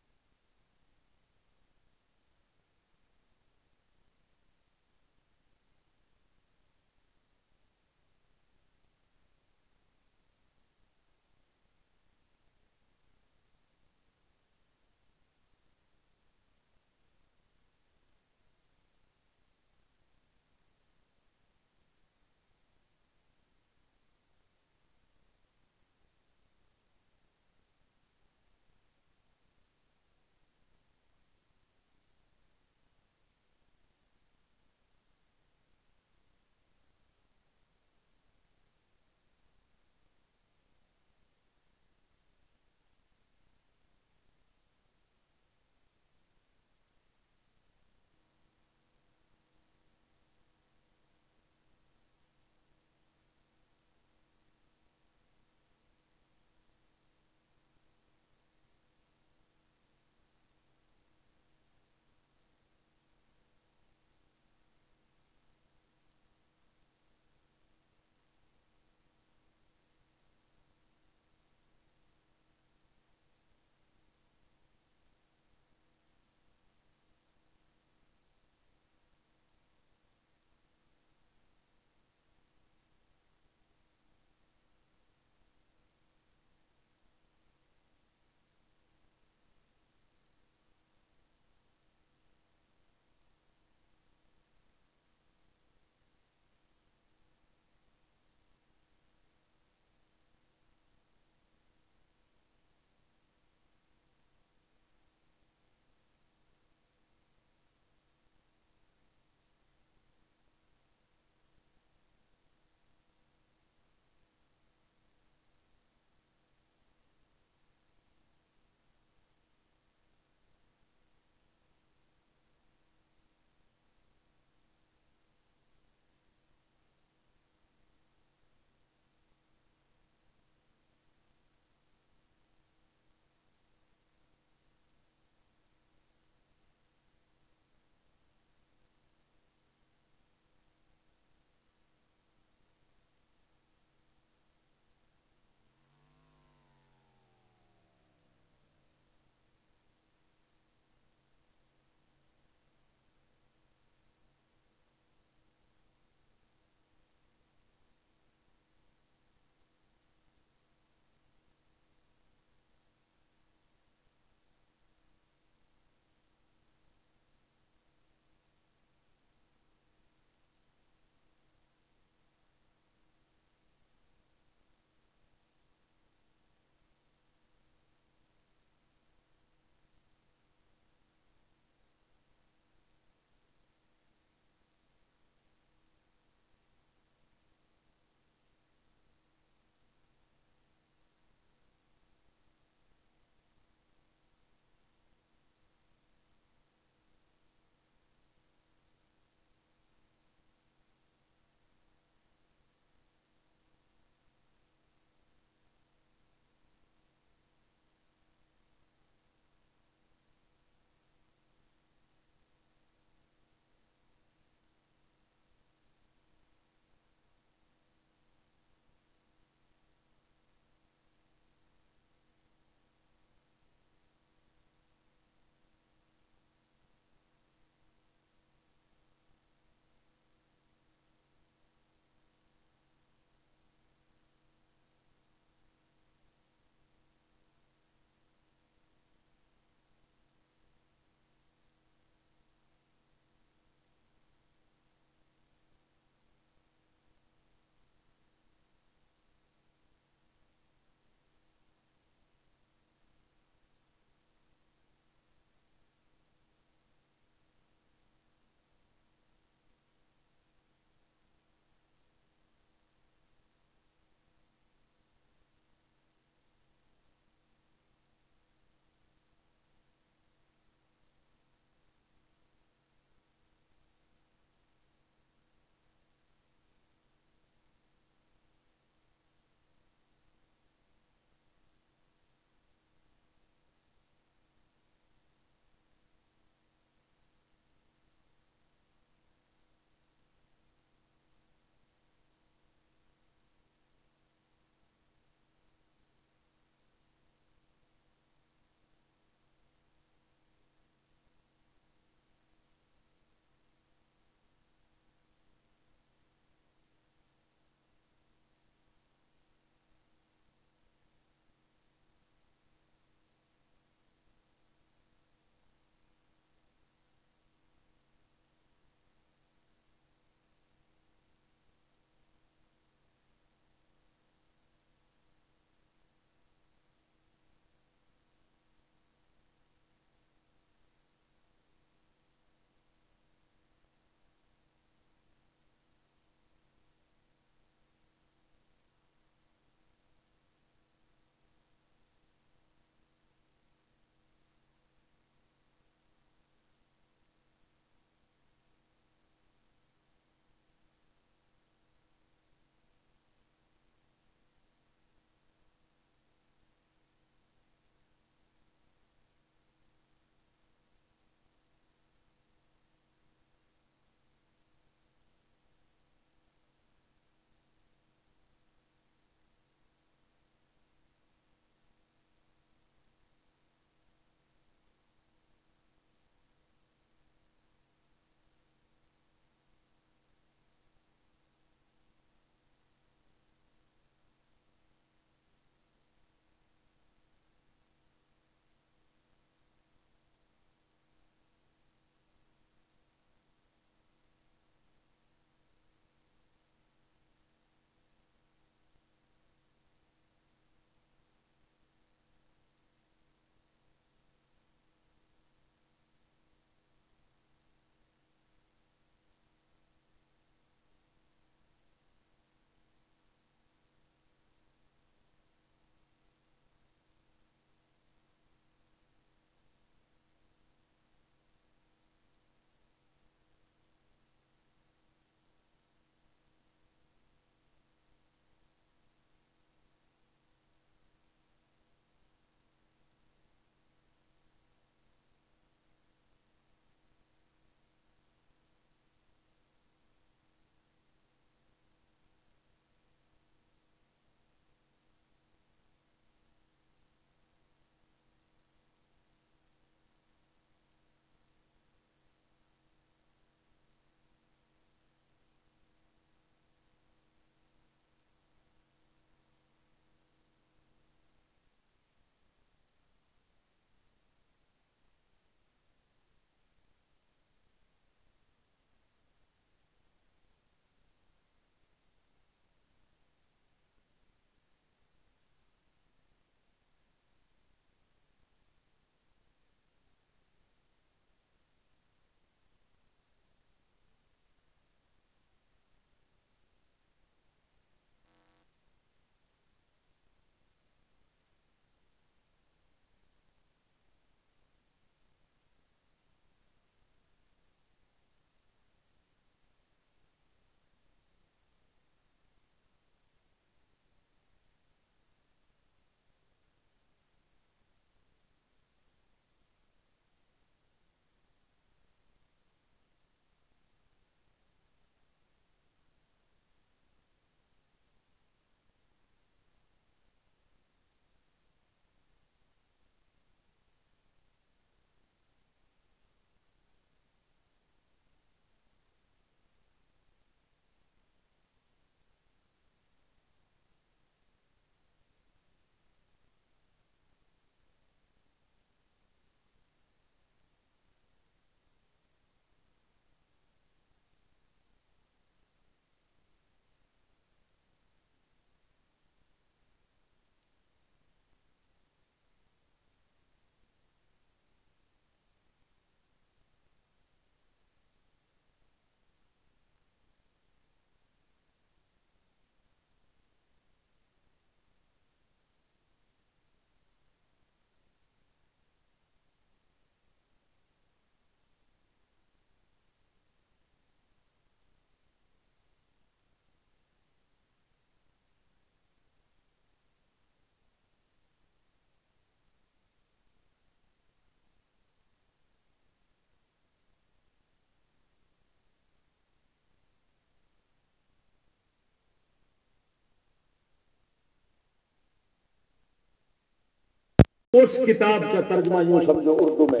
اس کتاب کا ترجمہ یوں سمجھو اردو میں۔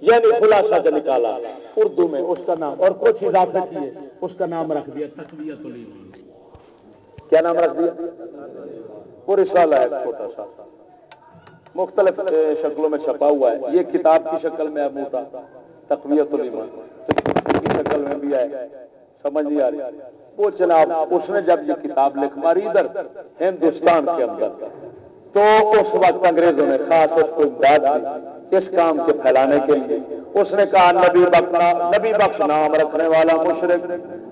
یعنی خلاصہ جو نکالا۔ اردو میں اس کا نام، اور کچھ اضافہ کیے۔ اس کا نام رکھ دیا تقویت کیا نام رکھ دیا؟ وہ رسالہ ہے چھوٹا سا۔ مختلف شکلوں میں چھپا ہوا ہے۔ یہ کتاب کی شکل میں اب ہوتا تقویت الایمان۔ کی شکل میں بھی آئے سمجھ نہیں آ رہی۔ وہ جناب، اس نے جب یہ کتاب لکھ ماری ادھر، ہندوستان کے اندر۔ تو اس وقت انگریزوں نے خاص اس کو امداد دی اس کام کے پھیلانے کے لیے۔ اس نے کہا، نبی بخش نبی بخش نام رکھنے والا مشرق۔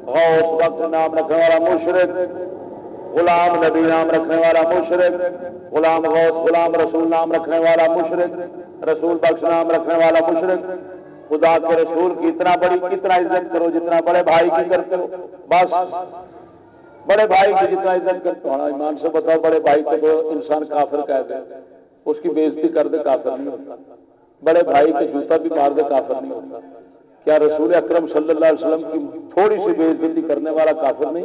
ہاں، غوث وقت نام رکھنے والا مشرق۔ غلام نبی نام رکھنے والا مشرق۔ غلام غوث، غلام رسول نام رکھنے والا مشرق۔ رسول بخش نام رکھنے والا مشرق۔ خدا کے رسول کی اتنا بڑی، اتنا عزت کرو جتنا بڑے بھائی کی کرتے ہو۔ بس۔ بڑے بھائی کی جتنا عزت کرتے ہو ہاں، ایمان سے بتاؤ، بڑے بھائی کو تو انسان کافر کہہ دے۔ اس کی بےزتی کر دے، کافر نہیں ہوتا۔ بڑے بھائی کے جوتا بھی مار دے، کافر نہیں ہوتا۔ کیا رسول اکرم صلی اللہ علیہ وسلم کی تھوڑی سی بےزتی کرنے والا کافر نہیں؟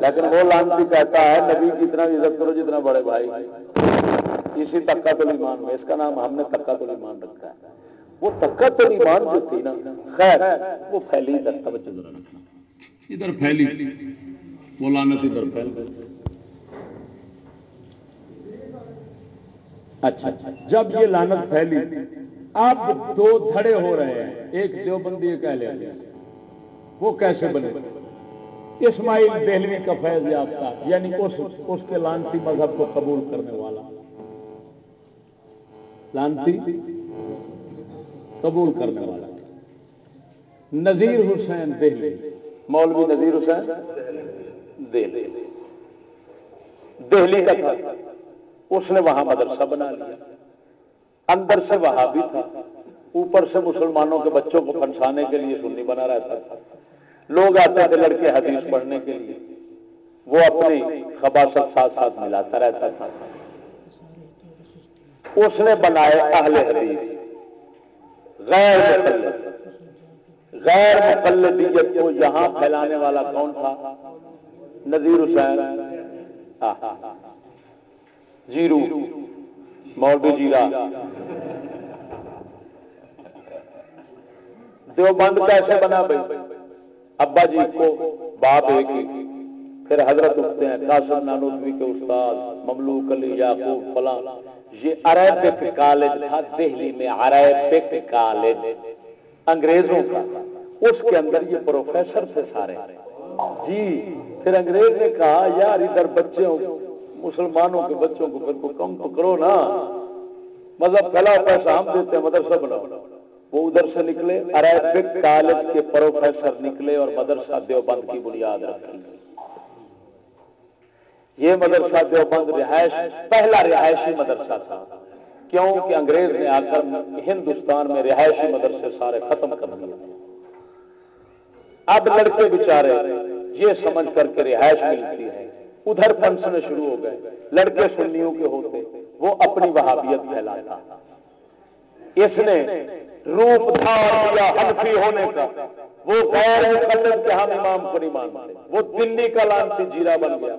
لیکن وہ لانتی کہتا ہے، نبی کی اتنا عزت کرو جتنا بڑے بھائی۔ اسی تکا تو ایمان میں، اس کا نام ہم نے تکا تو ایمان رکھا ہے۔ وہ تکا تو ایمان جو تھی نا، خیر، وہ پھیلی ادھر توجہ ادھر پھیلی۔ وہ لانت ادھر پھیل اچھا جب یہ لانت پھیلی اب دو دھڑے ہو رہے ہیں، ایک دیوبندی، ایک اہل وہ کیسے بنے؟ اسماعیل دہلوی کا فیض یافتہ یعنی اس اس کے لانتی مذہب کو قبول کرنے والا۔ لانتی قبول کرنے والا۔ نذیر حسین دہلی مولوی نذیر حسین؟ دہلی۔ دہلی کا تھا۔ اس نے وہاں مدرسہ بنا لیا۔ اندر سے وہاں بھی تھا۔ اوپر سے مسلمانوں کے بچوں کو پھنسانے کے لیے سنی بنا رہتا تھا۔ لوگ آتے تھے لڑکے حدیث پڑھنے کے لیے۔ وہ اپنی خباست ساتھ ساتھ ملاتا رہتا تھا۔ اس نے بنائے اہل حدیث۔ غیر مقلد۔ غیر مقلدیت کو یہاں پھیلانے والا کون تھا؟ نذیر حسین. جیرو. مولوی جیرا. دیوبند کیسے بنا بھائی. ابا جی کو باپ ایک. پھر حضرت اٹھتے ہیں. قاسم نانوتوی کے استاد، مملوک علی یعقوب فلاں. یہ عربک کالج تھا، دہلی میں عربک کالج. انگریزوں کا. اس کے اندر یہ پروفیسر تھے سارے. جی پھر انگریز نے کہا، یار ادھر بچے مسلمانوں کے بچوں کو پھر کم تو کرو نا۔ مطلب پہلا پیسہ ہم دیتے ہیں، مدرسہ بناؤ۔ وہ ادھر سے نکلے، عربک کالج کے پروفیسر نکلے اور مدرسہ دیوبند کی بنیاد رکھی۔ یہ مدرسہ دیوبند رہائش، پہلا رہائشی مدرسہ تھا۔ کیوں کہ انگریز نے آ کر ہندوستان میں رہائشی مدرسے سارے ختم کر دیے۔ اب لڑکے بچارے یہ سمجھ کر کے رہائش ملتی ہے۔ ادھر پنسنے شروع ہو گئے۔ لڑکے سنیوں کے ہوتے، وہ اپنی وہابیت پھیلاتا۔ اس نے روپ دھار حنفی ہونے کا۔ وہ غیر مقلد کے ہم امام کو نہیں مانتے۔ وہ دلی کا لانتی جیرا بن گیا۔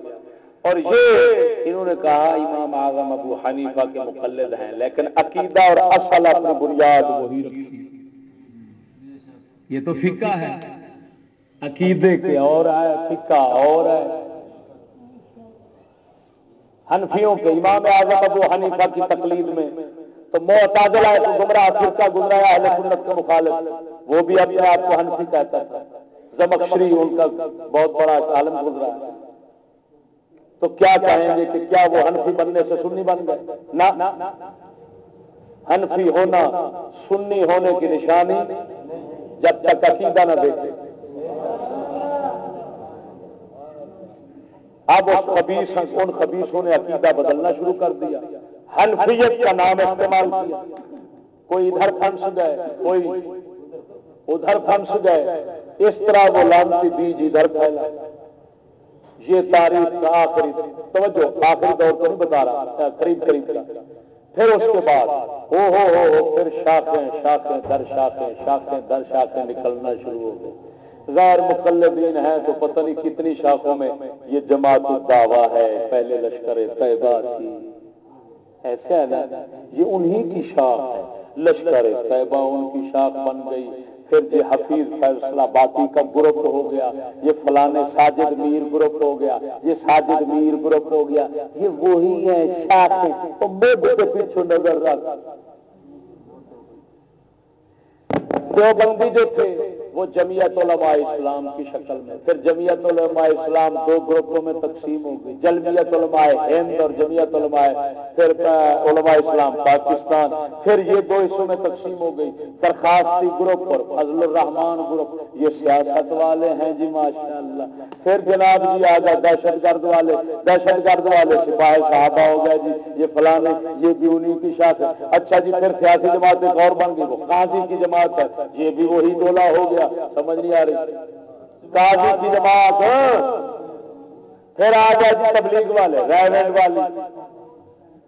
اور یہ انہوں نے کہا، امام اعظم ابو حنیفہ کے مقلد ہیں، لیکن عقیدہ اور اصل اپنی بنیاد وہی رکھی۔ یہ تو فقہ ہے۔ عقیدے کے اور ہے، فقہ اور ہے۔ حنفیوں کے امام اعظم ابو حنیفہ کی تقلید میں تو معتازلہ ہے تو گمراہ فرقہ گزرایا اہل سنت کا مخالف۔ وہ بھی اپنے آپ کو حنفی کہتا تھا۔ زمخشری ان کا بہت بڑا عالم گزرا ہے۔ تو کیا کہیں گے کہ کیا وہ حنفی بننے سے سنی بن گئے؟ نہ۔ حنفی ہونا سنی ہونے کی نشانی جب تک عقیدہ نہ دیکھے۔ اب اس خبیص ان خبیصوں نے عقیدہ بدلنا شروع کر دیا۔ حنفیت کا نام استعمال کیا۔ کوئی ادھر پھنس گئے، کوئی ادھر پھنس گئے۔ اس طرح وہ لانتی بیج ادھر پھیلا۔ یہ تاریخ کا آخری توجہ، آخری دور کو نہیں بتا رہا۔ قریب قریب کا۔ پھر اس کے بعد ہو ہو ہو، پھر شاخیں شاخیں در، شاخیں شاخیں در، شاخیں نکلنا شروع ہو گئے۔ غیر مقلدین ہے تو پتہ نہیں کتنی شاخوں میں یہ جماعت الدعویٰ ہے، پہلے لشکر طیبہ تھی۔ ایسا ہے نا، یہ انہی کی شاخ ہے۔ لشکر طیبہ ان کی شاخ بن گئی۔ پھر یہ حفیظ فیصلہ باقی کا گروپ ہو گیا۔ یہ فلانے ساجد میر گروپ ہو گیا۔ یہ ساجد میر گروپ ہو گیا۔ یہ وہی ہے شاخیں۔ تو کے پیچھے نظر رکھ۔ دو بندی جو تھے وہ جمعیت علماء اسلام کی شکل میں۔ پھر جمعیت علماء اسلام دو گروپوں میں تقسیم ہو گئی۔ جلمیت علماء ہند اور جمعیت علماء پھر علماء اسلام پاکستان۔ پھر یہ دو حصوں میں تقسیم ہو گئی۔ درخواستی گروپ اور فضل الرحمان گروپ۔ یہ سیاست والے ہیں جی ماشاء اللہ پھر جناب جی آ گیا دہشت گرد والے۔ دہشت گرد والے سپاہی صحابہ ہو گیا جی یہ فلانے یہ بھی انہیں کی شاخ اچھا جی پھر سیاسی جماعت ایک اور بن گئی، وہ قاضی کی جماعت ہے۔ یہ بھی وہی ڈولا ہو گیا۔ سمجھ نہیں آ رہی۔ قاضی کی جماعت ہاں۔ پھر آ گیا جی تبلیغ والے ریونڈ والے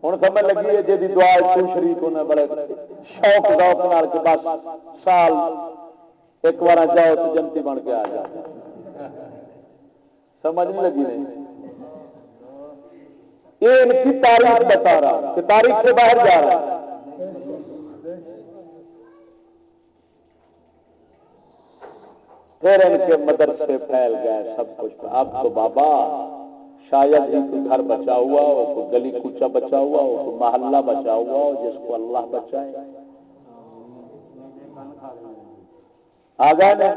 ہوں سمجھ لگی ہے جی دعا تو شریف ہونا بڑے شوق، ذوق نال کے بس سال ایک بار جاؤ تو جنتی بن کے آ جائے سمجھ نہیں لگی نہیں۔ یہ ان کی تاریخ بتا رہا کہ تاریخ سے باہر جا رہا پھر ان کے مدرسے پھیل گئے، سب کچھ۔ اب تو بابا، شاید ہی کوئی گھر بچا ہوا ہو، کوئی گلی کوچا بچا ہوا ہو، کوئی محلہ بچا ہوا ہو، جس کو اللہ بچائے۔ آگا نے،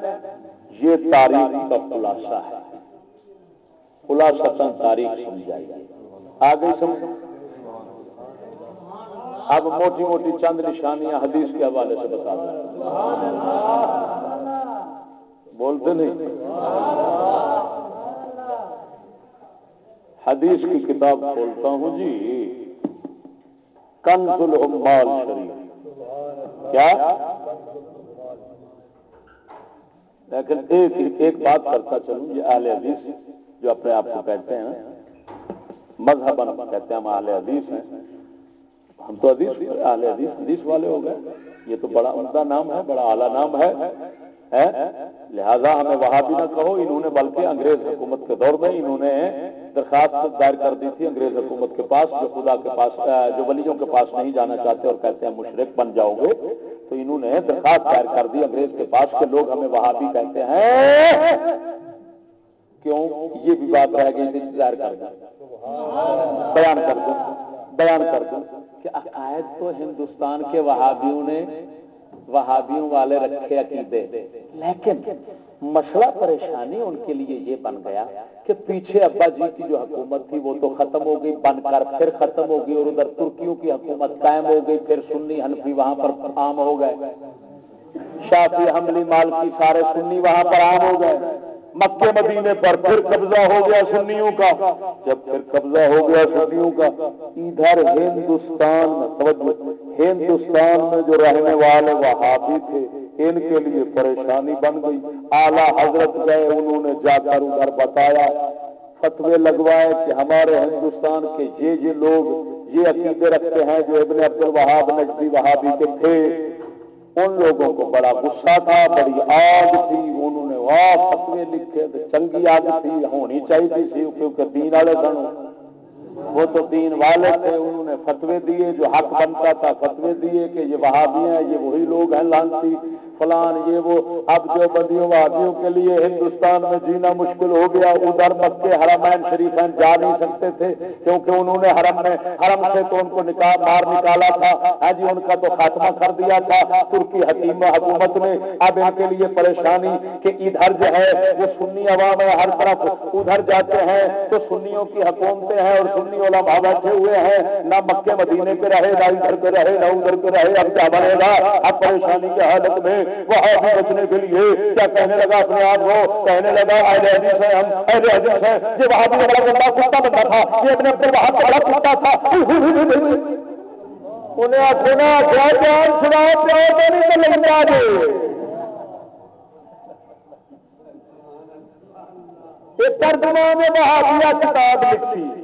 یہ تاریخ کا خلاصہ ہے۔ خلاصہ تاریخ سمجھائی۔ آگے سمجھ اب موٹی موٹی چند نشانیاں حدیث کے حوالے سے بتا دیں بولتے نہیں۔ حدیث کی کتاب کھولتا ہوں جی۔ کنز العمال شریف۔ کیا؟ لیکن ایک ایک بات کرتا چلوں یہ اہل حدیث جو اپنے آپ کو کہتے ہیں۔ مذہب کہتے ہیں ہم اہل حدیث ہیں۔ ہم تو حدیث اہل حدیث حدیث والے ہو گئے۔ یہ تو بڑا عمدہ نام ہے، بڑا اعلیٰ نام ہے۔ لہذا ہمیں وہاں بھی نہ کہو، انہوں نے بلکہ انگریز حکومت کے دور میں انہوں نے درخواست دائر کر دی تھی انگریز حکومت کے پاس، جو خدا کے پاس جو ولیوں کے پاس نہیں جانا چاہتے اور کہتے ہیں مشرق بن جاؤ گے۔ تو انہوں نے درخواست دائر کر دی انگریز کے پاس کے لوگ ہمیں وہاں بھی کہتے ہیں۔ کیوں؟ یہ بھی بات رہ گئی انتظار کر دوں بیان کر دوں، بیان کر دوں کہ عقائد تو ہندوستان کے وہابیوں نے وہابیوں والے رکھے عقیدے۔ لیکن مسئلہ پریشانی ان کے لیے یہ بن گیا کہ پیچھے ابا جی کی جو حکومت تھی وہ تو ختم ہو گئی، بن کر پھر ختم ہو گئی اور ادھر ترکیوں کی حکومت قائم ہو گئی، پھر سنی حنفی وہاں پر عام ہو گئے۔ شافی حملی مالکی سارے سنی وہاں پر عام ہو گئے۔ مکے مدینے پر پھر قبضہ ہو گیا سنیوں کا۔ جب پھر قبضہ ہو گیا سنیوں کا، ادھر ہندوستان میں ہندوستان میں جو رہنے والے وہابی تھے، ان کے لیے پریشانی بن گئی۔ اعلی حضرت گئے، انہوں نے جا کر ادھر بتایا، فتوے لگوائے کہ ہمارے ہندوستان کے یہ یہ لوگ، یہ عقیدے رکھتے ہیں جو ابن عبد الوہاب نجدی وہابی کے تھے۔ ان لوگوں کو بڑا غصہ تھا، بڑی آگ تھی، انہوں نے واہ فتوے لکھے چنگی آگ تھی، ہونی چاہیے تھی کیونکہ دین والے سن۔ وہ تو دین والے تھے، انہوں نے فتوے دیے، جو حق بنتا تھا فتوے دیے کہ یہ وہابی ہیں، یہ وہی لوگ ہیں، لانتی۔ فلان، یہ وہ، اب جو بدیوں وادیوں کے لیے ہندوستان میں جینا مشکل ہو گیا، ادھر مکے حرمین شریفین جا نہیں سکتے تھے، کیونکہ انہوں نے حرم میں، حرم سے تو ان کو نکال مار نکالا تھا۔ ہاں جی ان کا تو خاتمہ کر دیا تھا۔ ترکی حکیم حکومت نے اب ان کے لیے پریشانی کہ ادھر جو ہے، وہ سنی عوام ہے ہر طرف، ادھر جاتے ہیں تو سنیوں کی حکومتیں ہیں اور سنی علماء بیٹھے ہوئے ہیں۔ نہ مکے مدینے کے رہے، نہ ادھر کے رہے، نہ ادھر کے رہے، اب کیا بنے گا؟ اب پریشانی کی حالت میں وہاں بھی بچنے کے لیے کیا کہنے لگا اپنے آپ کو؟ کہنے لگا اہل حدیث ہے ہم اہل حدیث ہیں یہ وہاں بھی بڑا بڑا کتا بندہ تھا۔ یہ اپنے اپنے وہاں بڑا کتا تھا۔ انہیں آخنا کیا جان چھڑا پیو تو نہیں تو لگتا جی ترجمان وہابیا کتاب لکھی۔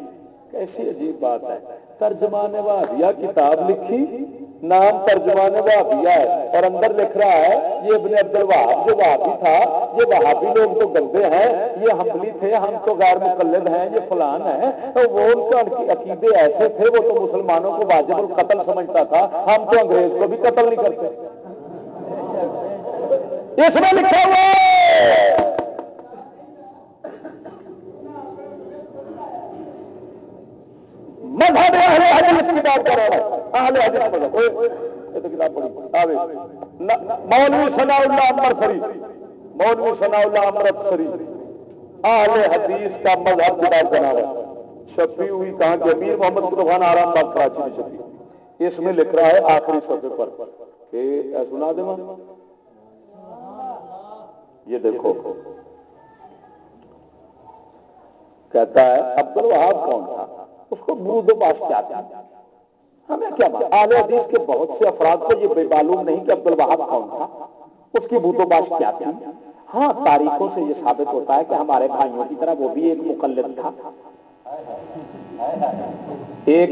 کیسی عجیب بات ہے۔ ترجمان وہابیا کتاب لکھی۔ نام ترجمان وہابیا ہے اور اندر لکھ رہا ہے، یہ ابن عبد الوہاب جو وہابی تھا، یہ وہابی لوگ تو گندے ہیں، یہ حملی تھے، ہم تو غیر مقلد ہیں، یہ فلان ہے وہ ان کا عقیدے ایسے تھے، وہ تو مسلمانوں کو واجب القتل سمجھتا تھا، ہم تو انگریز کو بھی قتل نہیں کرتے۔ اس میں لکھا ہوا مذہب اہل حدیث کی بات کر رہا ہے اہل حدیث مذہب اوئے یہ تو کتاب پڑھی۔ آوے۔ مولوی ثناء اللہ عمر سری۔ مولوی ثناء اللہ امرت سری۔ اہل حدیث کا مذہب کی بات کرا رہا ہے چھپی ہوئی کہاں کہ امیر محمد قطبان آرام باغ کراچی میں چھپی۔ اس میں لکھ رہا ہے آخری صفحے پر کہ سنا دے یہ دیکھو۔ کہتا ہے عبد الوہاب کون تھا؟ اس کو بود و باش کیا تھا ہمیں کیا بات آل حدیث کے بہت سے افراد کو یہ بے معلوم نہیں کہ عبد الوہاب کون تھا۔ اس کی بود و باش کیا تھی؟ ہاں تاریخوں سے یہ ثابت ہوتا ہے کہ ہمارے بھائیوں کی طرح وہ بھی ایک مقلد تھا۔ ایک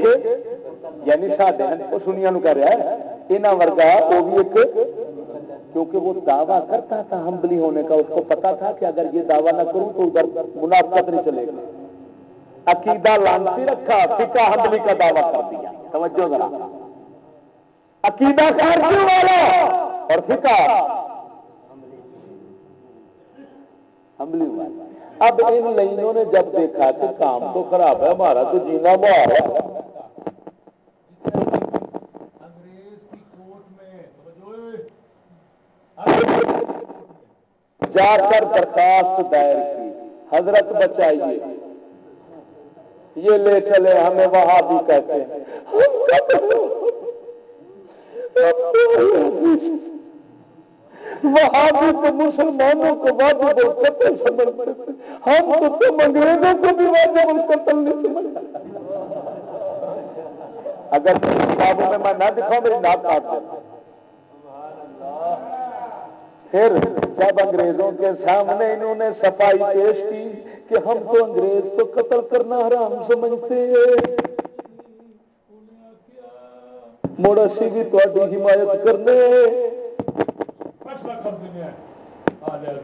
یعنی سادے وہ سنیا نو کہہ رہا ہے، انہاں ورگا وہ بھی ایک، کیونکہ وہ دعویٰ کرتا تھا، ہمبلی ہونے کا، اس کو پتا تھا کہ اگر یہ دعویٰ نہ کروں تو ادھر منافقت نہیں چلے گی۔ عقیدہ لانتی رکھا فکا حملی کا دعویٰ کر دیا۔ توجہ ذرا۔ عقیدہ خارجی والا اور فکا حملی والا۔ اب ان لائنوں نے جب دیکھا کہ کام تو خراب ہے، ہمارا تو جینا بہار ہے۔ جا کر درخواست دائر کی، حضرت بچائیے۔ یہ لے چلے ہمیں وہاں بھی کہتے ہیں۔ وہاں بھی تو مسلمانوں کو واجب القتل سمجھتے ہم تو تم انگریزوں کو بھی واجب القتل نہیں سمجھتے۔ اگر کتابوں میں میں نہ دکھاؤں میری ناک کاٹ دینا پھر جب انگریزوں کے سامنے انہوں نے صفائی پیش کی کہ ہم تو انگریز کو قتل کرنا حرام سمجھتے موڑسی بھی تھوڑی حمایت کرنے۔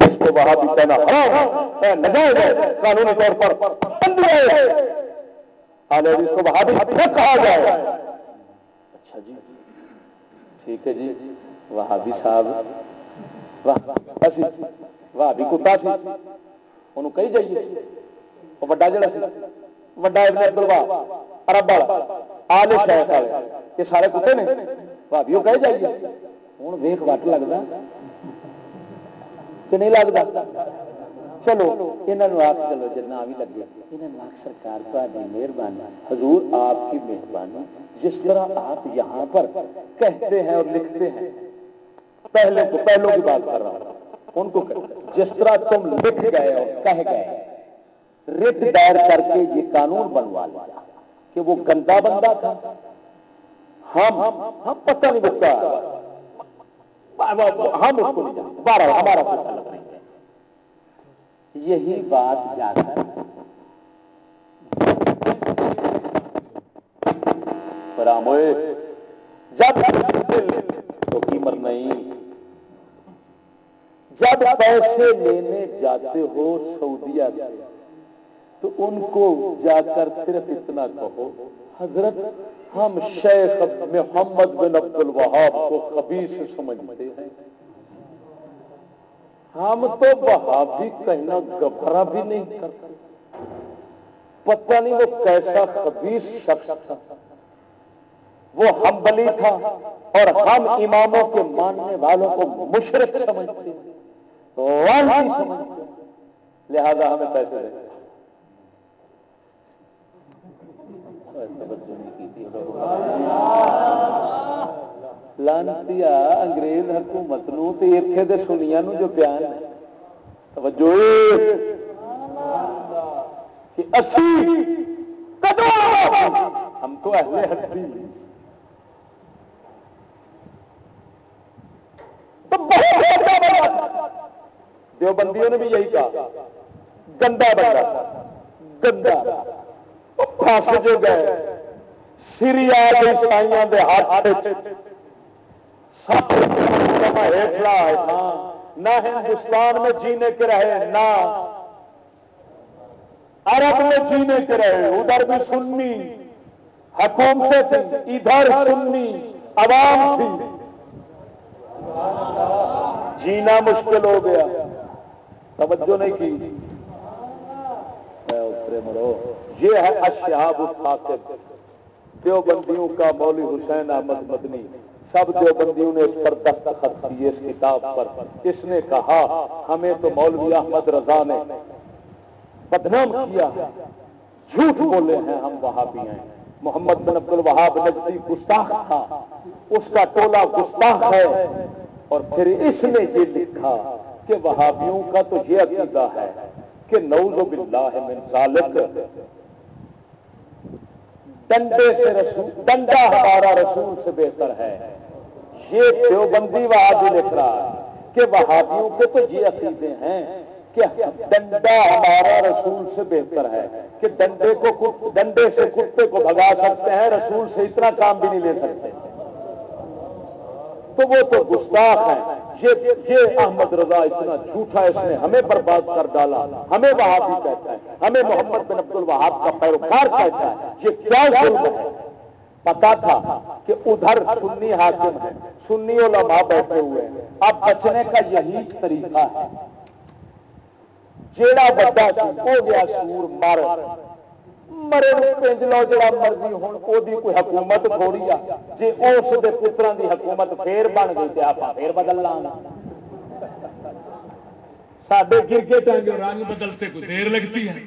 اس کو وہاں بھی کہنا نجائز ہے قانونی طور پر جی، اس کو وہاں بھی کہا جائے۔ اچھا جی ٹھیک ہے جی وہاں بھی صاحب واہ بھی کتا سی انہوں کہی جائیے وہ بڑا جڑا سی بڑا ابن عرب والا آل شیخ والے یہ سارے کتے نے جائیے ہوں ویخ وٹ لگتا کہ نہیں لگتا چلو انہوں چلو جی بھی لگے آخ سرکار تاری مہربانی حضور آپ کی مہربانی جس طرح آپ یہاں پر کہتے ہیں اور لکھتے ہیں پہلے کو پہلوں کی بات کر رہا ہوں۔ ان کو جس طرح تم لکھ گئے اور کہہ گئے، رٹ دائر کر کے یہ قانون بنوا لیا کہ وہ گندا بندہ تھا۔ ہم ہم پتہ نہیں بکتا ہم اس کو نہیں جانتے۔ بارہ ہمارا پتہ لگ رہی ہے۔ یہی بات جا کر جب تو قیمت نہیں۔ جب پیسے لینے جاتے ہو سعودیہ سے، تو ان کو جا کر صرف اتنا کہو، حضرت، ہم شیخ محمد بن عبد الوہاب کو خبیص سمجھتے ہیں۔ ہم تو وہابی کہنا گبرا بھی نہیں کرتے۔ پتہ نہیں وہ کیسا خبیص شخص تھا۔ وہ ہم بلی تھا اور ہم اماموں کے ماننے والوں کو مشرق سمجھتے ہیں۔ لہذا ہمیں پیسے دیں لانتی انگریز حکومت نو سنیا نو جو بیان توجہ۔ کہ اسی ہم تو اہل حدیث۔ تو بہت دیوبندیوں نے بھی یہی کہا، گندا بندہ، گندا۔ پھس جو گئے، سیریا عیسائیوں کے ہاتھ ہیٹلا ہے، نہ ہندوستان میں جینے کے رہے، نہ۔ عرب میں جینے کے رہے، ادھر بھی سننی حکومتیں تھیں ادھر سننی عوام تھی۔ جینا مشکل ہو گیا۔ توجہ نہیں کی۔ مرو۔ یہ ہے اشہاب الفاقب دیوبندیوں کا مولوی حسین احمد مدنی۔ سب دیوبندیوں نے اس پر دستخط کیے اس کتاب پر۔ اس نے کہا، ہمیں تو مولوی احمد رضا نے بدنام کیا جھوٹ بولے ہیں ہم وہاں بھی ہیں محمد بن عبد الوہاب نجدی گستاخ تھا۔ اس کا ٹولہ گستاخ ہے۔ اور پھر اس نے یہ لکھا۔ کہ وہابیوں کا تو یہ عقیدہ ہے کہ نوز باللہ من ذالک ڈنڈے سے رسول ڈنڈا ہمارا رسول سے بہتر ہے۔ یہ دیوبندی وہابی لکھ رہا ہے کہ وہابیوں کے تو یہ عقیدے ہیں کہ ڈنڈا ہمارا رسول سے بہتر ہے۔ کہ ڈنڈے کو ڈنڈے سے کتے کو بھگا سکتے ہیں، رسول سے اتنا کام بھی نہیں لے سکتے۔ تو وہ تو گستاخ ہے یہ یہ احمد رضا اتنا جھوٹا اس نے ہمیں برباد کر ڈالا۔ ہمیں وہابی کہتا ہے۔ ہمیں محمد بن عبد الوہاب کا پیروکار کہتا ہے۔ یہ کیا ظلم ہے؟ پتا تھا کہ ادھر سنی حاکم ہے سنی علماء بیٹھے ہوئے ہیں۔ اب بچنے کا یہی طریقہ ہے۔ جیڑا بڑا سی ہو گیا، سور مر مرے پنج لو جڑا مرضی ہوں وہ کوئی حکومت تھوڑی آ جی اس کے پترا کی حکومت پھر بن گئی تو آپ پھر بدل لانا سڈے گرگے ٹانگے رنگ بدلتے کوئی دیر لگتی ہے